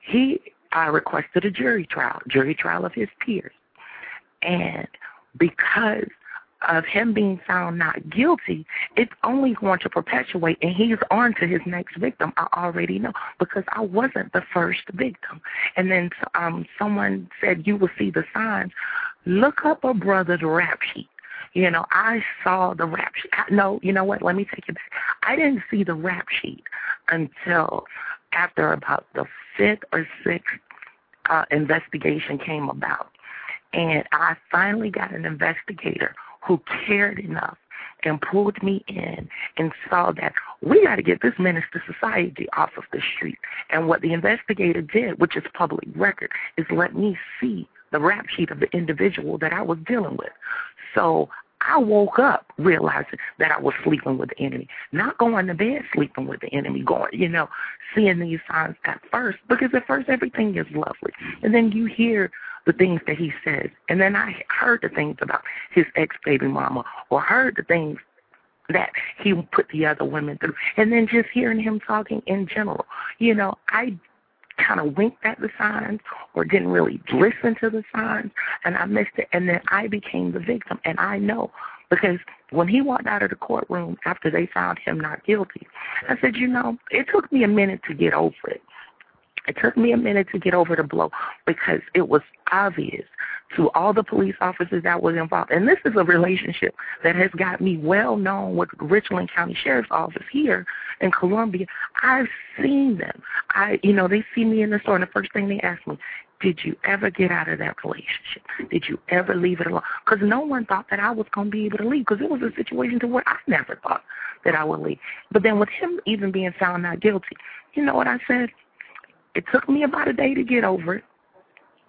He uh, requested a jury trial, jury trial of his peers, and because of him being found not guilty, it's only going to perpetuate, and he's on to his next victim. I already know because I wasn't the first victim. And then um, someone said, "You will see the signs. Look up a brother's rap sheet." You know, I saw the rap sheet. I, no, you know what? Let me take it back. I didn't see the rap sheet until after about the fifth or sixth uh, investigation came about. And I finally got an investigator who cared enough and pulled me in and saw that we got to get this to society off of the street. And what the investigator did, which is public record, is let me see the rap sheet of the individual that I was dealing with. So I woke up realizing that I was sleeping with the enemy. Not going to bed sleeping with the enemy, going, you know, seeing these signs at first. Because at first everything is lovely. And then you hear the things that he says. And then I heard the things about his ex baby mama or heard the things that he put the other women through. And then just hearing him talking in general. You know, I kind of winked at the signs or didn't really listen to the signs and I missed it and then I became the victim and I know because when he walked out of the courtroom after they found him not guilty, I said, you know, it took me a minute to get over it. It took me a minute to get over the blow because it was obvious to all the police officers that was involved. And this is a relationship that has got me well known with Richland County Sheriff's Office here in Columbia. I've seen them. I, you know, they see me in the store, and the first thing they ask me, did you ever get out of that relationship? Did you ever leave it alone? Because no one thought that I was going to be able to leave because it was a situation to where I never thought that I would leave. But then with him even being found not guilty, you know what I said? It took me about a day to get over it.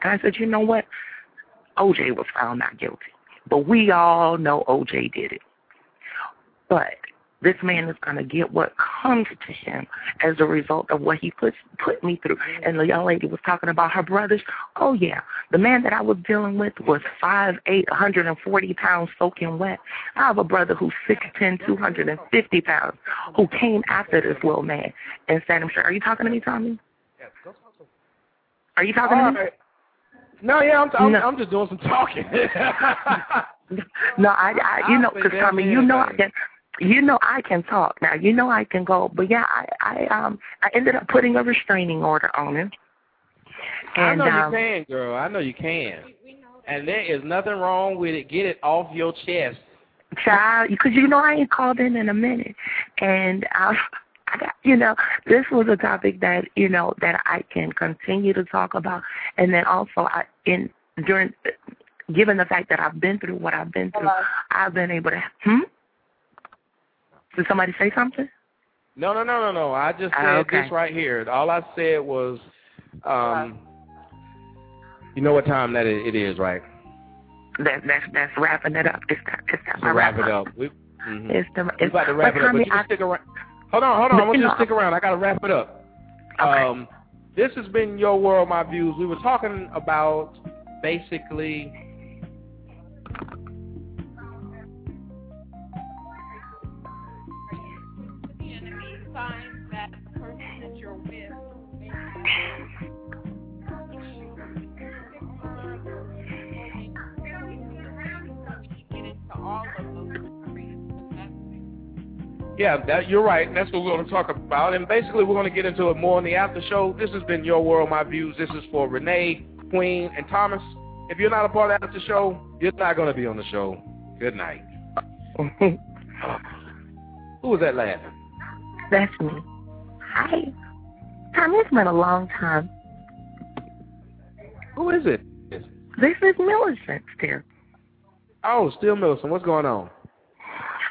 And I said, you know what? OJ was found not guilty. But we all know OJ did it. But this man is going to get what comes to him as a result of what he put put me through. Mm-hmm. And the young lady was talking about her brothers. Oh yeah, the man that I was dealing with was five eight, 140 pounds, soaking wet. I have a brother who's six ten, 250 pounds, who came after this little man and said, "I'm sure." Are you talking to me, Tommy? Are you talking me? No, yeah, I'm, I'm, No. I'm just doing some talking. No, I, I you I'll know, because damn Tommy, you know I can, you know I can talk now. You know I can go, but yeah, I, I um, I ended up putting a restraining order on him. I And know um, you can, girl. I know you can. And there is nothing wrong with it. Get it off your chest. child, because you know I ain't called in in a minute, and I got, you know, this was a topic that you know that I can continue to talk about, and then also I in during. Given the fact that I've been through what I've been through, I've been able to. Hmm. Did somebody say something? No, no, no, no, no. I just said Ah, okay. this right here. All I said was, um, you know what time that it, it is, right? That that's that's wrapping it up. It's time. It's time To to wrap it up. We, mhm. It's the. we It's about to wrap it up, but Tommy, you can I- stick around. Hold on, hold on. But I want you you to stick around. I got to wrap it up. Um, this has been Your World, My Views. We were talking about basically the Yeah, that you're right. That's what we're going to talk about. And basically, we're going to get into it more in the after show. This has been Your World, My Views. This is for Renee, Queen, and Thomas. If you're not a part of the after show, you're not going to be on the show. Good night. Who was that laughing? That's me. Hi. Tommy, it's been a long time. Who is it? This is Millicent still. Oh, still Millicent. What's going on?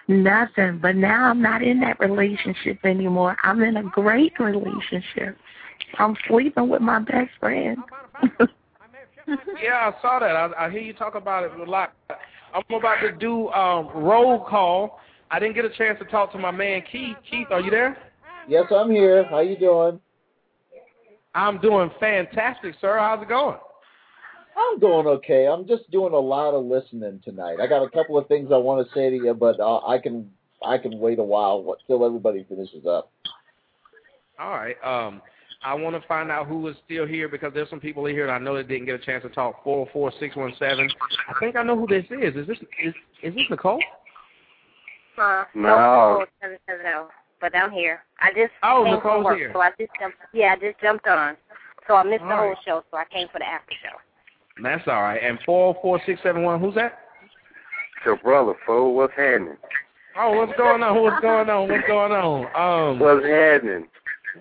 Nothing. But now I'm not in that relationship anymore. I'm in a great relationship. I'm sleeping with my best friend. yeah, I saw that. I, I hear you talk about it a lot. I'm about to do um, roll call. I didn't get a chance to talk to my man Keith. Keith, are you there? Yes, I'm here. How you doing? I'm doing fantastic, sir. How's it going? I'm doing okay. I'm just doing a lot of listening tonight. I got a couple of things I want to say to you, but uh, I can I can wait a while what- till everybody finishes up. All right. Um, I want to find out who is still here because there's some people in here that I know that didn't get a chance to talk. Four four six one seven. I think I know who this is. Is this is is this Nicole? Uh, No. no. seven seven zero. But I'm here. I just Oh, came Nicole's from work, here. so I just jumped. Yeah, I just jumped on. So I missed the whole right. show, so I came for the after show. That's all right. And four four six seven one. Who's that? Your brother, fool. What's happening? Oh, what's going on? What's going on? What's going on? Um, What's happening?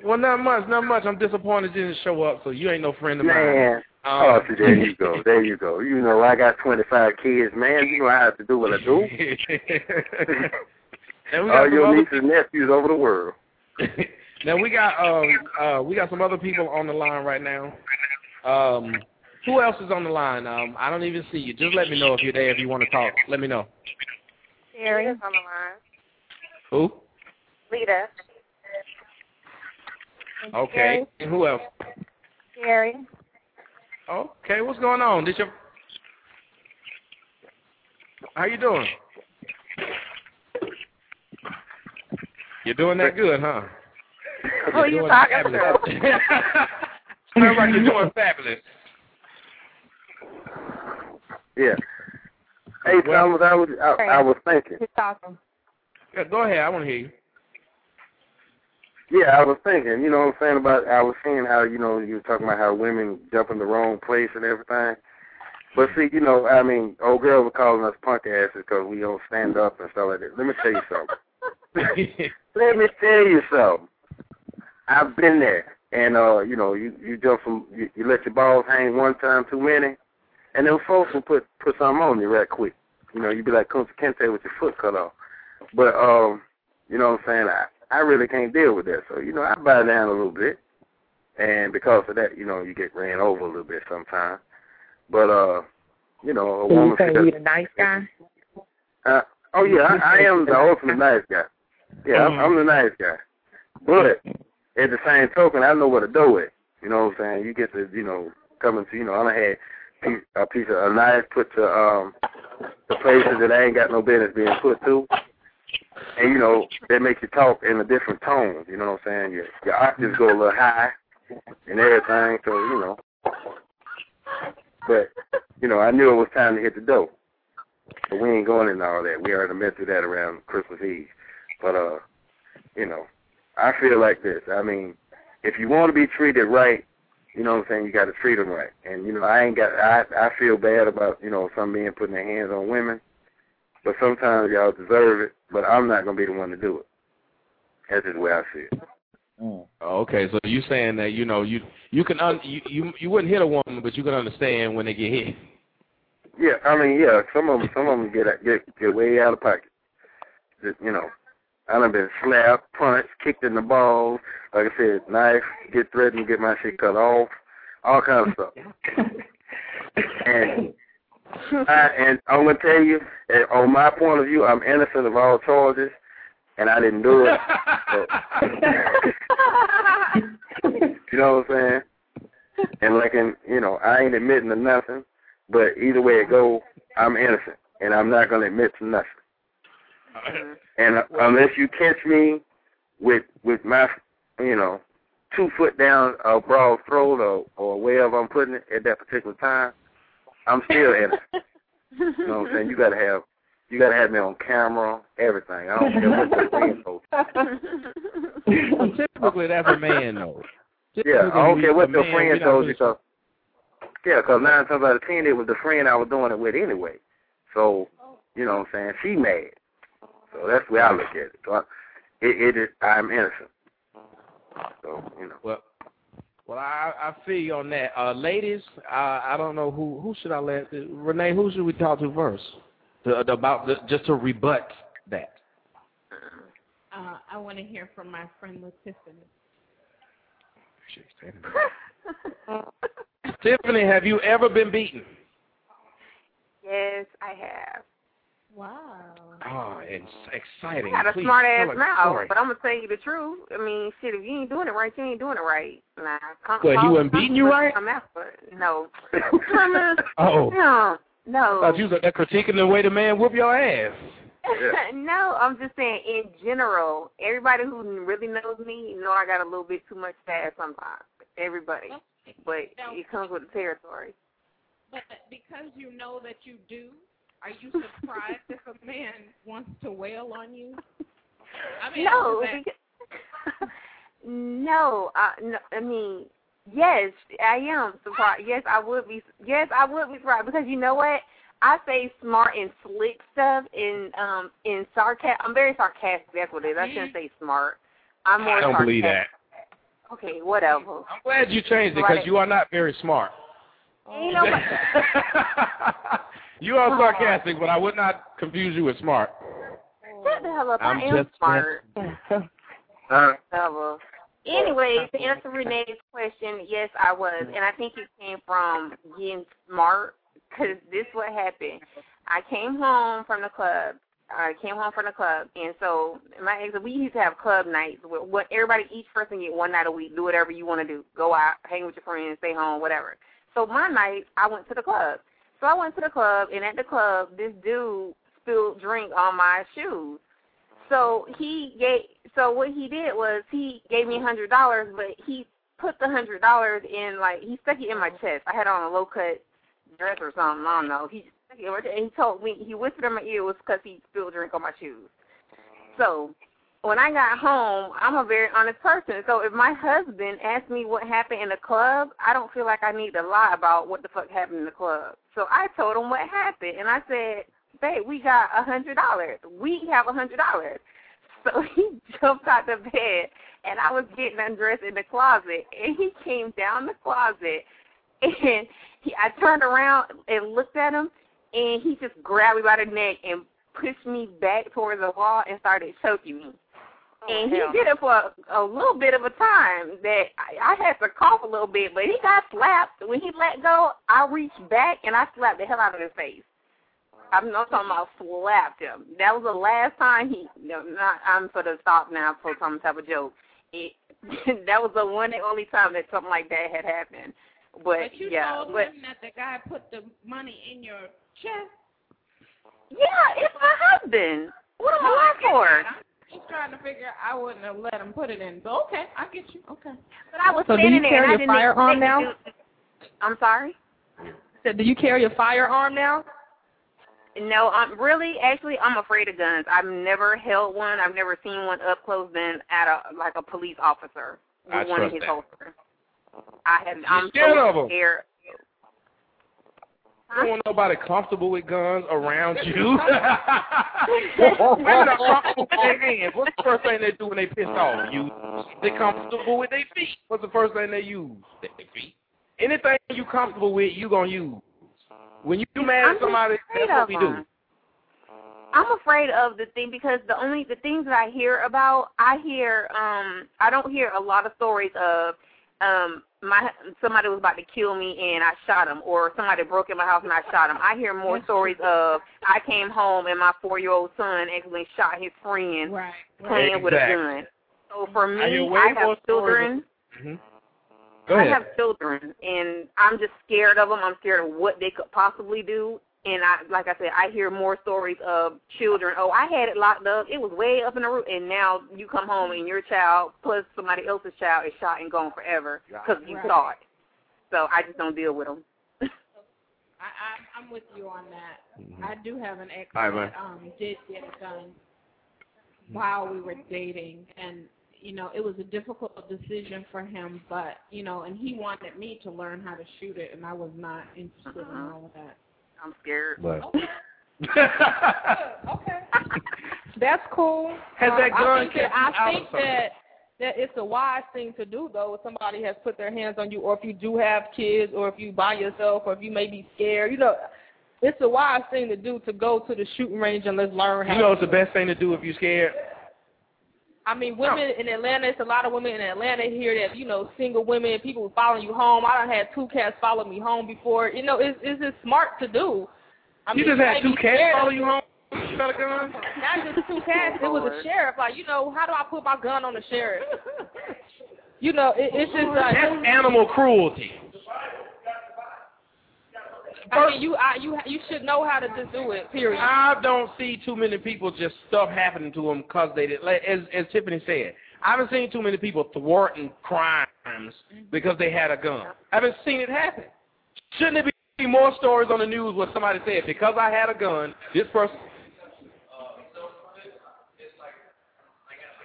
well, not much, not much. I'm disappointed you didn't show up, so you ain't no friend of mine. Man. Um, oh, see, there you go. There you go. You know, I got 25 kids, man. You know I have to do what I do. and we got All your nieces and nephews over the world. now we got um uh we got some other people on the line right now. Um who else is on the line? Um I don't even see you. Just let me know if you're there if you want to talk. Let me know. Sherry is on the line. Who? Lita. Okay. And who else? Sherry. Okay, what's going on? Did your How you doing? You're doing that good, huh? Who are You're you talking fabulous. to? Sounds like you're doing fabulous. Yeah. Hey, Thomas, I was I, I was thinking. Who's talking? Yeah, go ahead. I want to hear you. Yeah, I was thinking. You know what I'm saying about? I was seeing how you know you were talking about how women jump in the wrong place and everything. But see, you know, I mean, old girl was calling us punk asses because we don't stand up and stuff like that. Let me tell you something. Let me tell you something. I've been there, and uh, you know, you you jump from you, you let your balls hang one time too many, and then folks will put put something on you right quick. You know, you be like Kunta Kinte with your foot cut off. But um, you know what I'm saying? I I really can't deal with that. So you know, I bow down a little bit, and because of that, you know, you get ran over a little bit sometimes. But uh, you know, a So you woman say should you the nice guy? uh, oh yeah, I, I am the ultimate nice guy. Yeah, I'm, I'm the nice guy. But at the same token, I know where to do it. You know what I'm saying? You get to, you know, come into, you know, I done had a piece of a knife put to um the places that ain't got no business being put to. And you know, that makes you talk in a different tone, you know what I'm saying? Your your octaves go a little high and everything, so you know. But, you know, I knew it was time to hit the dough. But we ain't going into all that. We already been through that around Christmas Eve. But uh, you know, I feel like this. I mean, if you want to be treated right, you know what I'm saying, you got to treat them right. And you know, I ain't got. I I feel bad about you know some men putting their hands on women, but sometimes y'all deserve it. But I'm not gonna be the one to do it. That's just the way I see it. Mm. Oh, Okay, so you saying that you know you you can un, you, you you wouldn't hit a woman, but you can understand when they get hit. Yeah, I mean, yeah, some of them, some of them get get get way out of pocket. Just, you know, I done been slapped, punched, kicked in the balls. Like I said, knife, get threatened, get my shit cut off, all kind of stuff. and I, and I'm gonna tell you, on my point of view, I'm innocent of all charges, and I didn't do it. you know what I'm saying? And like, in, you know, I ain't admitting to nothing. But either way it go, I'm innocent, and I'm not gonna admit to nothing. And uh, unless you catch me with with my, you know, two foot down a broad throat or or wherever I'm putting it at that particular time, I'm still in it. You know what I'm saying? You gotta have you gotta have me on camera, everything. I don't care what the friends told Well, typically, that's a man though. Yeah, I don't care what the the friend told you. So, yeah, because nine times out of ten, it was the friend I was doing it with anyway. So, you know what I'm saying? She mad. So that's the way I look at it. So I, it, it is, I'm innocent. So, you know. Well, well, I I feel you on that. Uh, ladies, uh, I don't know who who should I let Renee. Who should we talk to first? The, the, about the, just to rebut that. Uh, I want to hear from my friend Tiffany. Tiffany, have you ever been beaten? Yes, I have. Wow. Oh, it's exciting. I got a Please smart ass mouth, story. but I'm gonna tell you the truth. I mean, shit, if you ain't doing it right, you ain't doing it right. Nah, come, What, he call- wasn't beating you right? Come after it. No. Oh. No. No. I thought you was uh, critiquing the way the man whoop your ass. no, I'm just saying in general, everybody who really knows me know I got a little bit too much sass sometimes. Everybody. But it comes with the territory. But because you know that you do, are you surprised if a man wants to wail on you? I mean, no, because, no, I, no, I mean, yes, I am surprised. Yes, I would be. Yes, I would be surprised because you know what? I say smart and slick stuff in um in sarcasm. I'm very sarcastic. That's what it is. I shouldn't say smart. I'm more I don't sarcastic. believe that. Okay, whatever. I'm glad you changed it because you are not very smart. You know what? You are sarcastic, but I would not confuse you with smart. Shut the hell up. I'm I am just smart. Uh. Anyway, to answer Renee's question, yes, I was, and I think it came from getting smart. Because this what happened. I came home from the club, I came home from the club, and so my ex, we used to have club nights where what everybody, each person get one night a week, do whatever you want to do, go out, hang with your friends, stay home, whatever. So my night, I went to the club. So I went to the club, and at the club, this dude spilled drink on my shoes. So he gave. So what he did was he gave me a hundred dollars, but he put the hundred dollars in like he stuck it in my chest. I had on a low cut dress or something. I don't know. He stuck it in my chest, and he told me he whispered in my ear it was because he spilled drink on my shoes. So when I got home, I'm a very honest person. So if my husband asks me what happened in the club, I don't feel like I need to lie about what the fuck happened in the club. So I told him what happened, and I said, "Babe, we got a hundred dollars. We have a hundred dollars." So he jumped out the bed, and I was getting undressed in the closet, and he came down the closet, and he, I turned around and looked at him, and he just grabbed me by the neck and pushed me back towards the wall and started choking me. And he did it for a, a little bit of a time that I, I had to cough a little bit, but he got slapped. When he let go, I reached back and I slapped the hell out of his face. I'm not talking about slapped him. That was the last time he. No, not. I'm sort of stop now for some type of joke. It, that was the one and only time that something like that had happened. But, But you yeah, told but him that the guy put the money in your chest. yeah, it's my husband. What am I lying for? I'm just trying to figure. I wouldn't have let him put it in. So okay, I get you. Okay. But I was So do standing you there and carry I a didn't firearm expect now? I'm sorry. So do you carry a firearm now? No, I'm really actually I'm afraid of guns. I've never held one. I've never seen one up close than at a like a police officer with I one in his that. holster. I have. I'm scared so of 'em. You don't want nobody comfortable with guns around you. Women are comfortable with their hands. What's the first thing they do when they piss off? You they comfortable with their feet. What's the first thing they use? Their feet. Anything you comfortable with, you gonna use. When you mad I'm at somebody, that's what of we do. 'em. I'm afraid of the thing because the only the things that I hear about, I hear um I don't hear a lot of stories of um my somebody was about to kill me and I shot him or somebody broke in my house and I shot him. I hear more stories of I came home and my 4-year-old son actually shot his friend right, playing with a gun. So for me, I more have stories children. hmm Go I have children, and I'm just scared of them. I'm scared of what they could possibly do. And I, like I said, I hear more stories of children. Oh, I had it locked up. It was way up in the roof, and now you come home and your child plus somebody else's child is shot and gone forever because you Right. saw it. So I just don't deal with them. I, I I'm with you on that. I do have an ex All right, man. that um did get a gun while we were dating, and you know it was a difficult decision for him, but you know, and he wanted me to learn how to shoot it, and I was not interested in all of that. I'm scared. But That's cool. Has Um, that gun I think that, I think that that it's a wise thing to do though if somebody has put their hands on you or if you do have kids or if you by yourself or if you may be scared. You know, it's a wise thing to do to go to the shooting range and let's learn how you know it's the best thing to do if you're scared? I mean, women in Atlanta, it's a lot of women in Atlanta here that, you know, single women, people following you home. I done had two cats follow me home before. You know, it's, it's just smart to do. I you mean, just had two cats scared follow you home? You got a? Not just two cats. It was a sheriff. Like, you know, how do I put my gun on the sheriff? You know, it, it's just like That's animal cruelty. I mean, you I, you you should know how to just do it. Period. I don't see too many people just stuff happening to them because they did. Like, as as Tiffany said, I haven't seen too many people thwarting crimes mm-hmm. because they had a gun. I haven't seen it happen. Shouldn't there be more stories on the news where somebody said, because I had a gun, this person.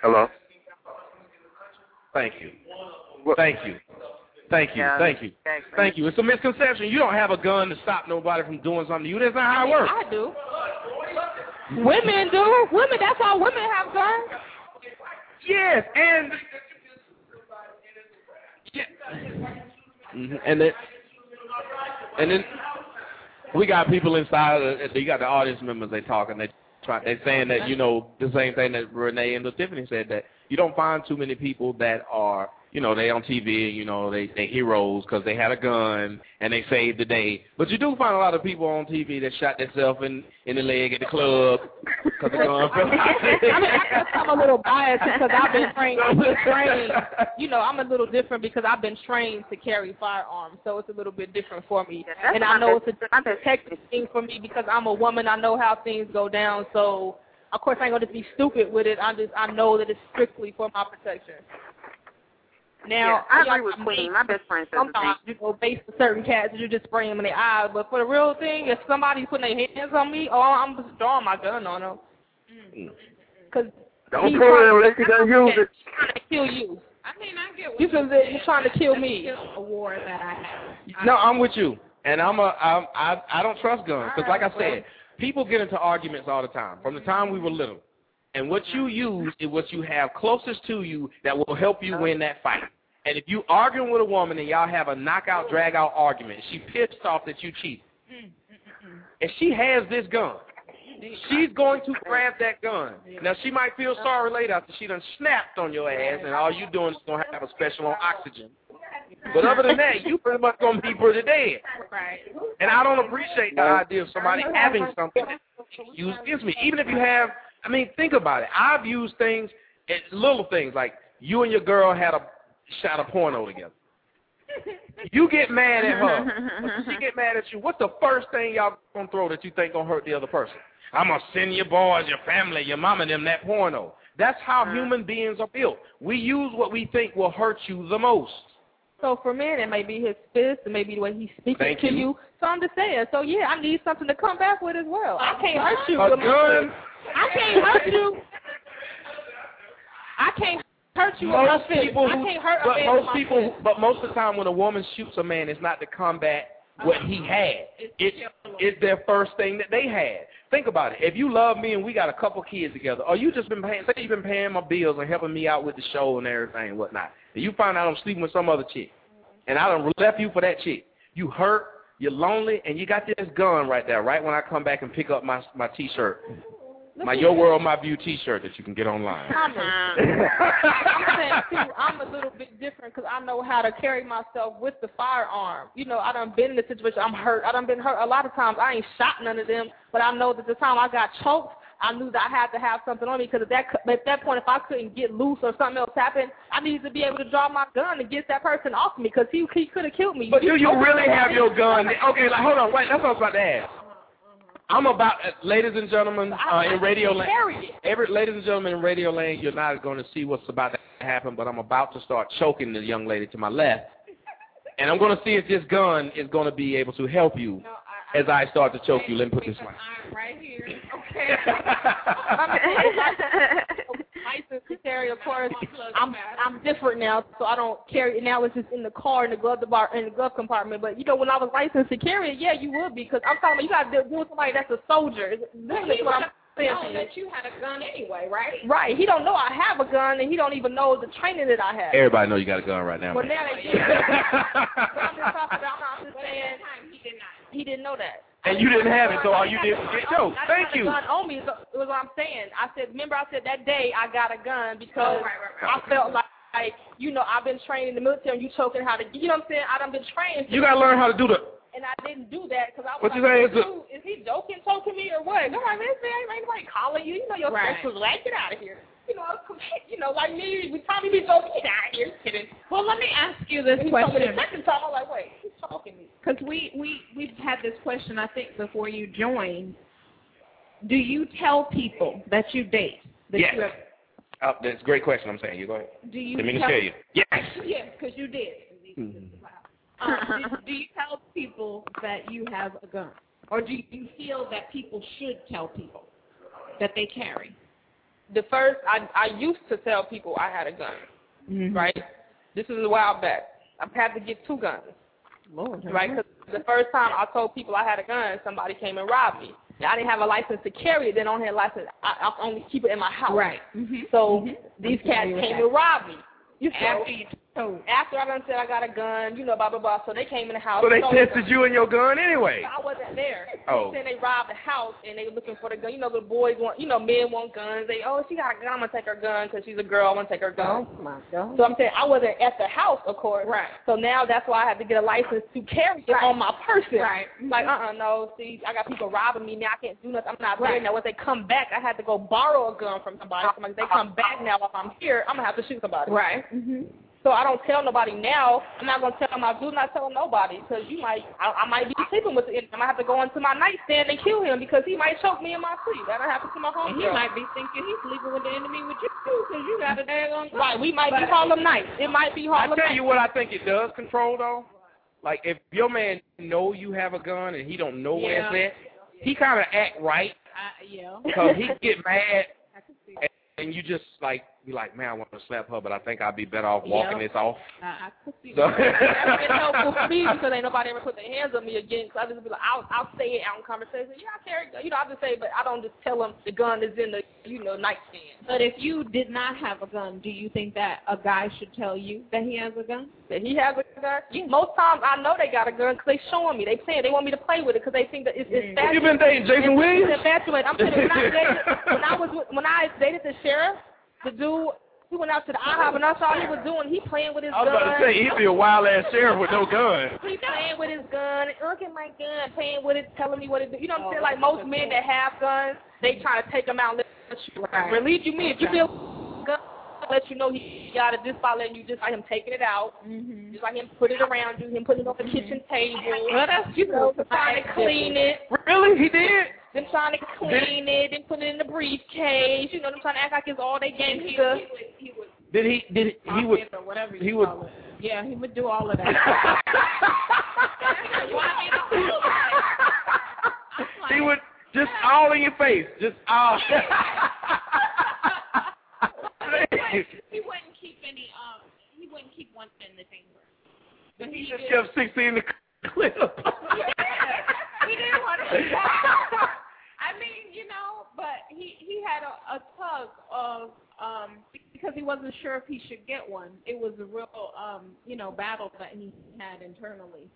Hello. Thank you. Thank you. Thank you. Yeah, Thank you. exactly. Thank you. It's a misconception. You don't have a gun to stop nobody from doing something to you. That's not how it works. I do. Women do. Women. That's why women have guns. Yes, and Mhm. and then and then we got people inside. Of you got the audience members. They talking. They try. They saying that you know the same thing that Renee and the Tiffany said that you don't find too many people that are you know they on TV. You know they they heroes because they had a gun and they saved the day. But you do find a lot of people on TV that shot themselves in in the leg at the club. Because the gun fell. I mean, I guess I'm a little biased because I've been trained. Trained. You know, I'm a little different because I've been trained to carry firearms, so it's a little bit different for me. that's and I know it's a protective thing for me because I'm a woman. I know how things go down, so of course I ain't gonna be stupid with it. I just I know that it's strictly for my protection. Now, yeah, I like, agree with I Queen. My best friend says the same. Sometimes you know, based on certain cats, and you just spray them in the eyes. But for the real thing, if somebody's putting their hands on me, oh, I'm just drawing my gun on them. Mm. Cause Don't pull it trying- unless you done use it. He's trying to kill you. I mean, I get what You feel that you're trying to kill me. a war that I have. No, I'm with you, and I'm a I'm, I I don't trust guns because, like I said, people get into arguments all the time from the time we were little, and what you use is what you have closest to you that will help you win that fight. And if you arguing with a woman and y'all have a knockout, drag out argument, she pissed off that you cheat, and she has this gun. She's going to grab that gun. Now she might feel sorry later after she done snapped on your ass, and all you doing is gonna have a special on oxygen. But other than that, you pretty much gonna be pretty dead. And I don't appreciate the idea of somebody having something that you against me. Even if you have, I mean, think about it. I've used things, little things like you and your girl had a shot a porno together. You get mad at her. she get mad at you. What's the first thing y'all gonna throw that you think gonna hurt the other person? I'm gonna send your boys, your family, your mama, them that porno. That's how uh-huh. human beings are built. We use what we think will hurt you the most. So for men, it may be his fist, it may be the way he's speaking Thank to you. you. So I'm just saying. So yeah, I need something to come back with as well. I can't hurt you. A gun. I can't hurt you. I can't hurt you Most people, I can't hurt but most people, but most of the time when a woman shoots a man, it's not to combat what he had. It's it's their first thing that they had. Think about it. If you love me and we got a couple kids together, or you just been paying, say you've been paying my bills and helping me out with the show and everything and whatnot, and you find out I'm sleeping with some other chick, and I done left you for that chick, you hurt, you're lonely, and you got this gun right there, right when I come back and pick up my my T-shirt, my Your World My View T-shirt that you can get online. Thomas. I'm saying too, I'm a little bit different because I know how to carry myself with the firearm. You know, I done been in the situation. I'm hurt. I done been hurt a lot of times. I ain't shot none of them, but I know that the time I got choked, I knew that I had to have something on me because at that at that point, if I couldn't get loose or something else happened, I needed to be able to draw my gun and get that person off me because he he could have killed me. But do you really have your gun? Okay, like, hold on, wait. That's what I was about to ask. I'm about, uh, ladies and gentlemen, uh, in radio land, Carry every, ladies and gentlemen in radio land, you're not going to see what's about to happen, but I'm about to start choking the young lady to my left, and I'm going to see if this gun is going to be able to help you as I start to choke you. Let me put this one. I'm right here. Okay. license to carry, of course. I'm I'm different now, so I don't carry it now. It's just in the car in the glove bar in the glove compartment. But you know, when I was licensed to carry it, yeah, you would be, because I'm talking about you got to deal with somebody that's a soldier. This is what I'm saying. know that you had a gun anyway, right? Right. He don't know I have a gun, and he don't even know the training that I have. Everybody know you got a gun right now. Well, now they do. But I'm just talking about. I'm just saying. He did not. He didn't know that. And you didn't have it, so all you did was get choked. Thank you. have a gun on me. Is was what I'm saying. I said, remember, I said that day I got a gun because Oh, right, right, right. I felt like, like, you know, I've been trained in the military. and You choking how to, you know what I'm saying? I done been trained. You got to learn how to do the. And I didn't do that because I was What you like, saying is dude, is he joking, choking me or what? No I'm like, man, this man ain't anybody calling you. You know your Right. special like, get out of here. You know, you know, like me, we Tommy be joking, get out of here. Kidding. Well, let me ask you this He the question. second time, I'm like, wait, he's talking me. Because we, we, we've had this question, I think, before you joined. Do you tell people that you date? That Yes. You have, Oh, that's a great question. I'm saying. You go ahead. do you Didn't mean to tell, you. Yes. Yes, because you did. Um, do, do you tell people that you have a gun? Or do you feel that people should tell people that they carry? The first, I I used to tell people I had a gun, Mm-hmm. right? This is a while back. I've had to get two guns, Lord, right? Because the first time I told people I had a gun, somebody came and robbed me. Now, I didn't have a license to carry it. They don't have a license. I, I only keep it in my house. Right. Mm-hmm. So these I'm cats came that. and robbed me. You? After you So after I done said I got a gun, you know, blah blah blah. So they came in the house. So they stole tested you and your gun anyway. I wasn't there. Oh. They they robbed the house and they were looking for the gun. You know, the boys want, you know, men want guns. They, oh, she got a gun. I'm gonna take her gun because she's a girl. I'm gonna take her gun. Oh my God. So I'm saying I wasn't at the house, of course. Right. So now that's why I have to get a license to carry it Right. on my person. Right. Like, uh, uh no. See, I got people robbing me now. I can't do nothing. I'm not Right. there now. Once they come back, I had to go borrow a gun from somebody. So if they come back now, if I'm here, I'm gonna have to shoot somebody. Right. Mm-hmm. So I don't tell nobody now. I'm not gonna tell them. I do not tell nobody because you might. I, I might be sleeping with the. I might have to go into my nightstand and kill him because he might choke me in my sleep. That'll happen to my And he might be thinking he's sleeping with the enemy with you because you got a daggone gun. Right. We might be But- Harlem Nights. It might be I Harlem tell Nights. you what I think it does control though. Like if your man know you have a gun and he don't know where it's at, he kind of act right I, yeah. because he get mad I can see and, and you just like be like, man, I want to slap her, but I think I'd be better off walking Yeah. this off. I, I could see So- that. That's been helpful for me because ain't nobody ever put their hands on me again. So I just be like, I'll, I'll say it out in conversation. Yeah, I carry, you know, I just say, but I don't just tell them the gun is in the, you know, nightstand. But if you did not have a gun, do you think that a guy should tell you that he has a gun? That he has a gun. Most times I know they got a gun because they showing me. They saying they want me to play with it because they think that it's, it's Have you been dating Jayson Williams? It's infatuated. I'm saying when I dated, when I was when I dated the sheriff, the dude, he went out to the IHOP and that's all he was doing. He playing with his gun. I was gun. about to say he'd be a wild ass sheriff with no gun. He playing with his gun. Look at my gun. Playing with it, telling me what it do. You know what I'm Oh, saying? Like most men that have guns, they try to take them out. and Let you Right. relieve you. Me, if you feel gun, let you know he got it just by letting you just like him taking it out, Mm-hmm. just like him put it around you, him putting it on the kitchen table. Well, that's you know, trying to clean it. Really? He did? Them trying to clean it, then put it in the briefcase. You know, them trying to act like it's all they gangster. Did he? Did he, he would? or whatever He would. it. Yeah, he would do all of that. he would just all in your face, just all. he wouldn't keep any. Um, he wouldn't keep one in the chamber. But he he just did- kept sixteen in the clip. he didn't want to. I mean, you know, but he he had a, a tug of um because he wasn't sure if he should get one. It was a real um you know battle that he had internally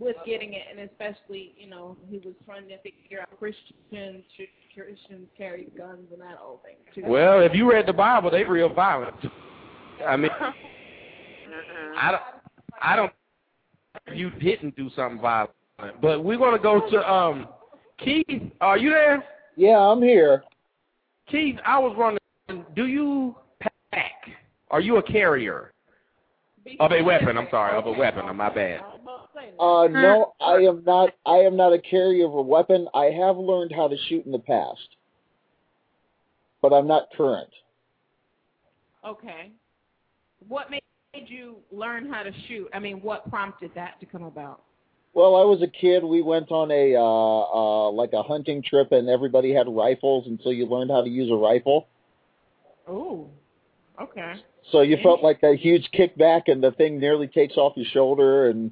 with getting it, and especially you know he was trying to figure out Christians should Christians carry guns and that whole thing. too. well, if you read the Bible, they real violent. I mean, I don't. I don't. You didn't do something violent, but we're gonna go to um Keith. Are you there? Yeah, I'm here. Keith, I was wondering, do you pack? Are you a carrier of a weapon? I'm sorry, of a weapon. I'm my bad. Uh, no, I am not. I am not a carrier of a weapon. I have learned how to shoot in the past, but I'm not current. Okay. What made you learn how to shoot? I mean, what prompted that to come about? Well, I was a kid. We went on a uh, uh, like a hunting trip, and everybody had rifles, until you learned how to use a rifle. Oh, okay. So you felt like a huge kickback, and the thing nearly takes off your shoulder, and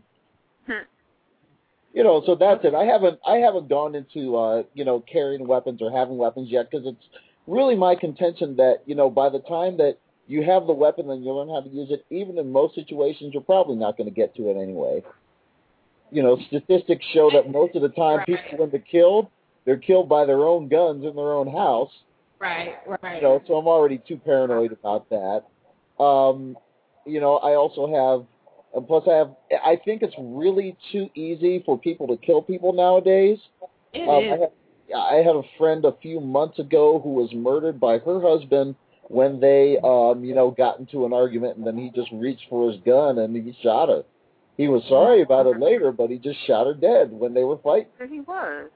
you know. So that's it. I haven't I haven't gone into uh, you know carrying weapons or having weapons yet because it's really my contention that you know by the time that you have the weapon and you learn how to use it, even in most situations, you're probably not going to get to it anyway. You know, statistics show that most of the time people when they're killed, they're killed by their own guns in their own house. Right, right. You know, so I'm already too paranoid about that. Um, you know, I also have, and plus I have, I think it's really too easy for people to kill people nowadays. It Um, is. I, had, I had a friend a few months ago who was murdered by her husband when they, um, you know, got into an argument, and then he just reached for his gun and he shot her. He was sorry about it later, but he just shot her dead when they were fighting. He was.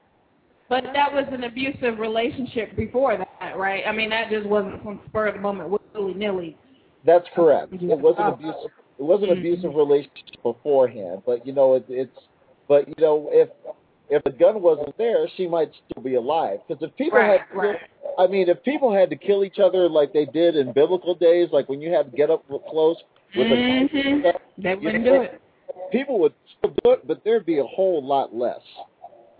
But that was an abusive relationship before that, right? I mean, that just wasn't from spur of the moment, willy nilly. That's correct. It was an abusive. It was an abusive relationship beforehand, but you know, it, it's. But you know, if if the gun wasn't there, she might still be alive. Because if people Right, had, right. I mean, if people had to kill each other like they did in biblical days, like when you had to get up close with a knife and Mhm. They wouldn't know, do it. People would still do it, but there'd be a whole lot less.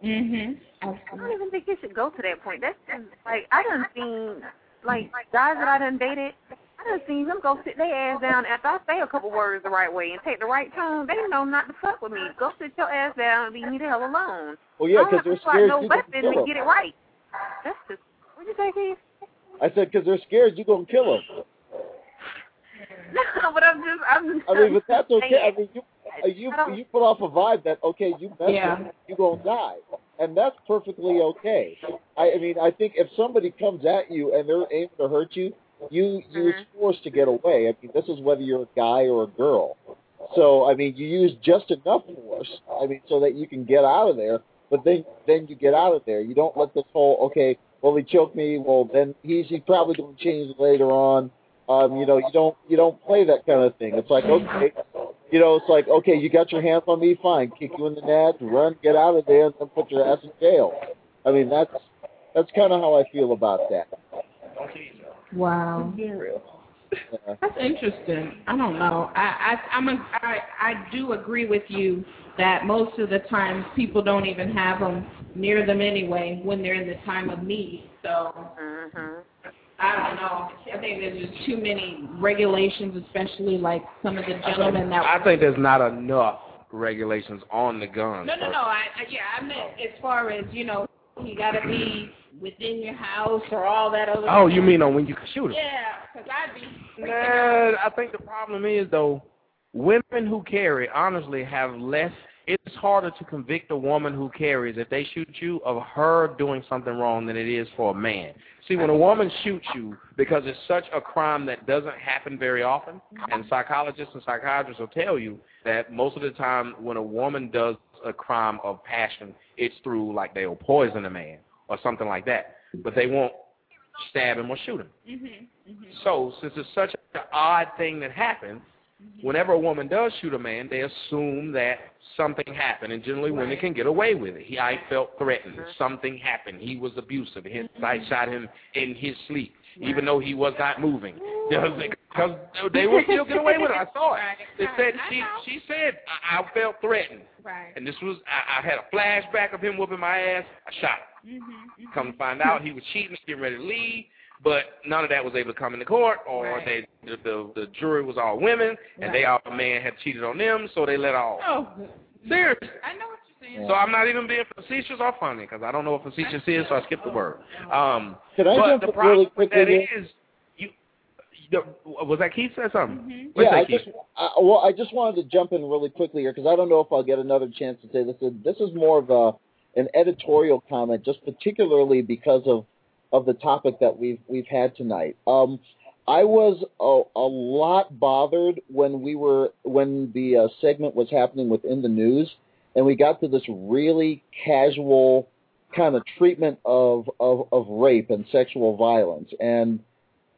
Mhm. I don't even think you should go to that point. That's just, like I don't seen like guys that I done dated. I done seen them go sit their ass down after I say a couple words the right way and take the right tone. They know not to fuck with me. Go sit your ass down and leave me the hell alone. Well, yeah, don't because have they're to pull scared no you gonna weapon kill to them. get it right. That's just what you say, Keith? I said because they're scared you're gonna kill them. No, but I'm just I'm. I mean, but that's okay. I mean, you you you put off a vibe that okay, you Yeah. you gonna die, and that's perfectly okay. I, I mean, I think if somebody comes at you and they're aiming to hurt you, you use Mm-hmm. force to get away. I mean, this is whether you're a guy or a girl. So I mean, you use just enough force. I mean, so that you can get out of there. But then then you get out of there. You don't let this whole okay. Well, he choked me. Well, then he's he's probably going to change later on. Um, you know, you don't you don't play that kind of thing. It's like okay, you know, it's like okay, you got your hands on me, fine, kick you in the nads, run, get out of there, and then put your ass in jail. I mean, that's that's kind of how I feel about that. Wow. Yeah. That's interesting. I don't know. I I I'm a, I I do agree with you that most of the time people don't even have them near them anyway when they're in the time of need. So mm-hmm. I don't know. I think there's just too many regulations, especially like some of the gentlemen that. I think there's not enough regulations on the guns. No, no, no. I, I yeah, I meant as far as you know, you got to be within your house or all that other. Oh, stuff. you mean on when you can shoot them? Yeah, because I'd be. Nah, I think the problem is though, women who carry honestly have less. It's harder to convict a woman who carries if they shoot you of her doing something wrong than it is for a man. See, when a woman shoots you because it's such a crime that doesn't happen very often, and psychologists and psychiatrists will tell you that most of the time when a woman does a crime of passion, it's through like they'll poison a man or something like that, but they won't stab him or shoot him. Mm-hmm. So, since it's such an odd thing that happens, whenever a woman does shoot a man, they assume that something happened, and generally women can get away with it. He, I felt threatened. Something happened. He was abusive. His, I shot him in his sleep, even though he was not moving. Because they will still get away with it. I saw it. They said she she said I, I felt threatened, Right. and this was I, I had a flashback of him whooping my ass. I shot him. Mm-hmm. Come to find out, he was cheating, getting ready to leave, but none of that was able to come into court, or Right. they the, the the jury was all women, and they all the man had cheated on them, so they let off. Oh, Seriously. I know what you're saying. So I'm not even being facetious or funny because I don't know what facetious is, so I skipped the word. Um, Can I but jump the in problem really with quickly that here? is, you, the, was that Keith said something? Mm-hmm. What'd yeah, I Keith? just I, well, I just wanted to jump in really quickly here because I don't know if I'll get another chance to say this. This is more of a an editorial comment, just particularly because of of the topic that we've we've had tonight. Um, I was a, a lot bothered when we were when the uh, segment was happening within the news, and we got to this really casual kind of treatment of of, of rape and sexual violence and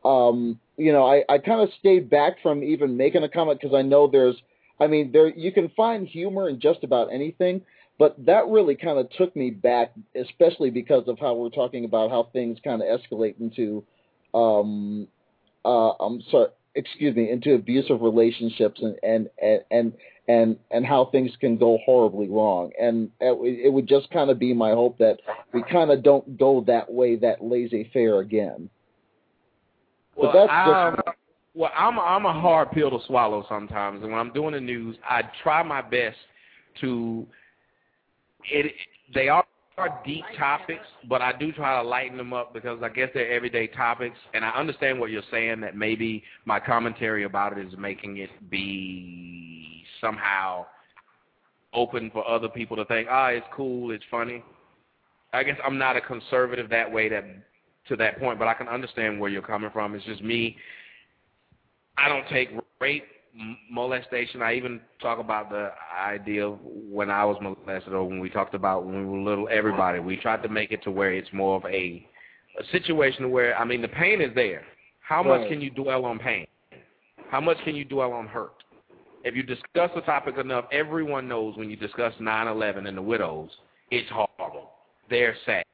um, you know, I, I kind of stayed back from even making a comment because I know there's, I mean, there you can find humor in just about anything, but that really kind of took me back, especially because of how we're talking about how things kind of escalate into, um, uh, I'm sorry, excuse me, into abusive relationships and and and and and, and how things can go horribly wrong. And it, it would just kind of be my hope that we kind of don't go that way, that laissez-faire again. Well, But that's I'm, just well, I'm a, I'm a hard pill to swallow sometimes, and when I'm doing the news, I try my best to. It they are are deep topics, but I do try to lighten them up because I guess they're everyday topics, and I understand what you're saying that maybe my commentary about it is making it be somehow open for other people to think, ah, it's cool, it's funny. I guess I'm not a conservative that way that to that point, but I can understand where you're coming from. It's just me. I don't take rape, molestation. I even talk about the idea of when I was molested or when we talked about when we were little. Everybody, we tried to make it to where it's more of a, a situation where I mean the pain is there. How much can you dwell on pain? How much can you dwell on hurt? If you discuss the topic enough, everyone knows when you discuss 9/11 and the widows, it's horrible. They're sad.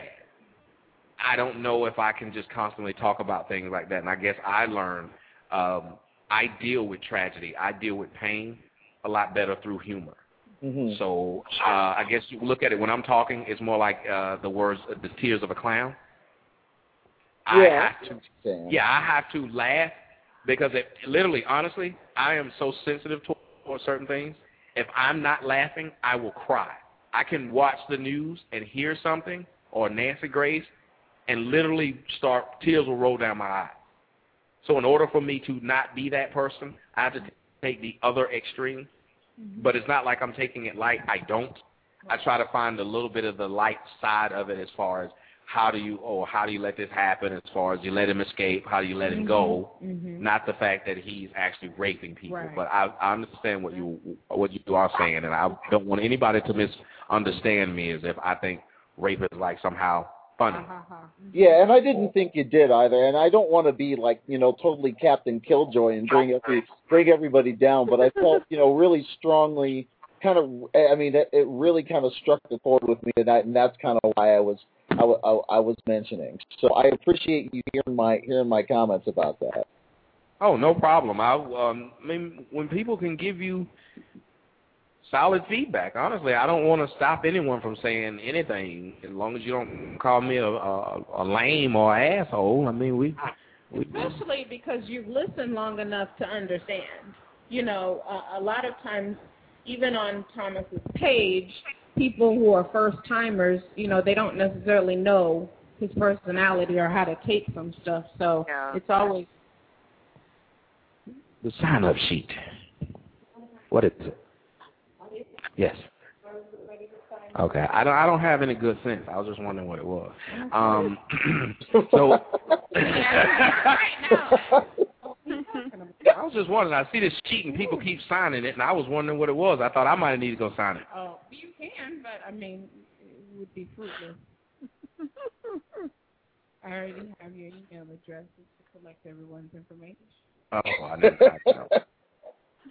I don't know if I can just constantly talk about things like that. And I guess I learned um, I deal with tragedy. I deal with pain a lot better through humor. Mhm. So uh, I guess you look at it when I'm talking, it's more like uh, the words, the tears of a clown. I Yeah, have to, yeah, I have to laugh because it literally, honestly, I am so sensitive towards certain things. If I'm not laughing, I will cry. I can watch the news and hear something or Nancy Grace, and literally start tears will roll down my eyes. So in order for me to not be that person, I have to take the other extreme. But it's not like I'm taking it light. I don't. I try to find a little bit of the light side of it as far as how do you or how do you let this happen as far as you let him escape, how do you let him go, Mm-hmm. not the fact that he's actually raping people. Right. But I, I understand what you what you are saying, and I don't want anybody to misunderstand me as if I think rape is like somehow funny. Uh-huh, uh-huh. Mm-hmm. Yeah, and I didn't think you did either. And I don't want to be like you know totally Captain Killjoy and bring every bring everybody down, but I felt you know really strongly, kind of. I mean, it, it really kind of struck the chord with me, and, I, and that's kind of why I was I, I, I was mentioning. So I appreciate you hearing my hearing my comments about that. Oh, no problem. I um, I mean, when people can give you solid feedback, honestly, I don't want to stop anyone from saying anything as long as you don't call me a a, a lame or asshole. I mean, we we Especially because you've listened long enough to understand. You know, a, a lot of times, even on Thomas's page, people who are first timers, you know, they don't necessarily know his personality or how to take some stuff. So it's always the sign up sheet. What is it? Yes. Okay. I don't I don't have any good sense. I was just wondering what it was. Um so I was just wondering, I see this sheet and people keep signing it and I was wondering what it was. I thought I might need to go sign it. Oh, you can, but I mean, it would be fruitless. I already have your email addresses to collect everyone's information. Oh, I never got that.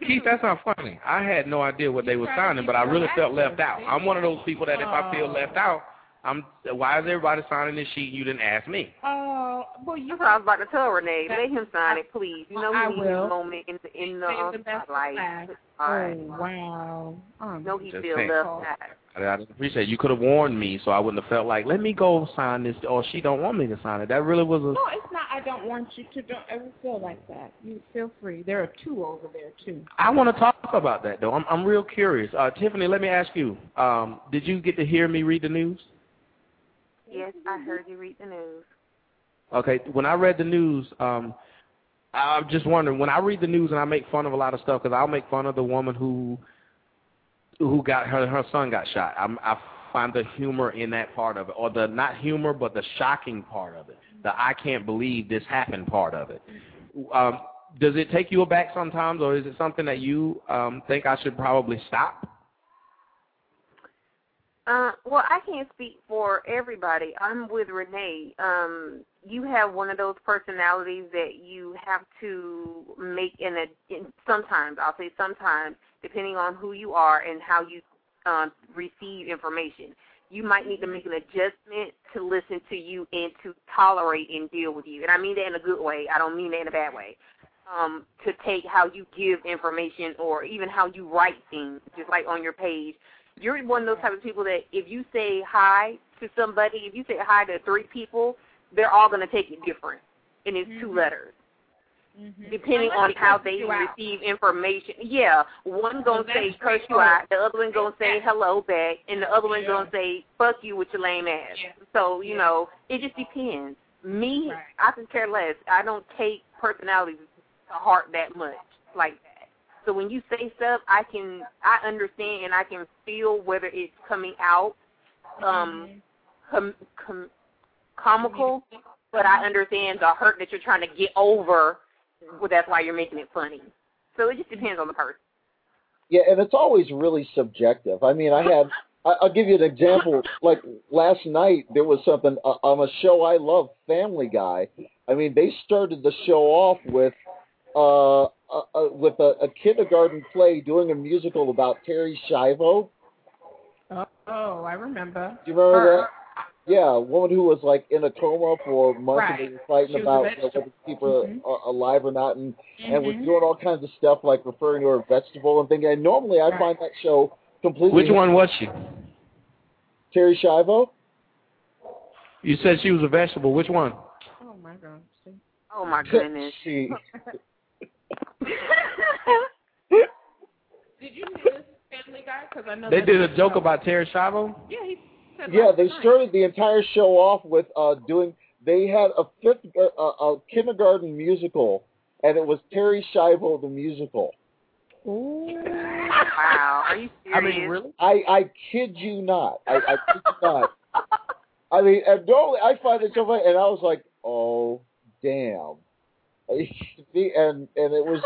Keith, that's not funny. I had no idea what they were signing, but I really felt left out. I'm one of those people that if I feel left out, I'm. Why is everybody signing this sheet? and You didn't ask me. Oh, well, you. That's what I was about to tell Renee. Let him sign it, please. You know I we need will. a moment in the in the Save um, the best for spotlight. last. All right. Oh, wow. Um, No, he Just feels saying. left out. I, I appreciate it. You could have warned me, so I wouldn't have felt like, let me go sign this, or she don't want me to sign it. That really was a. No, it's not. I don't want you to don't ever feel like that. You feel free. There are two over there too. I want to talk about that though. I'm I'm real curious. Uh, Tiffany, let me ask you. Um, did you get to hear me read the news? Yes, I heard you read the news. Okay, when I read the news, um, I'm just wondering when I read the news and I make fun of a lot of stuff because I'll make fun of the woman who who got her her son got shot. I'm, I find the humor in that part of it, or the not humor but the shocking part of it, the I can't believe this happened part of it. Um, does it take you aback sometimes, or is it something that you um, think I should probably stop? Uh, well, I can't speak for everybody. I'm with Renee. Um, you have one of those personalities that you have to make in a. In, sometimes I'll say sometimes, depending on who you are and how you um, receive information, you might need to make an adjustment to listen to you and to tolerate and deal with you. And I mean that in a good way. I don't mean that in a bad way. Um, to take how you give information or even how you write things, just like on your page you're one of those type of people that if you say hi to somebody, if you say hi to three people, they're all going to take it different, and it's two letters. Mm-hmm. Depending on how they you out. receive information, yeah, one gonna say curse you out, the other one gonna say hello back, and the other one gonna say fuck you with your lame ass. So you know, it just depends. Me, I can care less. I don't take personalities to heart that much like that. So when you say stuff, I can I understand and I can feel whether it's coming out um mm-hmm. com, com, comical, but I mm-hmm. understand the hurt that you're trying to get over. Well, that's why you're making it funny. So it just depends on the person. Yeah, and it's always really subjective. I mean, I had. I- I'll give you an example. Like last night, there was something uh, on a show I love, Family Guy. I mean, they started the show off with uh, uh, uh with a, a kindergarten play doing a musical about Terri Schiavo. Oh, oh, I remember. Do you remember Her. that? Yeah, a woman who was like in a coma for months Right. and they were fighting She about you whether to keep her Mhm. uh, alive or not, and and was Mhm. doing all kinds of stuff like referring to her vegetable and thinking. And normally I find that show completely. Which one was she? Terri Schiavo. You said she was a vegetable. Which one? Oh my God. Oh my goodness. she Did you see this Family Guy? Because I know They did a joke show. about Terri Schiavo. Yeah, he said Yeah, they night. started the entire show off with uh doing. They had a fifth, uh, a kindergarten musical, and it was Terri Schiavo the musical. Wow, are you serious? I mean, really? I I kid you not. I, I kid you not. I mean, and normally I find it so funny, and I was like, oh damn. And and it was,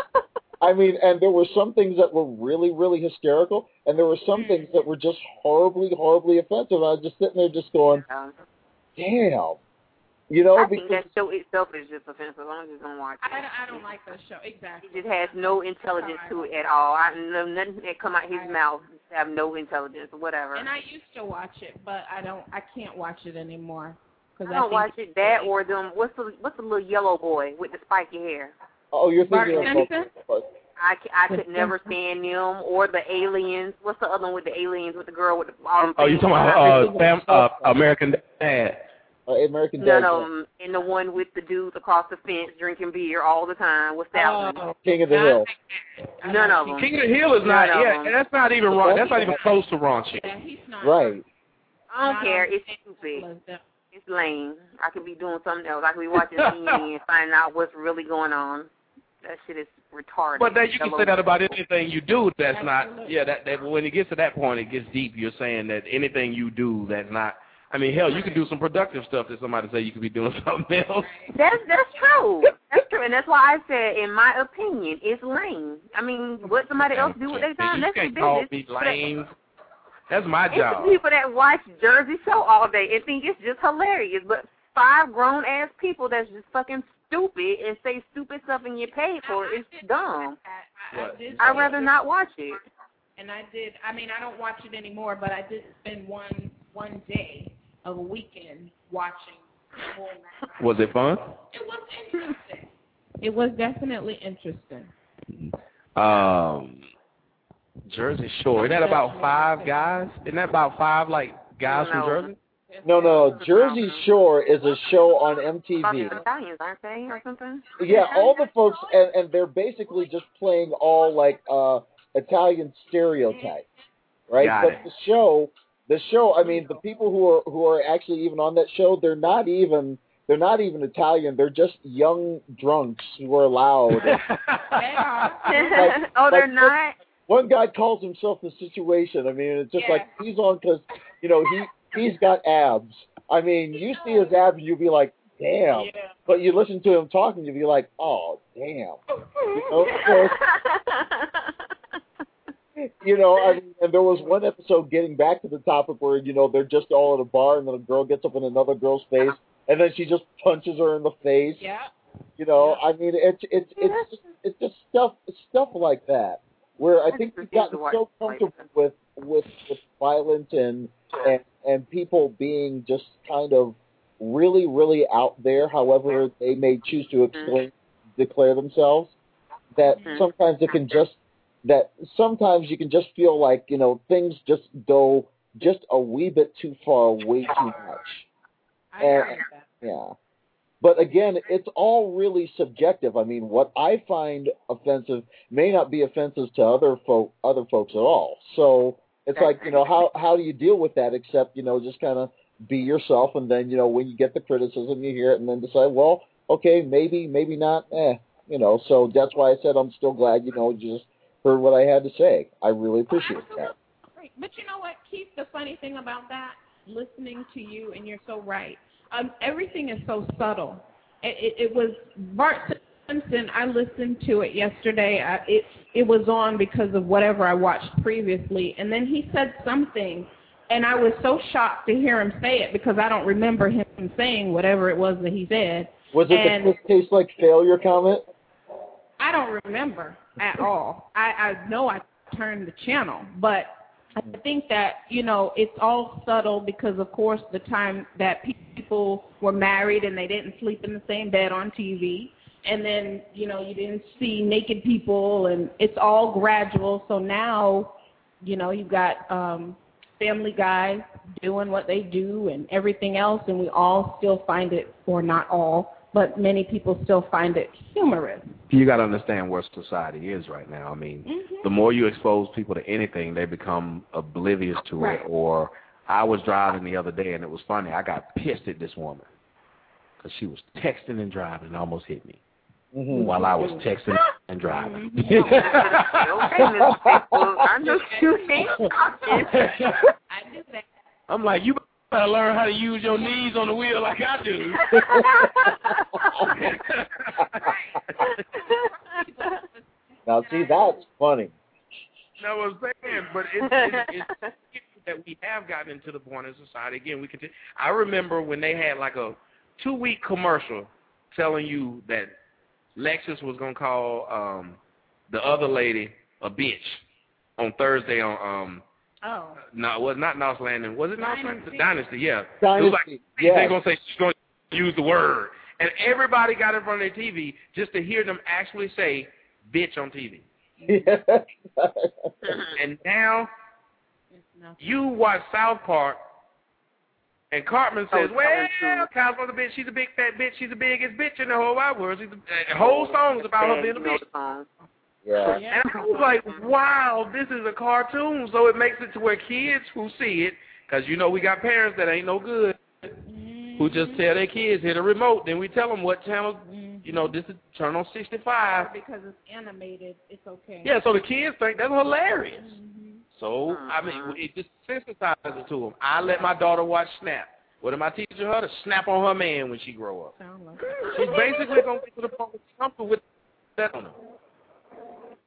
I mean, and there were some things that were really really hysterical, and there were some hmm. things that were just horribly horribly offensive. I was just sitting there just going, damn. You know, I think that show itself is just offensive. I'm just gonna watch it. I, don't- I don't like the show. Exactly. It just has no intelligence to it at all. I no nothing that come out of his mouth have no intelligence or whatever. And I used to watch it, but I don't. I can't watch it anymore. I don't think watch it. That or them. What's the what's the little yellow boy with the spiky hair? Oh, you're Bart thinking of Simpson? I, c- I could never stand them or the aliens. What's the other one with the aliens with the girl with the um, Oh, you talking about uh, Sam, uh, American Dad? uh, American Dad, of them. And the one with the dudes across the fence drinking beer all the time. What's that Oh, one? King of the Hill. None of them. King of the Hill is not. None Yeah, them. that's not even wrong. That's not even close to raunchy. Yeah, he's not. Right. I don't care. It's stupid. same level as It's lame. I could be doing something else. I could be watching TV and finding out what's really going on. That shit is retarded. But then you can say that about anything you do that's not. Yeah, that, that when it gets to that point, it gets deep. You're saying that anything you do that's not. I mean, hell, you can do some productive stuff that somebody say you could be doing something else. That's that's true. That's true, and that's why I said, in my opinion, it's lame. I mean, what somebody else do with their time, you that's their can't call business. me lame. That's my It's job. the people that watch Jersey Shore all day and think it's just hilarious. But five grown ass people that's just fucking stupid and say stupid stuff and get paid for it, it's dumb. I, I I'd rather not watch it. And I did. I mean, I don't watch it anymore, but I did spend one one day of a weekend watching. the whole night. Was it fun? It was interesting. It was definitely interesting. Um, Jersey Shore. Isn't that about five guys? Isn't that about five like guys from Jersey? No, no, Jersey Shore is a show on MTV. the Italians, aren't they, or something? Yeah, all the folks, and, and they're basically just playing all like uh Italian stereotypes, right? Got but it. the show, the show, I mean, the people who are who are actually even on that show, they're not even they're not even Italian. They're just young drunks who are loud. oh, they're like- not. One guy calls himself the situation. I mean, it's just like he's on because you know he he's got abs. I mean, you see his abs, and you'd be like, damn. But you listen to him talking, you'd be like, oh, damn. You know, so, you know, I mean, and there was one episode getting back to the topic where you know they're just all at a bar and then a girl gets up in another girl's face and then she just punches her in the face. Yeah. You know, I mean, it's it's it's just, it's just stuff stuff like that where I think we've gotten so comfortable with with with violence and and and people being just kind of really really out there, however they may choose to explain declare themselves, that mm-hmm. sometimes it can just that sometimes you can just feel like you know things just go just a wee bit too far, way too much. And, yeah. But again, it's all really subjective. I mean, what I find offensive may not be offensive to other folk, other folks at all. So it's like, you know, how how do you deal with that? Except, you know, just kind of be yourself, and then, you know, when you get the criticism, you hear it, and then decide, well, okay, maybe, maybe not, eh, you know. So that's why I said I'm still glad, you know, just heard what I had to say. I really appreciate that. Right. But you know what, Keith? The funny thing about that, listening to you, and you're so right. Um, everything is so subtle. It, it, it was Simpson. I listened to it yesterday. I, it it was on because of whatever I watched previously, and then he said something, and I was so shocked to hear him say it because I don't remember him saying whatever it was that he said. Was it and the this tastes like failure comment? I don't remember at all. I, I know I turned the channel, but I think that, you know, it's all subtle because, of course, the time that people were married and they didn't sleep in the same bed on TV. And then, you know, you didn't see naked people and it's all gradual. So now, you know, you've got um, family guys doing what they do and everything else, and we all still find it, or not all, but many people still find it humorous. you got to understand where society is right now. I mean, Mm-hmm. the more you expose people to anything, they become oblivious to Right. it. Or I was driving the other day, and it was funny. I got pissed at this woman because she was texting and driving and almost hit me Mhm. while I was texting and driving. I know you ain't I knew that. I'm like, you better learn how to use your knees on the wheel like I do. now, see, that's funny. No, I was saying, but it's, it's, it's that we have gotten into the point in society. Again, we continue. I remember when they had like a two-week commercial telling you that Lexus was gonna call um the other lady a bitch on Thursday on um Oh. no, it was not Knots Landing. Was it Knots Landing? Dynasty. yeah. Dynasty, yeah. It was like Dynasty, they're gonna say she's gonna use the word, and everybody got in front of their TV just to hear them actually say bitch on TV. and now you watch South Park, and Cartman says, "Well, Cartman, Kyle's a bitch. She's a big fat bitch. She's the biggest bitch in the whole wide world. She's the, the whole song is about her being a bitch." Yeah. And I was like, "Wow, this is a cartoon." So it makes it to where kids who see it, because you know we got parents that ain't no good, who just tell their kids hit a remote. Then we tell them what channel. You know, this is turn on 65. Because it's animated, it's okay. Yeah, so the kids think that's hilarious. Mm-hmm. So I mean, uh-huh. it just sensitizes it to them. I let my daughter watch Snap. What am I teaching her to snap on her man when she grow up? Like She's basically gonna get to the point where she's comfortable with that on her.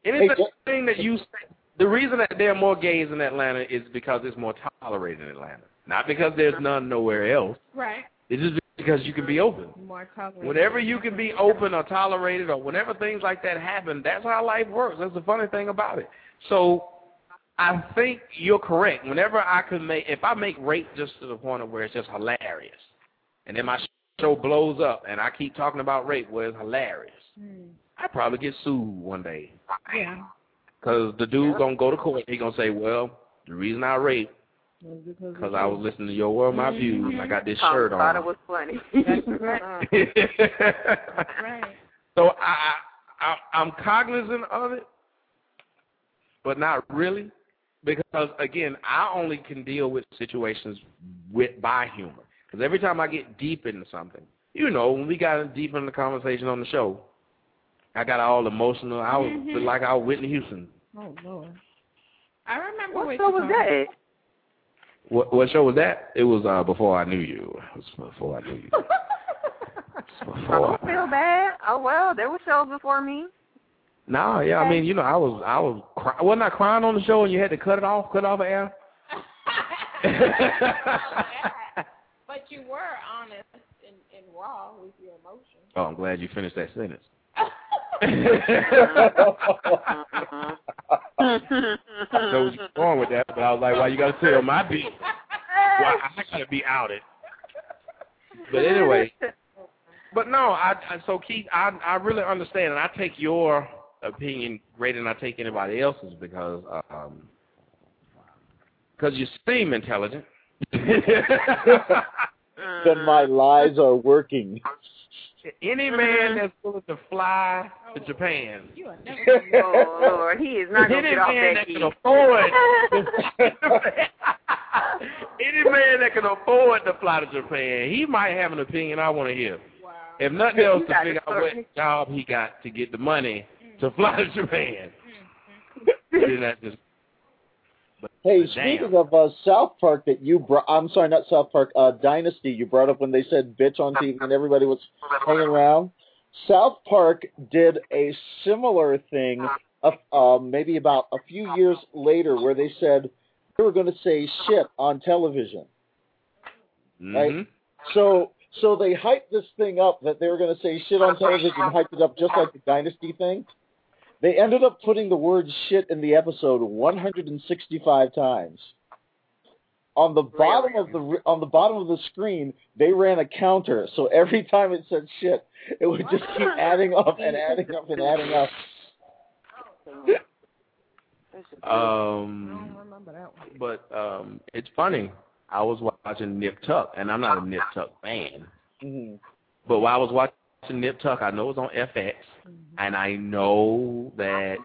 Anything that you say, the reason that there are more gays in Atlanta is because it's more tolerated in Atlanta, not because there's uh-huh. none nowhere else. Right. It's just because you can be open. More tolerant. Whenever you can be open or tolerated or whenever things like that happen, that's how life works. That's the funny thing about it. So I think you're correct. Whenever I can make, if I make rape just to the point of where it's just hilarious, and then my show blows up and I keep talking about rape where it's hilarious, Mm. I probably get sued one day. Yeah. Because the dude going to go to court. He going to say, well, the reason I raped because because I was listening to your world, my views. I got this Tom shirt thought on. it was funny. That's right. right. So I, I I'm cognizant of it, but not really, because again, I only can deal with situations with by humor. Because every time I get deep into something, you know, when we got deep into the conversation on the show, I got all emotional. I was Mhm. like I was Whitney Houston. Oh Lord. I remember What what show was that? What what show was that? It was uh before I knew you. It was before I knew you. I Before. don't feel bad. Oh well, there were shows before me. No, yeah, I mean, you know, I was I was cry- wasn't I crying on the show and you had to cut it off, cut off air. But you were honest and, and raw with your emotions. Oh, I'm glad you finished that sentence. I know what you're going with that, but I was like, why you got to tell my beat? Why I got to be outed? But anyway, but no, I, I so Keith, I I really understand, and I take your opinion greater than I take anybody else's because um because you seem intelligent. then my lies are working. Any man that's willing to fly to Japan, You are never oh Lord, he is not gonna any man that that can afford, any man that can afford to fly to Japan, he might have an opinion I want to hear. Wow. If nothing else, to figure out what job he got to get the money to fly to Japan. Just, Hey, speaking of uh, South Park, that you brought, I'm sorry, not South Park, uh, Dynasty, you brought up when they said bitch on TV and everybody was hanging around. South Park did a similar thing, uh, uh, maybe about a few years later, where they said they were going to say shit on television. right? Mhm. So, so they hyped this thing up that they were going to say shit on television, hyped it up just like the Dynasty thing. They ended up putting the word shit in the episode 165 times. On the bottom of the on the bottom of the screen, they ran a counter. So every time it said shit, it would just keep adding up and adding up and adding up. Um, remember that one. but um, it's funny. I was watching Nip Tuck, and I'm not a Nip Tuck fan. Mhm. But while I was watching watching Nip Tuck. I know it's on FX, and I know that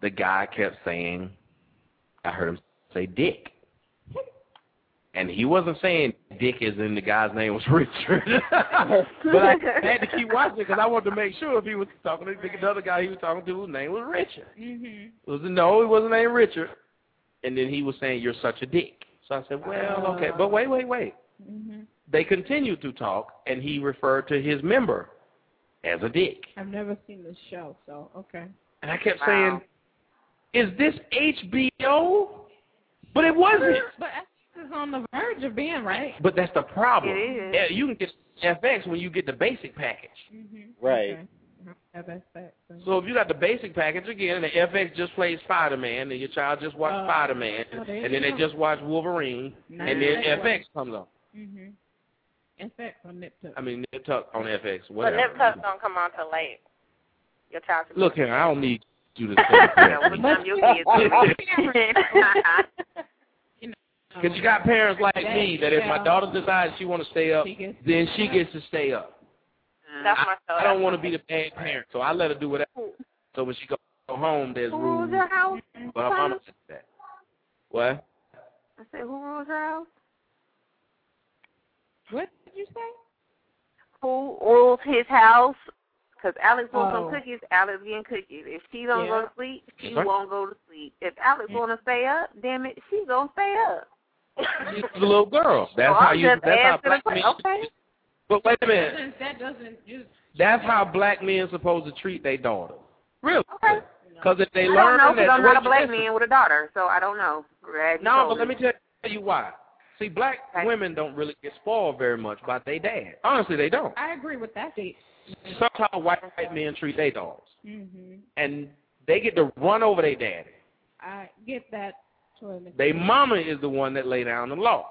the guy kept saying, I heard him say Dick. And he wasn't saying Dick as in the guy's name was Richard. but I had to keep watching because I wanted to make sure if he was talking to the other guy he was talking to whose name was Richard. Mhm. It was no, it wasn't named Richard. And then he was saying, You're such a dick. So I said, Well, okay, but wait, wait, wait. Mhm. They continued to talk and he referred to his member as a dick. I've never seen this show, so okay. And I kept saying, Is this HBO? But it wasn't. But this is on the verge of being right. But that's the problem. It is. Yeah, You can get FX when you get the basic package. Mhm. Right. Okay. Yeah, that's that. So. So if you got the basic package again, and the FX just plays Spider-Man, and your child just watched Uh, Spider-Man, oh, and you then they just watch Wolverine, Nice. and then FX comes on. Mhm. In fact, on Nip Tuck. I mean, Nip Tuck on FX, But whatever. Nip Tuck don't come on till late. Your child Look here, I don't need you to Yeah, what say time your kids Because you got parents like me that if my daughter decides she want to stay up, then she gets to stay up. That's I, my I don't want to be the bad parent, so I let her do whatever. So when she go home, there's Who rules rules. house? But her mama said that. What? I said, who rules your house? What did you say? Who rules his house? Because Alex wants Oh. some cookies, Alex getting cookies. If she don't go to sleep, she Right. won't go to sleep. If Alex want to stay up, damn it, she gonna stay up. She's a little girl. That's So how you. That's how black men. question. Okay. But wait a minute. Doesn't- That doesn't just. That's how black men supposed to treat their daughter. Really? Okay. Because if they I don't know that. because I'm not a black listen. man with a daughter, so I don't know. Glad you No, but let me me. tell you why. See, black women don't really get spoiled very much by their dad. Honestly, they don't. I agree with that. Sometimes white men treat their daughters, Mhm. and they get to run over their daddy. I get that. To Their mama is the one that lay down the law.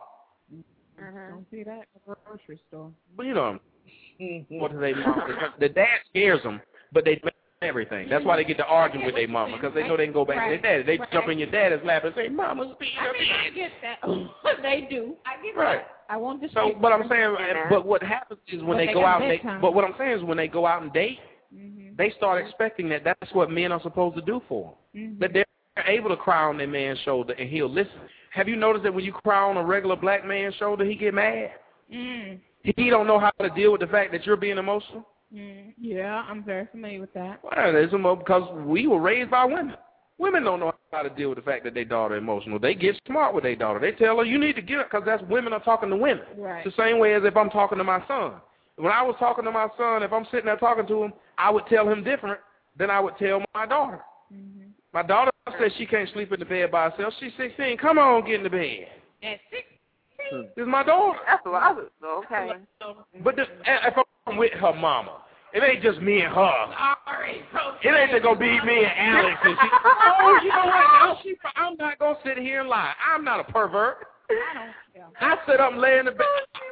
Don't see that at the grocery store. But you know, what do they mama? the dad scares them, but they do everything. That's why they get to argue with their mama because they know they can go back to their daddy. They Right. jump in your daddy's lap and say, "Mama's being I mean, I get that. they do. I get Right. that. I won't So, dispute. but I'm saying, but what happens is when they, they go out, and they, but what I'm saying is when they go out and date, Mhm. they start expecting that that's what men are supposed to do for them. Mhm. That they're able to cry on their man's shoulder and he'll listen. Have you noticed that when you cry on a regular black man's shoulder, he get mad? Mm. He don't know how to deal with the fact that you're being emotional. Mm-hmm. Yeah, I'm very familiar with that. Well, it's because we were raised by women. Women don't know how to deal with the fact that their daughter emotional. They get smart with their daughter. They tell her, you need to get up because that's women are talking to women. Right. The same way as if I'm talking to my son. When I was talking to my son, if I'm sitting there talking to him, I would tell him different than I would tell my daughter. Mm -hmm. My daughter says she can't sleep in the bed by herself. She's 16. Come on, get in the bed. At 16? Jackson is my daughter. That's what I was. Okay. But this, if I'm with her mama, it ain't just me and her. Sorry. It ain't just gonna be me and Alex. And she, oh, you know what? Now she, I'm not gonna sit here and lie. I'm not a pervert. I don't. Yeah. I'm laying in the bed.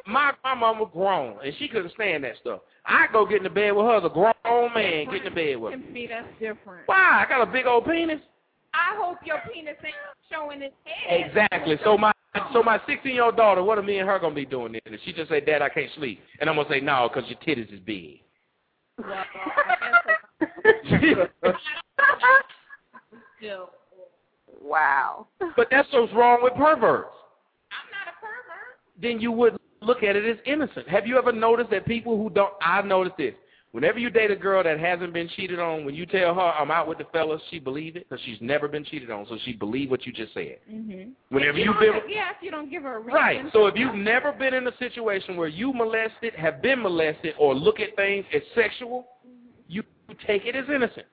My my mama grown, and she couldn't stand that stuff. I go get in the bed with her, the grown man get in the bed with. her. Me, that's different. Why? I got a big old penis. I hope your penis ain't showing its head. Exactly. So my so my 16 year old daughter, what are me and her gonna be doing then? If she just say, Dad, I can't sleep, and I'm gonna say, No, because your titties is big. Well, I guess. Wow. But that's what's wrong with perverts. I'm not a pervert. Then you would look at it as innocent. Have you ever noticed that people who don't? I've noticed this. Whenever you date a girl that hasn't been cheated on, when you tell her I'm out with the fellas, she believe it because she's never been cheated on, so she believe what you just said. Mm-hmm. Whenever If you've you been don't- yeah, if you don't give her a reason. right, so if you've never been in a situation where you molested, have been molested, or look at things as sexual, you take it as innocent.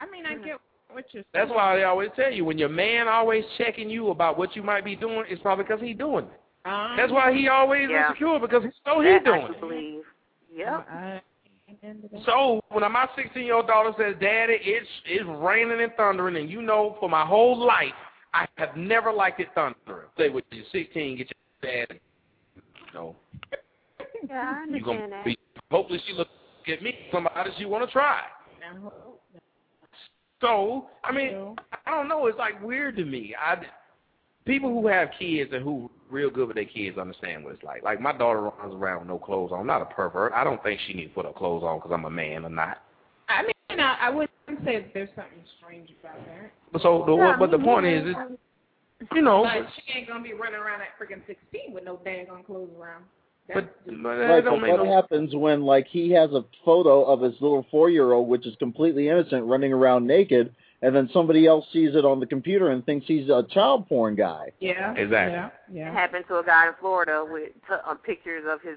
I mean, I get what you're saying. That's why they always tell you when your man always checking you about what you might be doing, it's probably because he's doing it. Um, That's why he always Yeah. insecure because he know That he's I doing can it. believe. Yep. I, So when my 16 year old daughter says, "Daddy, it's it's raining and thundering," and you know, for my whole life, I have never liked it thundering. Say, with you're 16, get your daddy. No, Yeah, I understand that. be. Hopefully, she look at me somebody she want to try. So I mean, I don't know. It's like weird to me. I people who have kids and who real good with their kids understand what it's like. Like my daughter runs around with no clothes on. I'm not a pervert. I don't think she needs to put her clothes on because I'm a man or not. I mean, I, I wouldn't say that there's something strange about that. But so the Yeah, but the point is, is you know, But she ain't gonna be running around at freaking 16 with no dang on clothes around. That's but, but Right, but what no happens when like he has a photo of his little four-year-old, which is completely innocent, running around naked, and then somebody else sees it on the computer and thinks he's a child porn guy? Yeah. Exactly. Yeah. It Yeah. happened to a guy in Florida with t- uh, pictures of his.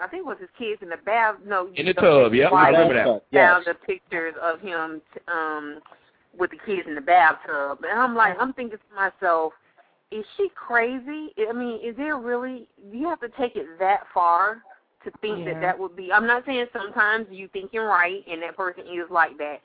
I think it was his kids in the bath. No, In the tub, Yeah, I remember that. Found Yes. the pictures of him t- um with the kids in the bathtub, and I'm like, I'm thinking to myself, is she crazy? I mean, is there really? Do you have to take it that far to think Yeah. that that would be? I'm not saying sometimes you think you're right and that person is like that.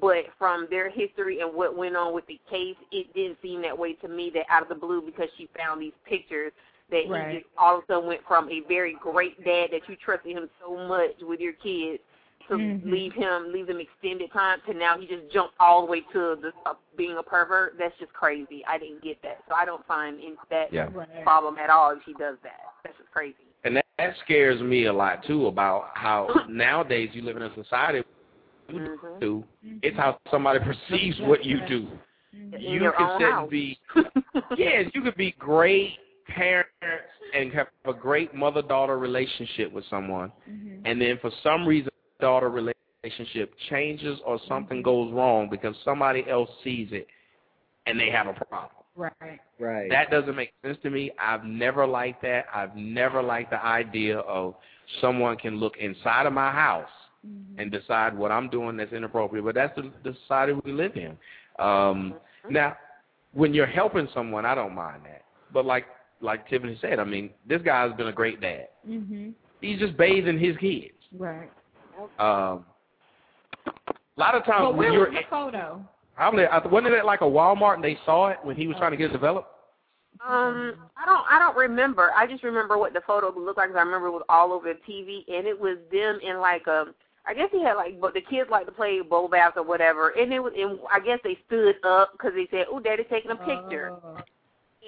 But from their history and what went on with the case, it didn't seem that way to me. That out of the blue, because she found these pictures, that Right. he just all of a sudden went from a very great dad that you trusted him so much with your kids to Mhm. leave him, leave them extended time to now he just jumped all the way to the uh, being a pervert. That's just crazy. I didn't get that, so I don't find in that Yeah. Right. problem at all if she does that. That's just crazy. And that, that scares me a lot too about how nowadays you live in a society you Mhm. do. It's how somebody perceives what you do. In You can own sit and be yes, you could be great parents and have a great mother daughter relationship with someone Mhm. and then for some reason daughter relationship changes or something Mm-hmm. goes wrong because somebody else sees it and they have a problem. Right. Right. That doesn't make sense to me. I've never liked that. I've never liked the idea of someone can look inside of my house Mm-hmm. and decide what I'm doing that's inappropriate. But that's the, the society we live in. Um, now, when you're helping someone, I don't mind that. But like like Tiffany said, I mean, this guy's been a great dad. Mhm. He's just bathing his kids. Right. Um, a lot of times But when where you're was the photo? probably I- wasn't it like a Walmart and they saw it when he was trying to get it developed. Um, I don't, I don't remember. I just remember what the photo looked like. 'cause I remember it was all over the TV, and it was them in like a. I guess he had like, but the kids like to play bowl baths or whatever, and it was. And I guess they stood up because they said, "Oh, Daddy's taking a picture," Oh.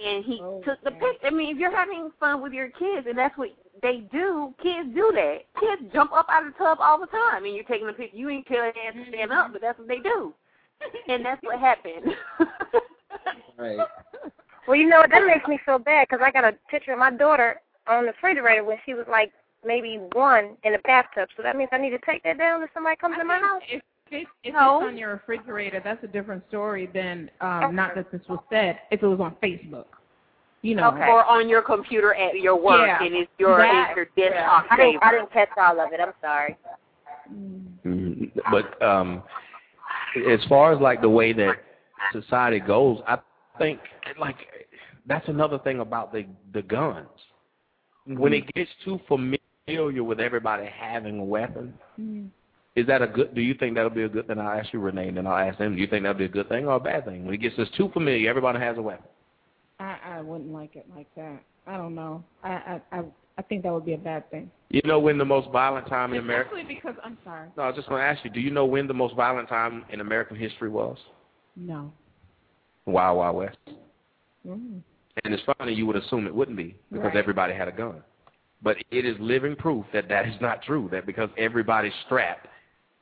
and he oh, took the picture. I mean, if you're having fun with your kids, and that's what they do, kids do that. Kids jump up out of the tub all the time, and you're taking a picture. You ain't telling their ass to stand up, but that's what they do, and that's what happened. Right. Well, you know what? That makes me feel bad because I got a picture of my daughter on the refrigerator when she was like maybe one in the bathtub. So that means I need to take that down if somebody comes in my house. If, if, if No. it's on your refrigerator, that's a different story than um, not that this was said. If it was on Facebook, you know. Or on your computer at your work, Yeah. and it's your, That- it's your desktop I didn't, I didn't catch all of it. I'm sorry. Mhm. But um, as far as like the way that society goes, I think like that's another thing about the the guns. When it gets too familiar with everybody having a weapon, Mm. is that a good? Do you think that'll be a good thing? I'll ask you, Renee, and then I'll ask them. Do you think that'll be a good thing or a bad thing? When it gets just too familiar, everybody has a weapon. I, I wouldn't like it like that. I don't know. I, I I I think that would be a bad thing. You know when the most violent time in America? Especially because I'm sorry. No, I was just going to ask you. Do you know when the most violent time in American history was? No. Wild Wild West. Mm. And it's funny, you would assume it wouldn't be because Right. everybody had a gun. But it is living proof that that is not true. That because everybody's strapped,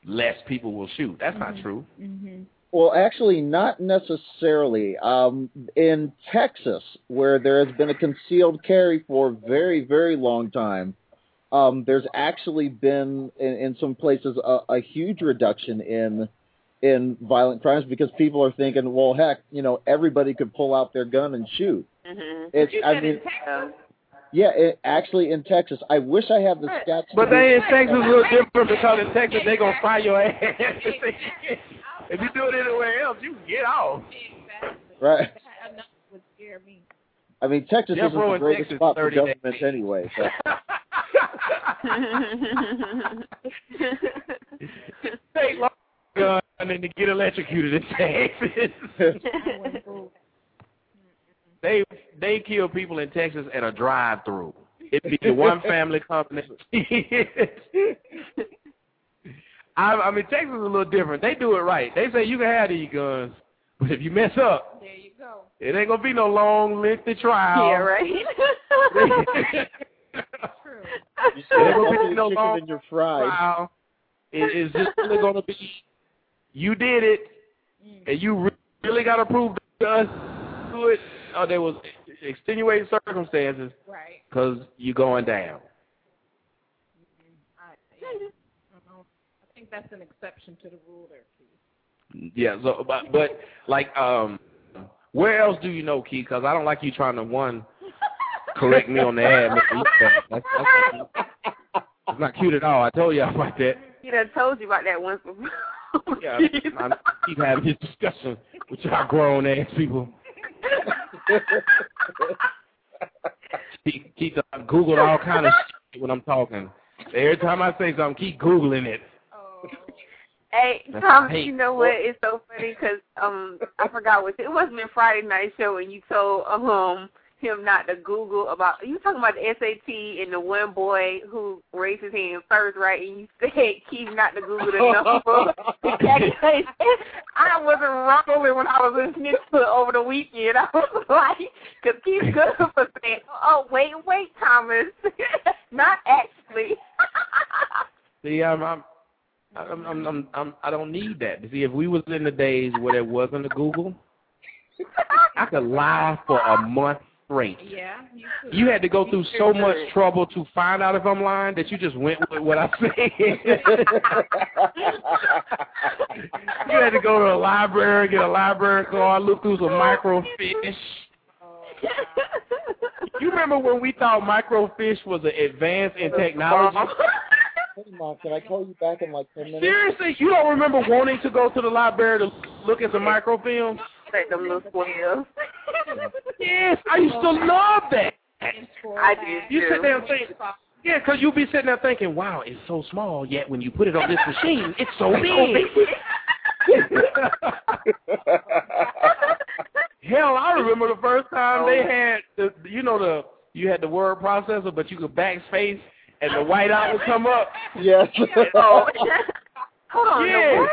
less people will shoot. That's not true. Mhm. Well, actually, not necessarily. Um, in Texas, where there has been a concealed carry for a very, very long time, um, there's actually been in, in some places a, a huge reduction in in violent crimes because people are thinking, well, heck, you know, everybody could pull out their gun and shoot. Mm-hmm. It's, I mean, yeah, it, actually in Texas. I wish I had the stats. But they in Texas a little different because in Texas they gonna fire your ass. if you do it anywhere else, you can get off. right. Enough would scare me. I mean, Texas Death isn't the greatest Texas, spot for 30 days. governments anyway. So. Take long gun and then to get electrocuted in Texas. They they kill people in Texas at a drive-through. It'd be one family company. I, I mean, Texas is a little different. They do it right. They say you can have these guns, but if you mess up, There you go. it ain't gonna be no long, lengthy trial. Yeah, right. You say There will healthier be no chicken long than your fried. trial. It is just really going to be, you did it, mm. and you re- really got to prove to us to it, Uh, or there was extenuating circumstances Right. because you're going down. Mm-hmm. I, yeah. I don't know. I think that's an exception to the rule there, Keith. Yeah, so, but, but like, um, where else do you know, Keith? Because I don't like you trying to, one, correct me on the ad. make me. That's, that's, that's not cute at all. I told you about that. He done told you about that once before. Yeah, I keep having this discussion with y'all grown ass people. keep, keep uh, Google all kind of shit when I'm talking. Every time I say something, keep Googling it. Hey, That's Tom, hate. you know what? It's so funny 'cause um, I forgot what it wasn't a Friday night show, and you told um him not to Google about. You talking about the SAT and the one boy who raised his hand first, right? And you said Keith not to Google the number. I wasn't rolling when I was to it over the weekend. I was like, because Keith's good for saying, "Oh, wait, wait, Thomas, not actually." See, I'm, I'm, I'm, I'm, I'm, I'm, I don't need that. See, if we was in the days where there wasn't a Google, I could lie for a month straight. Yeah, you. You had to go through so much trouble to find out if I'm lying that you just went with what I said. you had to go to a library, get a library card, look through some microfiche. You remember when we thought microfiche was an advance in technology? Mom, can I call you back in like 10 minutes? Seriously, you don't remember wanting to go to the library to look at some microfilms? Take them little squares. Yes, I used to love that. I did You sit there and think, yeah, because you'll be sitting there thinking, wow, it's so small, yet when you put it on this machine, it's so big. Hell, I remember the first time they oh. had the, you know, the you had the word processor, but you could backspace and the whiteout would come up. Yes. Oh. Hold on. Yeah.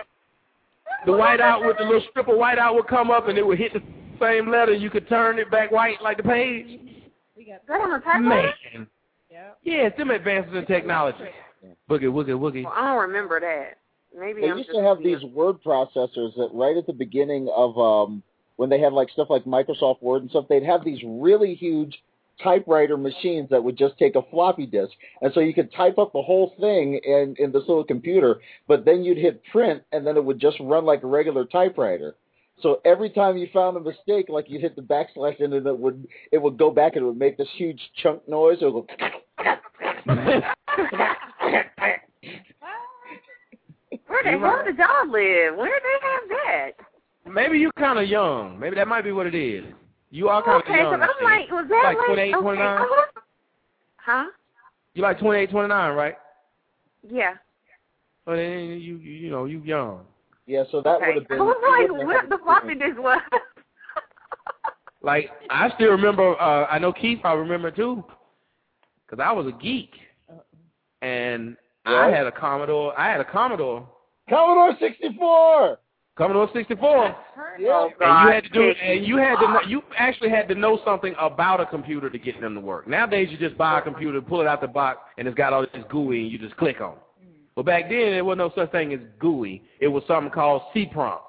The what? The whiteout with the little strip of whiteout would come up and it would hit the same letter. You could turn it back white like the page. That on the typewriter? Man. Yeah, it's them advances in technology. Boogie, woogie, woogie. Well, I don't remember that. Maybe They I'm used to have these word processors that right at the beginning of um when they had like stuff like Microsoft Word and stuff, they'd have these really huge typewriter machines that would just take a floppy disk. And so you could type up the whole thing in, in this little computer, but then you'd hit print and then it would just run like a regular typewriter. So every time you found a mistake, like you'd hit the backslash and then it would it would go back and it would make this huge chunk noise. It would go Where the hell did y'all live? Where did they have that? Maybe you're kind of young. Maybe that might be what it is. You are kind of Okay, young. because I'm like, was that like like 28, okay, 29? Huh? You like 28, 29, right? Yeah. Well, then you, you, you know, you young. Yeah, so that okay. would have been I was like, what the floppy disk was? Like I still remember. uh I know Keith. I remember too, because I was a geek, and I had a Commodore. I had a Commodore. Commodore 64. Commodore 64. Yeah. and you had to do it, and you had to know, you actually had to know something about a computer to get them to work. Nowadays you just buy a computer, pull it out the box, and it's got all this GUI, and you just click on it. But back then there was no such thing as GUI. It was something called C prompt.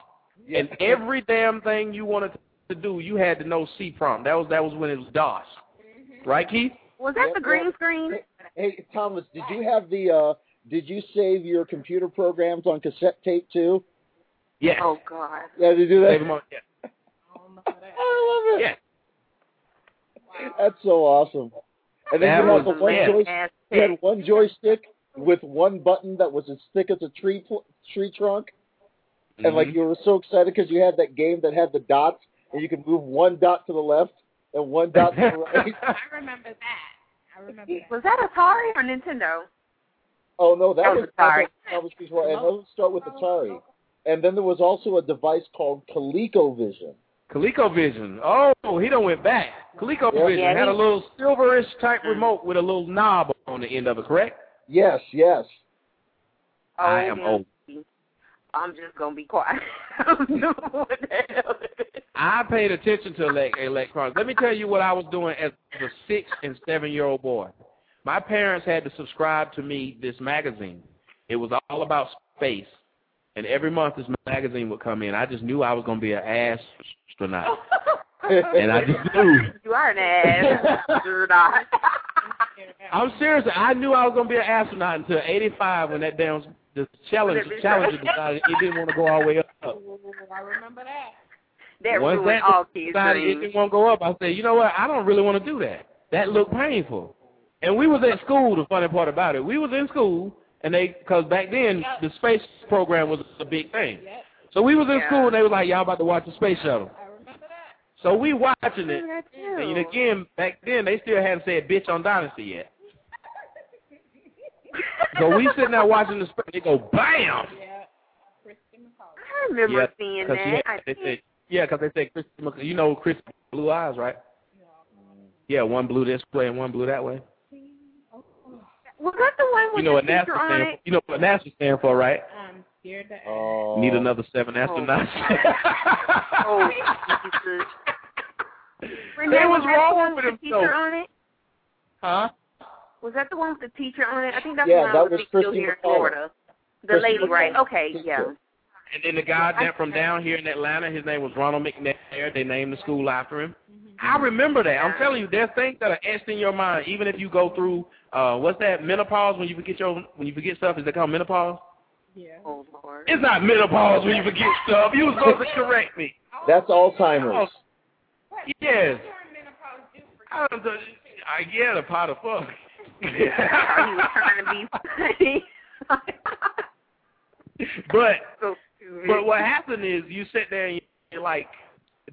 And every damn thing you wanted to do, you had to know C prompt. That was that was when it was DOS. Right, Keith? Was that the green screen? Hey, Thomas, did you have the uh did you save your computer programs on cassette tape too? Yes. Oh God. Yeah, did you do that? Save them on, yeah. I love it. Yeah. That's so awesome. And then That you had the one joystick. You had one joystick with one button that was as thick as a tree tree trunk, and like Mhm. you were so excited because you had that game that had the dots, and you could move one dot to the left and one dot to the right. I remember that. I remember that. Was that Atari or Nintendo? Oh no, that, That was was Atari. that was before, and let's start with Atari. And then there was also a device called ColecoVision. ColecoVision. Oh, he done went back. ColecoVision Yeah, had a little silverish type remote with a little knob on the end of it, correct? Yes, yes. Oh, I am old. I'm just gonna be quiet. I don't know what the hell it is. I paid attention to elect- electronics. Let me tell you what I was doing as a six and seven year old boy. My parents had to subscribe to me this magazine. It was all about space, and every month this magazine would come in. I just knew I was going to be an astronaut, and I just knew. You are an ass. You're not. I'm serious. I knew I was going to be an astronaut until '85 when that damn the challenge challenger decided it didn't want to go all the way up. I remember that. That Once ruined that all kids' decided it dreams. didn't want to go up, I said, you know what? I don't really want to do that. That looked painful. And we was at school. The funny part about it, we was in school, and they because back then the space program was a big thing. So we was in Yeah. school, and they was like, y'all about to watch the space shuttle. So we watching it, Oh, and again back then they still hadn't said bitch on Dynasty yet. so we sitting there watching the space. They go bam. I remember Yeah, seeing 'cause that. yeah, I they think said, yeah, because they said Chris, you know Chris Blue Eyes, right? Yeah, one blue this way and one blue that way. Was that the one with You know what the NASA teacher on stand. it? You know what NASA stand for, right? I'm scared to ask. Oh. Need another seven oh. astronauts. Oh, Jesus. Renee, They was that wrong one with the teacher on it? huh? Was that the one with the teacher on it? I think that's Yeah, the one that with was the still Christy here in Florida. The Christy lady, right? Okay, yeah. And then the guy that from down here in Atlanta, his name was Ronald McNair. They named the school after him. I remember that. I'm telling you, there's things that are etched in your mind, even if you go through uh what's that menopause when you forget your when you forget stuff. Is that called menopause? Yeah. Oh Lord. It's not menopause when you forget stuff. You was supposed to correct me. That's Alzheimer's. Yes. I, don't know, I yeah, the pot of fuck. he was trying to be funny. but so stupid. But what happened is you sit there and you're like,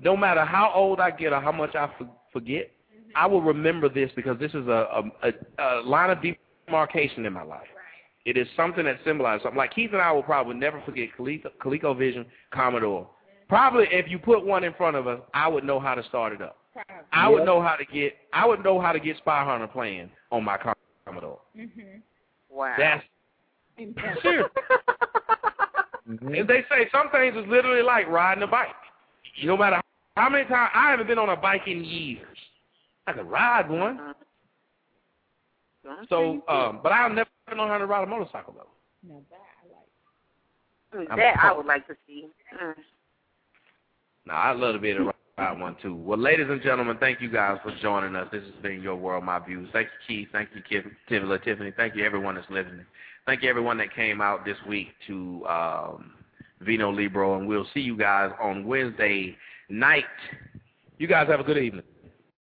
no matter how old I get or how much I for- forget, I will remember this because this is a a, a, a line of demarcation in my life. It is something that symbolizes something. Like Keith and I will probably never forget Coleco, ColecoVision Commodore. Probably if you put one in front of us, I would know how to start it up. I would know how to get I would know how to get Spy Hunter playing on my Commodore. Mm -hmm. Wow. That's serious. And they say some things is literally like riding a bike. No matter how many times I haven't been on a bike in years. I could ride one. So, um, but I've never known how to ride a motorcycle though. Now that I like. That I would like to see. Mm. Now I'd love to be able to ride one too. Well, ladies and gentlemen, thank you guys for joining us. This has been your world, my views. Thank you, Keith. Thank you, Kif- Tiffany. Tiffany. Thank you, everyone that's listening. Thank you, everyone that came out this week to um, Vino Libro, and we'll see you guys on Wednesday night. You guys have a good evening.